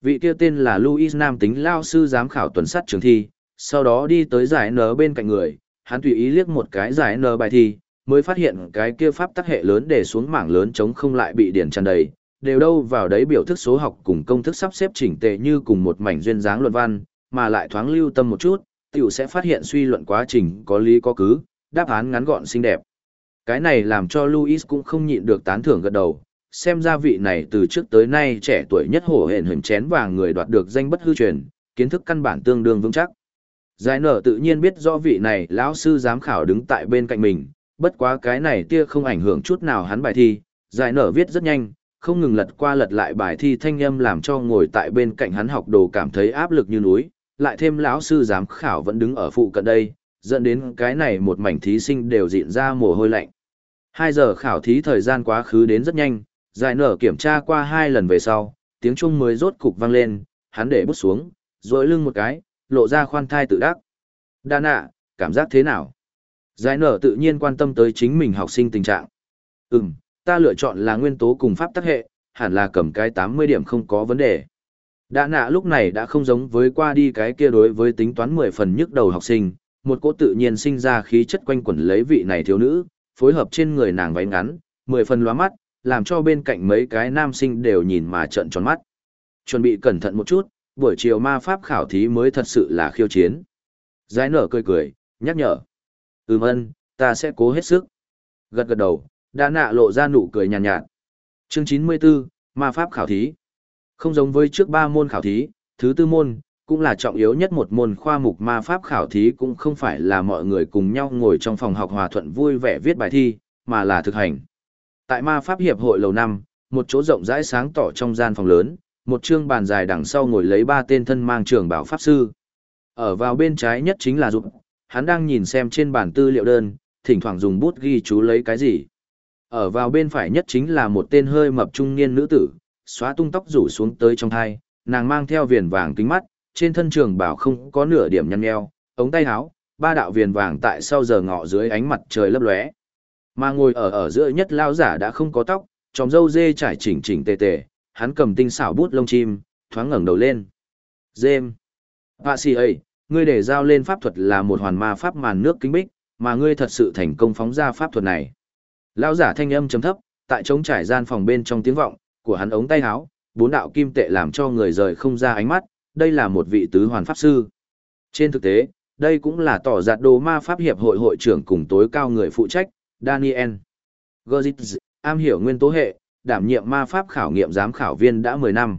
Vị kia tên là Louis Nam tính lao sư giám khảo tuần sát trường thi, sau đó đi tới giải nở bên cạnh người, hắn tùy ý liếc một cái giải nở bài thi, mới phát hiện cái kia pháp tắc hệ lớn để xuống mảng lớn chống không lại bị điển tràn đầy, đều đâu vào đấy biểu thức số học cùng công thức sắp xếp chỉnh tề như cùng một mảnh duyên dáng luận văn, mà lại thoáng lưu tâm một chút, tiểu sẽ phát hiện suy luận quá trình có lý có cứ, đáp án ngắn gọn xinh đẹp. Cái này làm cho Louis cũng không nhịn được tán thưởng gật đầu, xem ra vị này từ trước tới nay trẻ tuổi nhất hổ hển hình chén vàng người đoạt được danh bất hư truyền, kiến thức căn bản tương đương vững chắc. Giải nở tự nhiên biết rõ vị này lão sư giám khảo đứng tại bên cạnh mình, bất quá cái này tia không ảnh hưởng chút nào hắn bài thi, giải nở viết rất nhanh, không ngừng lật qua lật lại bài thi thanh âm làm cho ngồi tại bên cạnh hắn học đồ cảm thấy áp lực như núi, lại thêm lão sư giám khảo vẫn đứng ở phụ cận đây, dẫn đến cái này một mảnh thí sinh đều dịn ra mồ hôi lạnh. Hai giờ khảo thí thời gian quá khứ đến rất nhanh, giải nở kiểm tra qua hai lần về sau, tiếng chuông mới rốt cục vang lên, hắn để bút xuống, rồi lưng một cái, lộ ra khoan thai tự đắc. Đa nạ, cảm giác thế nào? Giải nở tự nhiên quan tâm tới chính mình học sinh tình trạng. Ừm, ta lựa chọn là nguyên tố cùng pháp tác hệ, hẳn là cầm cái 80 điểm không có vấn đề. Đã nạ lúc này đã không giống với qua đi cái kia đối với tính toán 10 phần nhức đầu học sinh, một cỗ tự nhiên sinh ra khí chất quanh quẩn lấy vị này thiếu nữ, phối hợp trên người nàng váy ngắn, 10 phần lóa mắt, làm cho bên cạnh mấy cái nam sinh đều nhìn mà trợn tròn mắt. Chuẩn bị cẩn thận một chút, buổi chiều ma pháp khảo thí mới thật sự là khiêu chiến. Giải nở cười cười, nhắc nhở. Ừm ân, ta sẽ cố hết sức. Gật gật đầu, đã nạ lộ ra nụ cười nhàn nhạt, nhạt. Chương 94, ma pháp khảo thí. Không giống với trước ba môn khảo thí, thứ tư môn, cũng là trọng yếu nhất một môn khoa mục ma pháp khảo thí cũng không phải là mọi người cùng nhau ngồi trong phòng học hòa thuận vui vẻ viết bài thi, mà là thực hành. Tại ma pháp hiệp hội lầu năm, một chỗ rộng rãi sáng tỏ trong gian phòng lớn, một chương bàn dài đằng sau ngồi lấy ba tên thân mang trường bảo pháp sư. Ở vào bên trái nhất chính là Dục, hắn đang nhìn xem trên bản tư liệu đơn, thỉnh thoảng dùng bút ghi chú lấy cái gì. Ở vào bên phải nhất chính là một tên hơi mập trung niên nữ tử, xóa tung tóc rủ xuống tới trong thai, nàng mang theo viền vàng kính mắt, trên thân trường bảo không có nửa điểm nhăn nheo, ống tay áo, ba đạo viền vàng tại sau giờ ngọ dưới ánh mặt trời lấp lóe. Mà ngồi ở ở giữa nhất lao giả đã không có tóc, tròm râu dê trải chỉnh chỉnh tề tề, hắn cầm tinh xảo bút lông chim, thoáng ngẩng đầu lên. Dêm. Họa xì ấy, ngươi để giao lên pháp thuật là một hoàn ma pháp màn nước kính bích, mà ngươi thật sự thành công phóng ra pháp thuật này. Lão giả thanh âm trầm thấp, tại trống trải gian phòng bên trong tiếng vọng của hắn ống tay áo, bốn đạo kim tệ làm cho người rời không ra ánh mắt, đây là một vị tứ hoàn pháp sư. Trên thực tế, đây cũng là tỏ giạt đồ ma pháp hiệp hội hội trưởng cùng tối cao người phụ trách, Daniel. Gozitz, am hiểu nguyên tố hệ, đảm nhiệm ma pháp khảo nghiệm giám khảo viên đã 10 năm.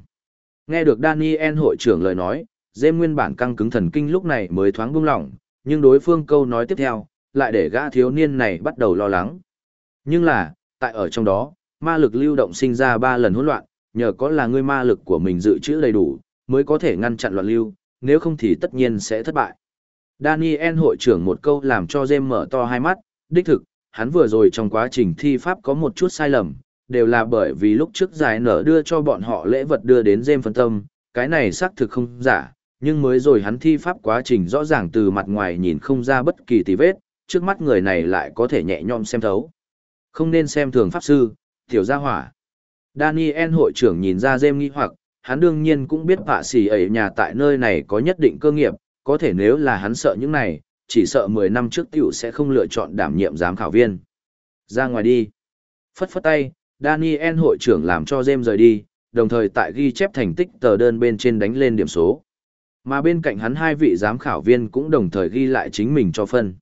Nghe được Daniel hội trưởng lời nói, Dêm nguyên bản căng cứng thần kinh lúc này mới thoáng buông lỏng, nhưng đối phương câu nói tiếp theo, lại để gã thiếu niên này bắt đầu lo lắng. Nhưng là, tại ở trong đó, ma lực lưu động sinh ra ba lần hỗn loạn, nhờ có là ngươi ma lực của mình dự trữ đầy đủ, mới có thể ngăn chặn loạn lưu, nếu không thì tất nhiên sẽ thất bại. Daniel hội trưởng một câu làm cho Jem mở to hai mắt, đích thực, hắn vừa rồi trong quá trình thi pháp có một chút sai lầm, đều là bởi vì lúc trước giải nở đưa cho bọn họ lễ vật đưa đến Jem phân tâm, cái này xác thực không giả, nhưng mới rồi hắn thi pháp quá trình rõ ràng từ mặt ngoài nhìn không ra bất kỳ tì vết, trước mắt người này lại có thể nhẹ nhõm xem thấu. Không nên xem thường pháp sư, tiểu gia hỏa. Daniel hội trưởng nhìn ra Jem nghi hoặc, hắn đương nhiên cũng biết vạ xỉ ấy nhà tại nơi này có nhất định cơ nghiệp, có thể nếu là hắn sợ những này, chỉ sợ 10 năm trước tiểu sẽ không lựa chọn đảm nhiệm giám khảo viên. Ra ngoài đi. Phất phất tay, Daniel hội trưởng làm cho James rời đi, đồng thời tại ghi chép thành tích tờ đơn bên trên đánh lên điểm số. Mà bên cạnh hắn hai vị giám khảo viên cũng đồng thời ghi lại chính mình cho phân.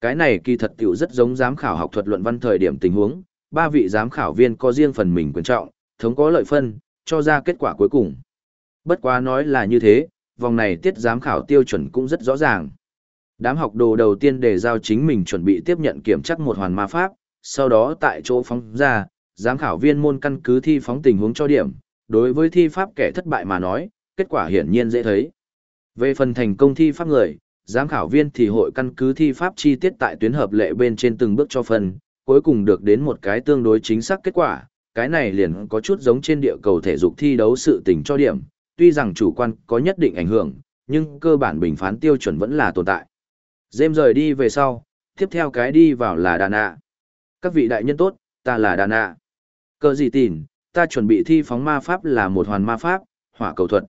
Cái này kỳ thật tiểu rất giống giám khảo học thuật luận văn thời điểm tình huống, ba vị giám khảo viên có riêng phần mình quan trọng, thống có lợi phân, cho ra kết quả cuối cùng. Bất quá nói là như thế, vòng này tiết giám khảo tiêu chuẩn cũng rất rõ ràng. Đám học đồ đầu tiên đề giao chính mình chuẩn bị tiếp nhận kiểm chắc một hoàn ma pháp, sau đó tại chỗ phóng ra, giám khảo viên môn căn cứ thi phóng tình huống cho điểm, đối với thi pháp kẻ thất bại mà nói, kết quả hiển nhiên dễ thấy. Về phần thành công thi pháp người, giám khảo viên thì hội căn cứ thi pháp chi tiết tại tuyến hợp lệ bên trên từng bước cho phần, cuối cùng được đến một cái tương đối chính xác kết quả, cái này liền có chút giống trên địa cầu thể dục thi đấu sự tình cho điểm, tuy rằng chủ quan có nhất định ảnh hưởng, nhưng cơ bản bình phán tiêu chuẩn vẫn là tồn tại. Dêm rời đi về sau, tiếp theo cái đi vào là Đà Nạ. Các vị đại nhân tốt, ta là Đà Nạ. Cơ gì tìn, ta chuẩn bị thi phóng ma pháp là một hoàn ma pháp, hỏa cầu thuật.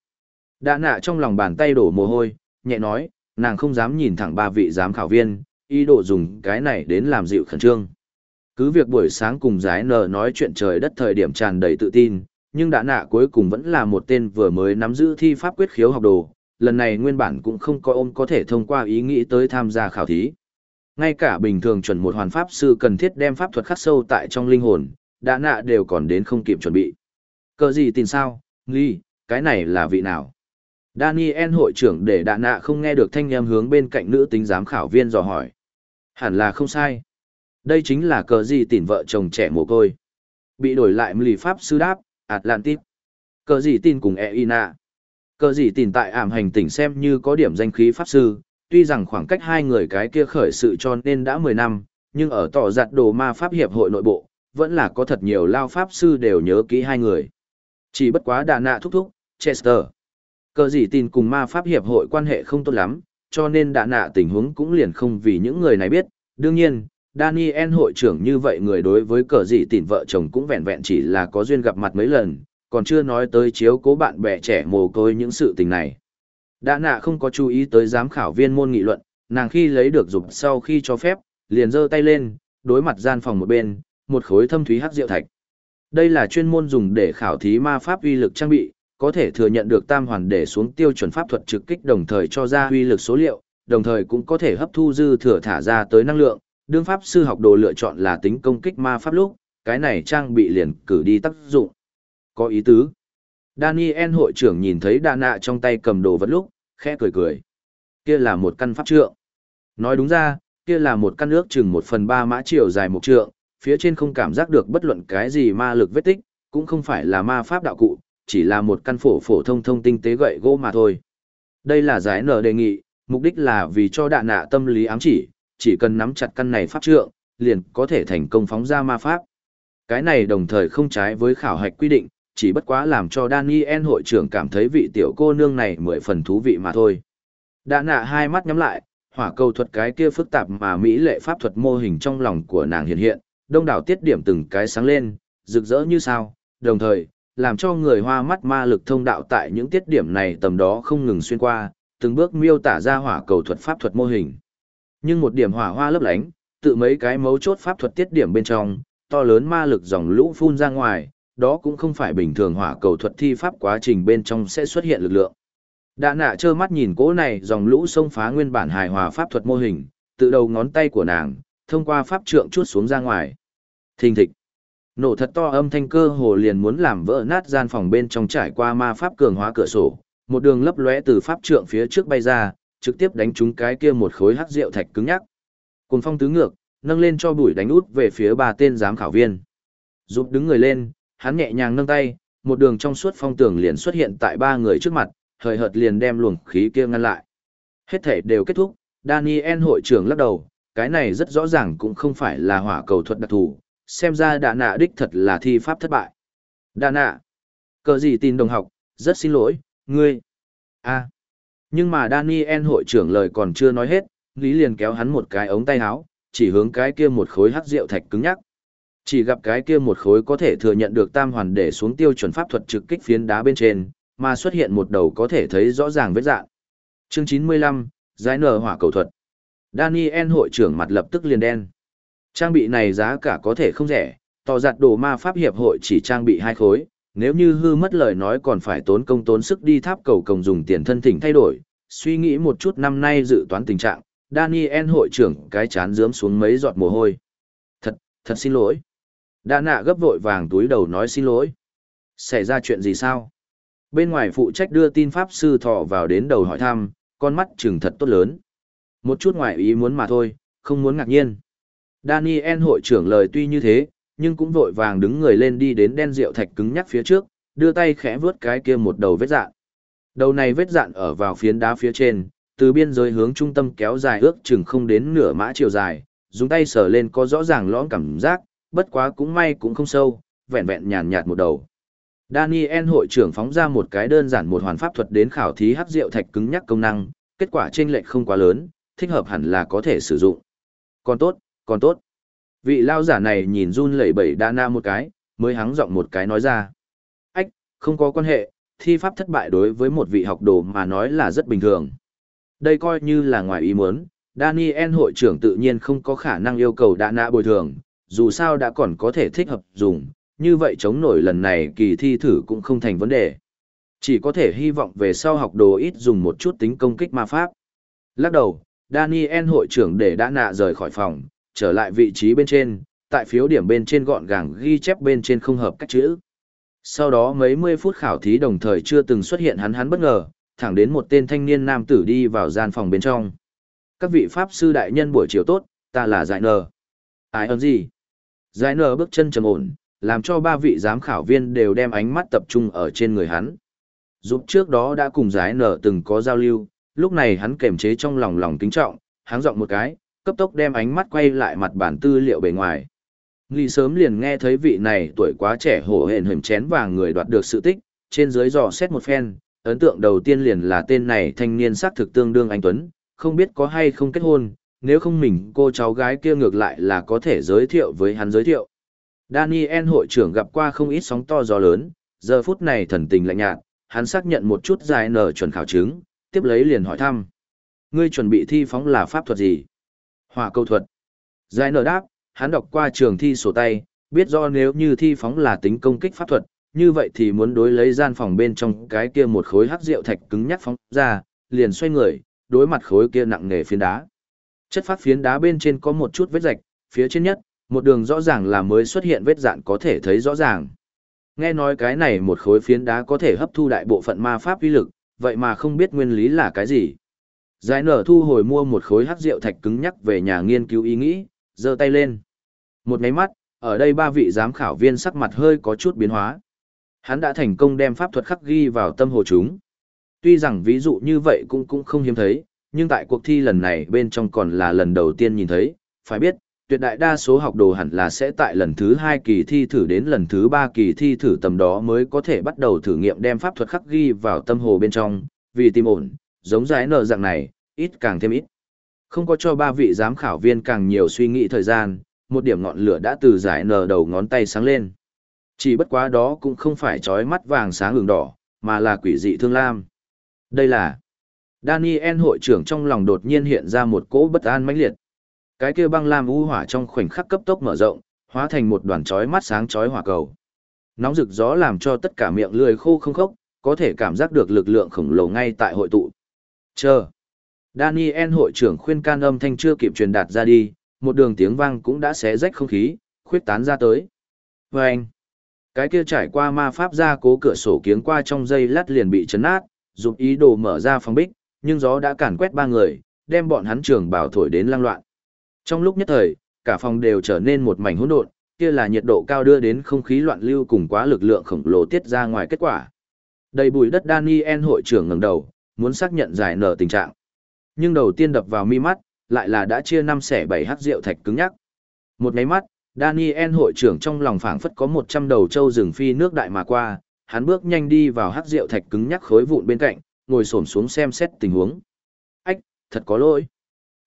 Đã Nạ trong lòng bàn tay đổ mồ hôi, nhẹ nói, nàng không dám nhìn thẳng ba vị giám khảo viên, ý đồ dùng cái này đến làm dịu khẩn trương. Cứ việc buổi sáng cùng giái nờ nói chuyện trời đất thời điểm tràn đầy tự tin, nhưng đã nạ cuối cùng vẫn là một tên vừa mới nắm giữ thi pháp quyết khiếu học đồ, lần này nguyên bản cũng không có ôm có thể thông qua ý nghĩ tới tham gia khảo thí. Ngay cả bình thường chuẩn một hoàn pháp sư cần thiết đem pháp thuật khắc sâu tại trong linh hồn, đã nạ đều còn đến không kịp chuẩn bị. Cờ gì tin sao, nghi, cái này là vị nào? Daniel hội trưởng để đạ nạ không nghe được thanh em hướng bên cạnh nữ tính giám khảo viên dò hỏi. Hẳn là không sai. Đây chính là cờ gì tỉn vợ chồng trẻ mồ côi. Bị đổi lại lì pháp sư đáp, Atlantis. Cờ gì tin cùng Eina. Cờ gì tin tại ảm hành tỉnh xem như có điểm danh khí pháp sư, tuy rằng khoảng cách hai người cái kia khởi sự cho nên đã 10 năm, nhưng ở tỏ giặt đồ ma pháp hiệp hội nội bộ, vẫn là có thật nhiều lao pháp sư đều nhớ kỹ hai người. Chỉ bất quá đà nạ thúc thúc, Chester. Cờ gì tin cùng ma pháp hiệp hội quan hệ không tốt lắm, cho nên đã nạ tình huống cũng liền không vì những người này biết. Đương nhiên, Daniel hội trưởng như vậy người đối với cờ dị tin vợ chồng cũng vẹn vẹn chỉ là có duyên gặp mặt mấy lần, còn chưa nói tới chiếu cố bạn bè trẻ mồ côi những sự tình này. Đã nạ không có chú ý tới giám khảo viên môn nghị luận, nàng khi lấy được dục sau khi cho phép, liền giơ tay lên, đối mặt gian phòng một bên, một khối thâm thúy hắc diệu thạch. Đây là chuyên môn dùng để khảo thí ma pháp uy lực trang bị, có thể thừa nhận được tam hoàn để xuống tiêu chuẩn pháp thuật trực kích đồng thời cho ra uy lực số liệu, đồng thời cũng có thể hấp thu dư thừa thả ra tới năng lượng, đương pháp sư học đồ lựa chọn là tính công kích ma pháp lúc, cái này trang bị liền cử đi tác dụng. Có ý tứ. Daniel hội trưởng nhìn thấy đà nạ trong tay cầm đồ vật lúc, khẽ cười cười. Kia là một căn pháp trượng. Nói đúng ra, kia là một căn ước chừng một phần ba mã chiều dài một trượng, phía trên không cảm giác được bất luận cái gì ma lực vết tích, cũng không phải là ma pháp đạo cụ, chỉ là một căn phổ phổ thông thông tinh tế gậy gỗ mà thôi. Đây là giải nở đề nghị, mục đích là vì cho đạ nạ tâm lý ám chỉ, chỉ cần nắm chặt căn này pháp trượng, liền có thể thành công phóng ra ma pháp. Cái này đồng thời không trái với khảo hạch quy định, chỉ bất quá làm cho Daniel hội trưởng cảm thấy vị tiểu cô nương này mười phần thú vị mà thôi. Đạ nạ hai mắt nhắm lại, hỏa cầu thuật cái kia phức tạp mà mỹ lệ pháp thuật mô hình trong lòng của nàng hiện hiện, đông đảo tiết điểm từng cái sáng lên, rực rỡ như sao, đồng thời, làm cho người hoa mắt ma lực thông đạo tại những tiết điểm này tầm đó không ngừng xuyên qua, từng bước miêu tả ra hỏa cầu thuật pháp thuật mô hình. Nhưng một điểm hỏa hoa lấp lánh, tự mấy cái mấu chốt pháp thuật tiết điểm bên trong, to lớn ma lực dòng lũ phun ra ngoài, đó cũng không phải bình thường hỏa cầu thuật thi pháp quá trình bên trong sẽ xuất hiện lực lượng. Đã nạ trơ mắt nhìn cỗ này dòng lũ xông phá nguyên bản hài hòa pháp thuật mô hình, tự đầu ngón tay của nàng, thông qua pháp trượng chuốt xuống ra ngoài. Thình thịch. Nổ thật to âm thanh cơ hồ liền muốn làm vỡ nát gian phòng bên trong trải qua ma pháp cường hóa cửa sổ, một đường lấp lóe từ pháp trượng phía trước bay ra, trực tiếp đánh trúng cái kia một khối hắc rượu thạch cứng nhắc. Cùng phong tứ ngược, nâng lên cho bụi đánh út về phía ba tên giám khảo viên. Giúp đứng người lên, hắn nhẹ nhàng nâng tay, một đường trong suốt phong tường liền xuất hiện tại ba người trước mặt, hời hợt liền đem luồng khí kia ngăn lại. Hết thể đều kết thúc, Daniel hội trưởng lắc đầu, cái này rất rõ ràng cũng không phải là hỏa cầu thuật đặc thù, xem ra đà nạ đích thật là thi pháp thất bại. Đà nạ, cờ gì tin đồng học, rất xin lỗi, ngươi. a nhưng mà Daniel hội trưởng lời còn chưa nói hết, Lý liền kéo hắn một cái ống tay áo, chỉ hướng cái kia một khối hắc rượu thạch cứng nhắc. Chỉ gặp cái kia một khối có thể thừa nhận được tam hoàn để xuống tiêu chuẩn pháp thuật trực kích phiến đá bên trên, mà xuất hiện một đầu có thể thấy rõ ràng vết dạng. Chương 95, Giải nở hỏa cầu thuật. Daniel hội trưởng mặt lập tức liền đen. Trang bị này giá cả có thể không rẻ, tỏ giặt đồ ma pháp hiệp hội chỉ trang bị hai khối, nếu như hư mất lời nói còn phải tốn công tốn sức đi tháp cầu cổng dùng tiền thân thỉnh thay đổi. Suy nghĩ một chút năm nay dự toán tình trạng, Daniel hội trưởng cái chán dướm xuống mấy giọt mồ hôi. Thật, thật xin lỗi. Đã nạ gấp vội vàng túi đầu nói xin lỗi. Xảy ra chuyện gì sao? Bên ngoài phụ trách đưa tin pháp sư thọ vào đến đầu hỏi thăm, con mắt trừng thật tốt lớn. Một chút ngoài ý muốn mà thôi, không muốn ngạc nhiên. Daniel hội trưởng lời tuy như thế, nhưng cũng vội vàng đứng người lên đi đến đen rượu thạch cứng nhắc phía trước, đưa tay khẽ vướt cái kia một đầu vết dạn. Đầu này vết dạn ở vào phiến đá phía trên, từ biên giới hướng trung tâm kéo dài ước chừng không đến nửa mã chiều dài, dùng tay sờ lên có rõ ràng lõm cảm giác, bất quá cũng may cũng không sâu, vẹn vẹn nhàn nhạt một đầu. Daniel hội trưởng phóng ra một cái đơn giản một hoàn pháp thuật đến khảo thí hắc rượu thạch cứng nhắc công năng, kết quả chênh lệch không quá lớn, thích hợp hẳn là có thể sử dụng. Còn tốt, còn tốt. Vị lao giả này nhìn run lẩy bẩy Đa một cái, mới hắng giọng một cái nói ra. Ách, không có quan hệ, thi pháp thất bại đối với một vị học đồ mà nói là rất bình thường. Đây coi như là ngoài ý muốn, Daniel hội trưởng tự nhiên không có khả năng yêu cầu Đa bồi thường, dù sao đã còn có thể thích hợp dùng, như vậy chống nổi lần này kỳ thi thử cũng không thành vấn đề. Chỉ có thể hy vọng về sau học đồ ít dùng một chút tính công kích ma pháp. Lắc đầu, Daniel hội trưởng để đã nạ rời khỏi phòng, trở lại vị trí bên trên, tại phiếu điểm bên trên gọn gàng ghi chép bên trên không hợp cách chữ. Sau đó mấy mươi phút khảo thí đồng thời chưa từng xuất hiện hắn hắn bất ngờ, thẳng đến một tên thanh niên nam tử đi vào gian phòng bên trong. Các vị pháp sư đại nhân buổi chiều tốt, ta là Giải Nờ. Ai ơn gì? Giải Nờ bước chân trầm ổn, làm cho ba vị giám khảo viên đều đem ánh mắt tập trung ở trên người hắn. Dũng trước đó đã cùng Giải Nờ từng có giao lưu, lúc này hắn kềm chế trong lòng lòng kính trọng, háng giọng một cái, cấp tốc đem ánh mắt quay lại mặt bản tư liệu bề ngoài. Nghi sớm liền nghe thấy vị này tuổi quá trẻ hổ hển hềm chén vàng người đoạt được sự tích, trên dưới dò xét một phen, ấn tượng đầu tiên liền là tên này thanh niên sắc thực tương đương anh Tuấn, không biết có hay không kết hôn, nếu không mình cô cháu gái kia ngược lại là có thể giới thiệu với hắn giới thiệu. Daniel hội trưởng gặp qua không ít sóng to gió lớn, giờ phút này thần tình lạnh nhạt, hắn xác nhận một chút dài nở chuẩn khảo chứng, tiếp lấy liền hỏi thăm. Ngươi chuẩn bị thi phóng là pháp thuật gì? Hỏa câu thuật. Giải nở đáp, hắn đọc qua trường thi sổ tay, biết do nếu như thi phóng là tính công kích pháp thuật, như vậy thì muốn đối lấy gian phòng bên trong cái kia một khối hắc rượu thạch cứng nhắc phóng ra, liền xoay người, đối mặt khối kia nặng nề phiến đá. Chất phát phiến đá bên trên có một chút vết rạch, phía trên nhất, một đường rõ ràng là mới xuất hiện vết dạn có thể thấy rõ ràng. Nghe nói cái này một khối phiến đá có thể hấp thu đại bộ phận ma pháp uy lực, vậy mà không biết nguyên lý là cái gì. Giải nở thu hồi mua một khối hắc rượu thạch cứng nhắc về nhà nghiên cứu ý nghĩ, giơ tay lên. Một máy mắt, ở đây ba vị giám khảo viên sắc mặt hơi có chút biến hóa. Hắn đã thành công đem pháp thuật khắc ghi vào tâm hồ chúng. Tuy rằng ví dụ như vậy cũng cũng không hiếm thấy, nhưng tại cuộc thi lần này bên trong còn là lần đầu tiên nhìn thấy, phải biết, tuyệt đại đa số học đồ hẳn là sẽ tại lần thứ hai kỳ thi thử đến lần thứ ba kỳ thi thử tầm đó mới có thể bắt đầu thử nghiệm đem pháp thuật khắc ghi vào tâm hồ bên trong, vì tìm ổn, giống giải nợ dạng này, ít càng thêm ít. Không có cho ba vị giám khảo viên càng nhiều suy nghĩ thời gian, một điểm ngọn lửa đã từ giải nở đầu ngón tay sáng lên. Chỉ bất quá đó cũng không phải trói mắt vàng sáng hưởng đỏ, mà là quỷ dị thương lam. Đây là... Daniel hội trưởng trong lòng đột nhiên hiện ra một cỗ bất an mãnh liệt. Cái kia băng lam u hỏa trong khoảnh khắc cấp tốc mở rộng, hóa thành một đoàn chói mắt sáng chói hỏa cầu. Nóng rực gió làm cho tất cả miệng lưỡi khô không khốc, có thể cảm giác được lực lượng khổng lồ ngay tại hội tụ. Chờ. Daniel hội trưởng khuyên can âm thanh chưa kịp truyền đạt ra đi, một đường tiếng vang cũng đã xé rách không khí, khuyết tán ra tới. Và anh, cái kia trải qua ma pháp ra cố cửa sổ kiếng qua trong dây lát liền bị chấn nát, dùng ý đồ mở ra phòng bích, nhưng gió đã cản quét ba người, đem bọn hắn trường bảo thổi đến lang loạn. Trong lúc nhất thời, cả phòng đều trở nên một mảnh hỗn độn, kia là nhiệt độ cao đưa đến không khí loạn lưu cùng quá lực lượng khổng lồ tiết ra ngoài kết quả. Đầy bụi đất Daniel hội trưởng ngẩng đầu, muốn xác nhận giải nở tình trạng. Nhưng đầu tiên đập vào mi mắt, lại là đã chia năm xẻ bảy hắc rượu thạch cứng nhắc. Một máy mắt, Daniel hội trưởng trong lòng phảng phất có 100 đầu trâu rừng phi nước đại mà qua, hắn bước nhanh đi vào hắc rượu thạch cứng nhắc khối vụn bên cạnh, ngồi xổm xuống xem xét tình huống. Ách, thật có lỗi.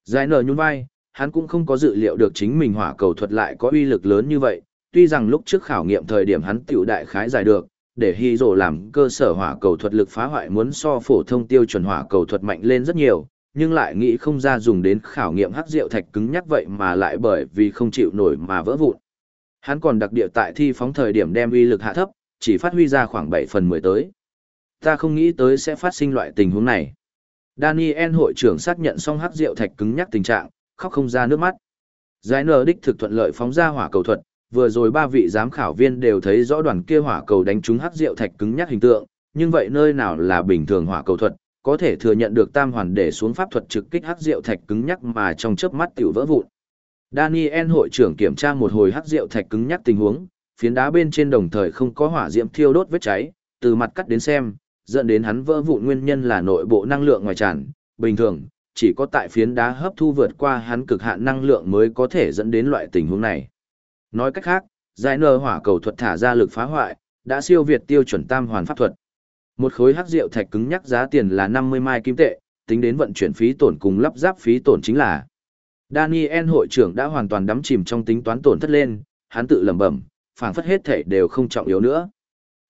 Giải nở nhún vai, hắn cũng không có dự liệu được chính mình hỏa cầu thuật lại có uy lực lớn như vậy, tuy rằng lúc trước khảo nghiệm thời điểm hắn tiểu đại khái giải được, để hy rồ làm cơ sở hỏa cầu thuật lực phá hoại muốn so phổ thông tiêu chuẩn hỏa cầu thuật mạnh lên rất nhiều, nhưng lại nghĩ không ra dùng đến khảo nghiệm hắc rượu thạch cứng nhắc vậy mà lại bởi vì không chịu nổi mà vỡ vụn. Hắn còn đặc địa tại thi phóng thời điểm đem uy lực hạ thấp, chỉ phát huy ra khoảng bảy phần 10 tới. Ta không nghĩ tới sẽ phát sinh loại tình huống này. Daniel hội trưởng xác nhận xong hắc rượu thạch cứng nhắc tình trạng, khóc không ra nước mắt. Giải nở đích thực thuận lợi phóng ra hỏa cầu thuật, vừa rồi ba vị giám khảo viên đều thấy rõ đoàn kia hỏa cầu đánh trúng hắc rượu thạch cứng nhắc hình tượng, nhưng vậy nơi nào là bình thường hỏa cầu thuật, có thể thừa nhận được tam hoàn để xuống pháp thuật trực kích hắc rượu thạch cứng nhắc mà trong chớp mắt tiểu vỡ vụn. Daniel hội trưởng kiểm tra một hồi hắc rượu thạch cứng nhắc tình huống, phiến đá bên trên đồng thời không có hỏa diễm thiêu đốt vết cháy, từ mặt cắt đến xem, dẫn đến hắn vỡ vụn nguyên nhân là nội bộ năng lượng ngoài tràn, bình thường, chỉ có tại phiến đá hấp thu vượt qua hắn cực hạn năng lượng mới có thể dẫn đến loại tình huống này. Nói cách khác, giải nơ hỏa cầu thuật thả ra lực phá hoại, đã siêu việt tiêu chuẩn tam hoàn pháp thuật. Một khối hắc rượu thạch cứng nhắc giá tiền là 50 mai kim tệ, tính đến vận chuyển phí tổn cùng lắp ráp phí tổn chính là. Daniel hội trưởng đã hoàn toàn đắm chìm trong tính toán tổn thất lên, hắn tự lẩm bẩm, phảng phất hết thể đều không trọng yếu nữa.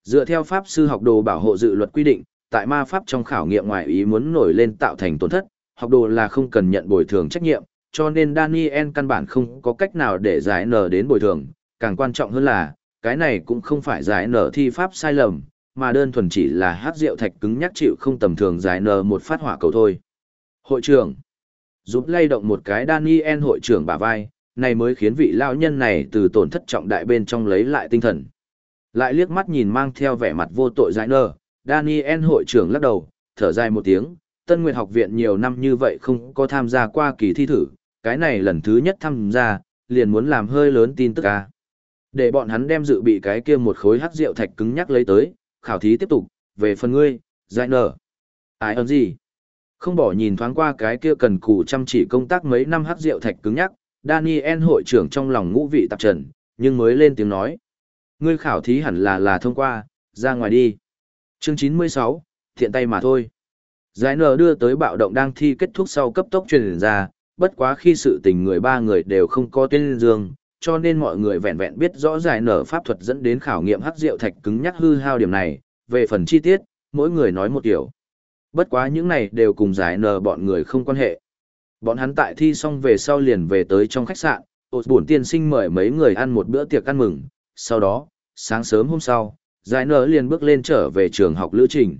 Dựa theo pháp sư học đồ bảo hộ dự luật quy định, tại ma pháp trong khảo nghiệm ngoài ý muốn nổi lên tạo thành tổn thất, học đồ là không cần nhận bồi thường trách nhiệm, cho nên Daniel căn bản không có cách nào để giải nở đến bồi thường, càng quan trọng hơn là, cái này cũng không phải giải nở thi pháp sai lầm, mà đơn thuần chỉ là hát rượu thạch cứng nhắc chịu không tầm thường giải nở một phát hỏa cầu thôi. Hội trưởng, giúp lay động một cái Daniel hội trưởng bả vai, này mới khiến vị lão nhân này từ tổn thất trọng đại bên trong lấy lại tinh thần. Lại liếc mắt nhìn mang theo vẻ mặt vô tội giải nở, Daniel hội trưởng lắc đầu, thở dài một tiếng, Tân Nguyệt học viện nhiều năm như vậy không có tham gia qua kỳ thi thử, cái này lần thứ nhất tham gia, liền muốn làm hơi lớn tin tức a. Để bọn hắn đem dự bị cái kia một khối hắc rượu thạch cứng nhắc lấy tới, khảo thí tiếp tục, về phần ngươi, giải nở. Ai ơn gì? Không bỏ nhìn thoáng qua cái kia cần cù chăm chỉ công tác mấy năm hắc rượu thạch cứng nhắc, Daniel hội trưởng trong lòng ngũ vị tạp trần, nhưng mới lên tiếng nói. Ngươi khảo thí hẳn là là thông qua, ra ngoài đi. Chương 96, thiện tay mà thôi. Giải nở đưa tới bạo động đang thi kết thúc sau cấp tốc truyền ra, bất quá khi sự tình người ba người đều không có tên dương, cho nên mọi người vẹn vẹn biết rõ giải nở pháp thuật dẫn đến khảo nghiệm hắc rượu thạch cứng nhắc hư hao điểm này, về phần chi tiết, mỗi người nói một điều. Bất quá những này đều cùng giải nở bọn người không quan hệ. Bọn hắn tại thi xong về sau liền về tới trong khách sạn, ột buồn tiên sinh mời mấy người ăn một bữa tiệc ăn mừng, sau đó, sáng sớm hôm sau, giải nở liền bước lên trở về trường học lữ trình.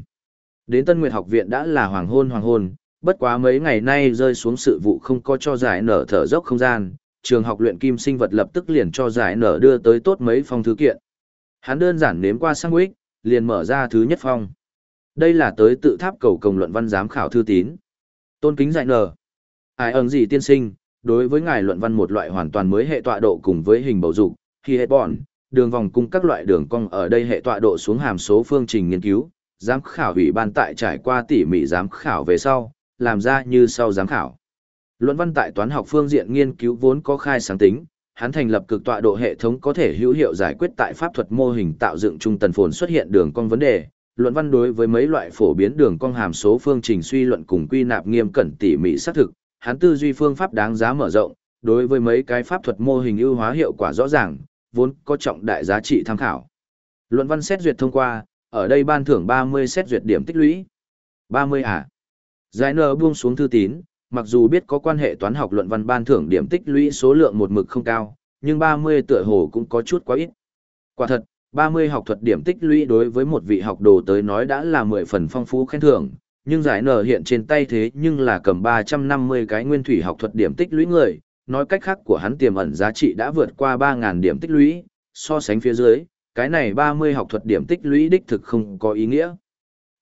Đến Tân Nguyệt học viện đã là hoàng hôn hoàng hôn, bất quá mấy ngày nay rơi xuống sự vụ không có cho giải nở thở dốc không gian, trường học luyện kim sinh vật lập tức liền cho giải nở đưa tới tốt mấy phong thư kiện. Hắn đơn giản nếm qua sang quýt, liền mở ra thứ nhất phong. Đây là tới tự tháp cầu công luận văn giám khảo thư tín. Tôn kính giải nở. Ai ơn gì tiên sinh, đối với ngài luận văn một loại hoàn toàn mới hệ tọa độ cùng với hình bầu dục, khi hệ bọn, đường vòng cung các loại đường cong ở đây hệ tọa độ xuống hàm số phương trình nghiên cứu, giám khảo ủy ban tại trải qua tỉ mỉ giám khảo về sau, làm ra như sau giám khảo. Luận văn tại toán học phương diện nghiên cứu vốn có khai sáng tính, hắn thành lập cực tọa độ hệ thống có thể hữu hiệu giải quyết tại pháp thuật mô hình tạo dựng trung tần phồn xuất hiện đường cong vấn đề. Luận văn đối với mấy loại phổ biến đường cong hàm số phương trình suy luận cùng quy nạp nghiêm cẩn tỉ mỉ xác thực, hắn tư duy phương pháp đáng giá mở rộng, đối với mấy cái pháp thuật mô hình ưu hóa hiệu quả rõ ràng, vốn có trọng đại giá trị tham khảo. Luận văn xét duyệt thông qua, ở đây ban thưởng 30 xét duyệt điểm tích lũy. 30 à? Giải nở buông xuống thư tín, mặc dù biết có quan hệ toán học luận văn ban thưởng điểm tích lũy số lượng một mực không cao, nhưng 30 tựa hồ cũng có chút quá ít. Quả thật, 30 học thuật điểm tích lũy đối với một vị học đồ tới nói đã là 10 phần phong phú khen thưởng, nhưng giải nở hiện trên tay thế nhưng là cầm 350 cái nguyên thủy học thuật điểm tích lũy người, nói cách khác của hắn tiềm ẩn giá trị đã vượt qua 3.000 điểm tích lũy, so sánh phía dưới, cái này 30 học thuật điểm tích lũy đích thực không có ý nghĩa.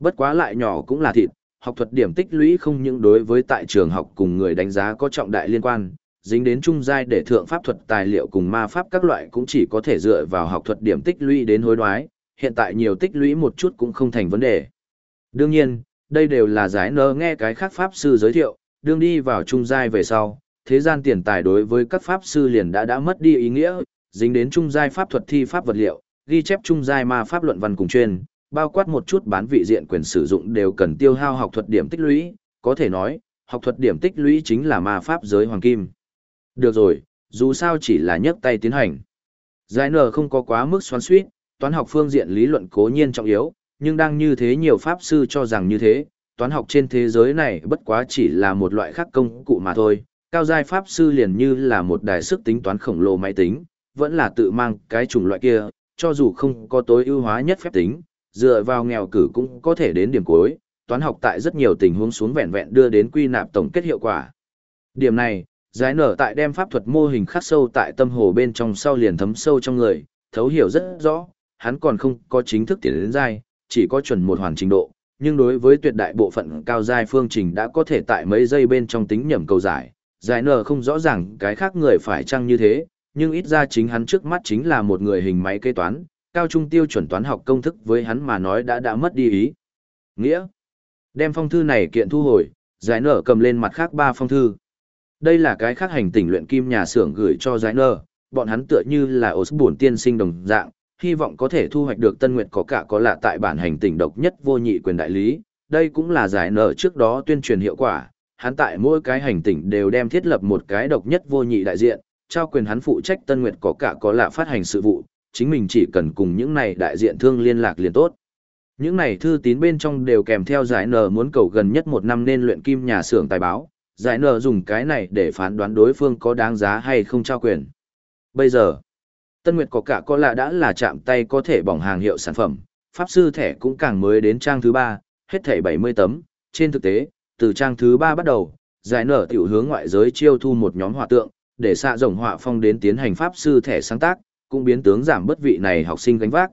Bất quá lại nhỏ cũng là thịt, học thuật điểm tích lũy không những đối với tại trường học cùng người đánh giá có trọng đại liên quan, dính đến trung giai để thượng pháp thuật tài liệu cùng ma pháp các loại cũng chỉ có thể dựa vào học thuật điểm tích lũy đến hối đoái, hiện tại nhiều tích lũy một chút cũng không thành vấn đề. Đương nhiên, đây đều là giải nơ nghe cái khác pháp sư giới thiệu, đương đi vào trung giai về sau, thế gian tiền tài đối với các pháp sư liền đã đã mất đi ý nghĩa, dính đến trung giai pháp thuật thi pháp vật liệu, ghi chép trung giai ma pháp luận văn cùng chuyên, bao quát một chút bán vị diện quyền sử dụng đều cần tiêu hao học thuật điểm tích lũy, có thể nói, học thuật điểm tích lũy chính là ma pháp giới hoàng kim. Được rồi, dù sao chỉ là nhấc tay tiến hành. Giải nở không có quá mức xoắn suýt, toán học phương diện lý luận cố nhiên trọng yếu, nhưng đang như thế nhiều pháp sư cho rằng như thế, toán học trên thế giới này bất quá chỉ là một loại khác công cụ mà thôi. Cao giai pháp sư liền như là một đài sức tính toán khổng lồ máy tính, vẫn là tự mang cái chủng loại kia, cho dù không có tối ưu hóa nhất phép tính, dựa vào nghèo cử cũng có thể đến điểm cuối, toán học tại rất nhiều tình huống xuống vẹn vẹn đưa đến quy nạp tổng kết hiệu quả. Điểm này, giải nở tại đem pháp thuật mô hình khắc sâu tại tâm hồ bên trong sau liền thấm sâu trong người, thấu hiểu rất rõ, hắn còn không có chính thức tiến đến giai, chỉ có chuẩn một hoàn trình độ, nhưng đối với tuyệt đại bộ phận cao giai phương trình đã có thể tại mấy giây bên trong tính nhẩm cầu giải, giải nở không rõ ràng cái khác người phải chăng như thế, nhưng ít ra chính hắn trước mắt chính là một người hình máy kế toán, cao trung tiêu chuẩn toán học công thức với hắn mà nói đã đã mất đi ý. Nghĩa, đem phong thư này kiện thu hồi, giải nở cầm lên mặt khác ba phong thư. Đây là cái khác hành tỉnh luyện kim nhà xưởng gửi cho giải nở, bọn hắn tựa như là ổ buồn tiên sinh đồng dạng, hy vọng có thể thu hoạch được Tân Nguyệt có cả có lạ tại bản hành tỉnh độc nhất vô nhị quyền đại lý. Đây cũng là giải nở trước đó tuyên truyền hiệu quả, hắn tại mỗi cái hành tỉnh đều đem thiết lập một cái độc nhất vô nhị đại diện, trao quyền hắn phụ trách Tân Nguyệt có cả có lạ phát hành sự vụ, chính mình chỉ cần cùng những này đại diện thương liên lạc liền tốt. Những này thư tín bên trong đều kèm theo giải nở muốn cầu gần nhất một năm nên luyện kim nhà xưởng tài báo, giải nở dùng cái này để phán đoán đối phương có đáng giá hay không trao quyền. Bây giờ, Tân Nguyệt có cả có lạ đã là chạm tay có thể bỏng hàng hiệu sản phẩm, pháp sư thẻ cũng càng mới đến trang thứ ba, hết thẻ 70 tấm, trên thực tế, từ trang thứ ba bắt đầu, giải nở tiểu hướng ngoại giới chiêu thu một nhóm họa tượng, để xạ rồng họa phong đến tiến hành pháp sư thẻ sáng tác, cũng biến tướng giảm bất vị này học sinh gánh vác.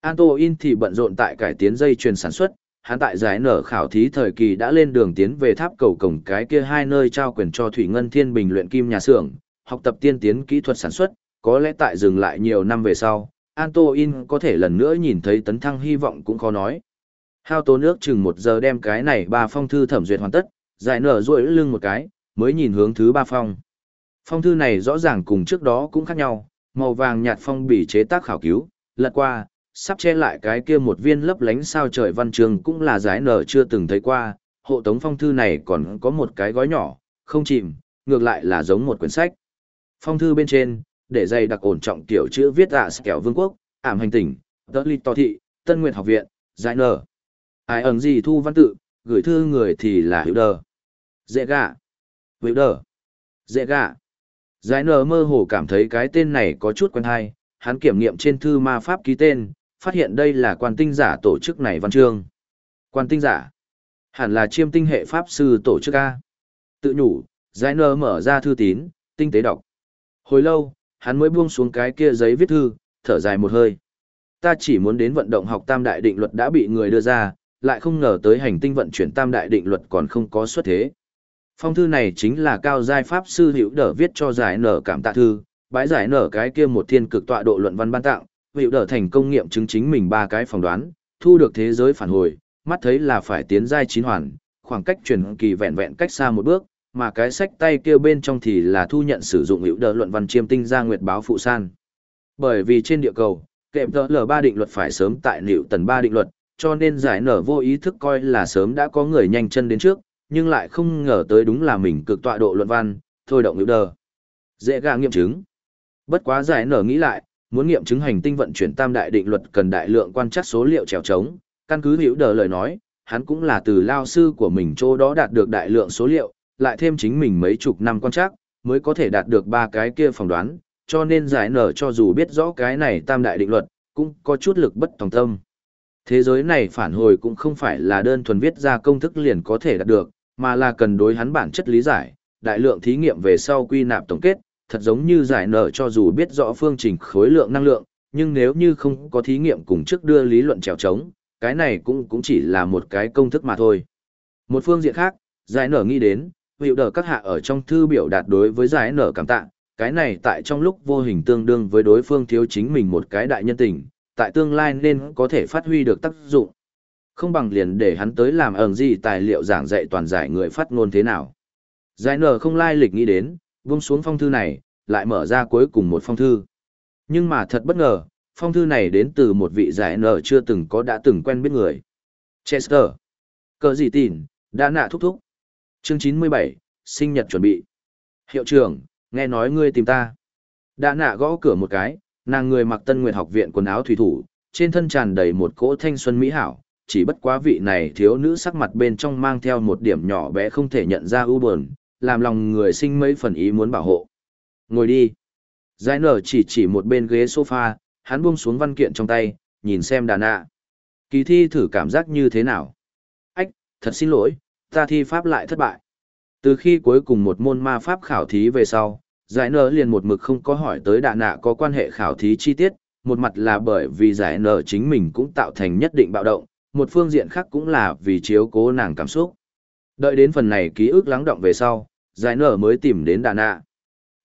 Anto In thì bận rộn tại cải tiến dây chuyền sản xuất, hắn tại giải nở khảo thí thời kỳ đã lên đường tiến về tháp cầu cổng cái kia hai nơi trao quyền cho Thủy Ngân Thiên Bình luyện kim nhà xưởng, học tập tiên tiến kỹ thuật sản xuất, có lẽ tại dừng lại nhiều năm về sau, Anto In có thể lần nữa nhìn thấy tấn thăng hy vọng cũng khó nói. Hao tố nước chừng một giờ đem cái này ba phong thư thẩm duyệt hoàn tất, giải nở duỗi lưng một cái, mới nhìn hướng thứ ba phong. Phong thư này rõ ràng cùng trước đó cũng khác nhau, màu vàng nhạt phong bì chế tác khảo cứu, lật qua, sắp che lại cái kia một viên lấp lánh sao trời văn trường cũng là giải nở chưa từng thấy qua, hộ tống phong thư này còn có một cái gói nhỏ, không chìm, ngược lại là giống một quyển sách. Phong thư bên trên, để dày đặc ổn trọng tiểu chữ viết ạ à kẹo vương quốc, ảm hành tỉnh, tớ ly to thị, tân nguyện học viện, giải nở. Ai ẩn gì thu văn tự, gửi thư người thì là hữu đờ. Dễ gạ. Hữu đờ. Dễ gạ. Giải nở mơ hồ cảm thấy cái tên này có chút quen hay, hắn kiểm nghiệm trên thư ma pháp ký tên, phát hiện đây là quan tinh giả tổ chức này văn chương. Quan tinh giả, hẳn là chiêm tinh hệ pháp sư tổ chức A. Tự nhủ, giải nở mở ra thư tín, tinh tế đọc. Hồi lâu, hắn mới buông xuống cái kia giấy viết thư, thở dài một hơi. Ta chỉ muốn đến vận động học tam đại định luật đã bị người đưa ra, lại không ngờ tới hành tinh vận chuyển tam đại định luật còn không có xuất thế. Phong thư này chính là cao giai pháp sư hữu đờ viết cho giải nở cảm tạ thư, bãi giải nở cái kia một thiên cực tọa độ luận văn ban tặng, hữu đờ thành công nghiệm chứng chính mình ba cái phỏng đoán, thu được thế giới phản hồi, mắt thấy là phải tiến giai chín hoàn, khoảng cách truyền kỳ vẹn vẹn cách xa một bước, mà cái sách tay kia bên trong thì là thu nhận sử dụng hữu đờ luận văn chiêm tinh ra nguyệt báo phụ san. Bởi vì trên địa cầu, kệm tờ l ba định luật phải sớm tại liệu tần ba định luật, cho nên giải nở vô ý thức coi là sớm đã có người nhanh chân đến trước, nhưng lại không ngờ tới đúng là mình cực tọa độ luận văn, thôi động nữ đờ. Dễ gà nghiệm chứng. Bất quá giải nở nghĩ lại, muốn nghiệm chứng hành tinh vận chuyển tam đại định luật cần đại lượng quan trắc số liệu trèo trống, căn cứ hữu đờ lời nói, hắn cũng là từ lao sư của mình chỗ đó đạt được đại lượng số liệu, lại thêm chính mình mấy chục năm quan trắc, mới có thể đạt được ba cái kia phỏng đoán, cho nên giải nở cho dù biết rõ cái này tam đại định luật, cũng có chút lực bất tòng tâm. Thế giới này phản hồi cũng không phải là đơn thuần viết ra công thức liền có thể đạt được, mà là cần đối hắn bản chất lý giải, đại lượng thí nghiệm về sau quy nạp tổng kết, thật giống như giải nở cho dù biết rõ phương trình khối lượng năng lượng, nhưng nếu như không có thí nghiệm cùng trước đưa lý luận trèo trống, cái này cũng cũng chỉ là một cái công thức mà thôi. Một phương diện khác, giải nở nghĩ đến, hiệu đờ các hạ ở trong thư biểu đạt đối với giải nở cảm tạ, cái này tại trong lúc vô hình tương đương với đối phương thiếu chính mình một cái đại nhân tình, tại tương lai nên có thể phát huy được tác dụng. Không bằng liền để hắn tới làm ẩn gì tài liệu giảng dạy toàn giải người phát ngôn thế nào. Giải nở không lai lịch nghĩ đến, vung xuống phong thư này, lại mở ra cuối cùng một phong thư. Nhưng mà thật bất ngờ, phong thư này đến từ một vị giải nở chưa từng có đã từng quen biết người. Chester. Cờ gì tìn, đã nạ thúc thúc. Chương 97, sinh nhật chuẩn bị. Hiệu trưởng, nghe nói ngươi tìm ta. Đã nạ gõ cửa một cái, nàng người mặc tân nguyệt học viện quần áo thủy thủ, trên thân tràn đầy một cỗ thanh xuân mỹ hảo, chỉ bất quá vị này thiếu nữ sắc mặt bên trong mang theo một điểm nhỏ bé không thể nhận ra ưu buồn, làm lòng người sinh mấy phần ý muốn bảo hộ. Ngồi đi. Giải nở chỉ chỉ một bên ghế sofa, hắn buông xuống văn kiện trong tay, nhìn xem đà nạ. Kỳ thi thử cảm giác như thế nào? Ách, thật xin lỗi, ta thi pháp lại thất bại. Từ khi cuối cùng một môn ma pháp khảo thí về sau, giải nở liền một mực không có hỏi tới đà nạ có quan hệ khảo thí chi tiết, một mặt là bởi vì giải nở chính mình cũng tạo thành nhất định bạo động, một phương diện khác cũng là vì chiếu cố nàng cảm xúc. Đợi đến phần này ký ức lắng động về sau, giải nở mới tìm đến đà nạ.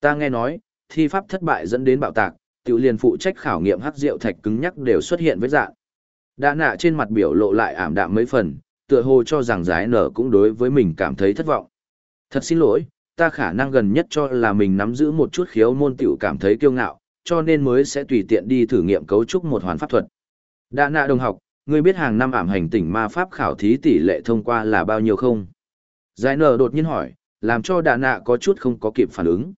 Ta nghe nói, thi pháp thất bại dẫn đến bạo tạc, tiểu liền phụ trách khảo nghiệm hắc rượu thạch cứng nhắc đều xuất hiện với dạng. Đà nạ trên mặt biểu lộ lại ảm đạm mấy phần, tựa hồ cho rằng giải nở cũng đối với mình cảm thấy thất vọng. Thật xin lỗi, ta khả năng gần nhất cho là mình nắm giữ một chút khiếu môn tiểu cảm thấy kiêu ngạo, cho nên mới sẽ tùy tiện đi thử nghiệm cấu trúc một hoàn pháp thuật. Đà nạ đồng học, ngươi biết hàng năm ảm hành tỉnh ma pháp khảo thí tỷ lệ thông qua là bao nhiêu không? Giải nở đột nhiên hỏi, làm cho đà nạ có chút không có kịp phản ứng.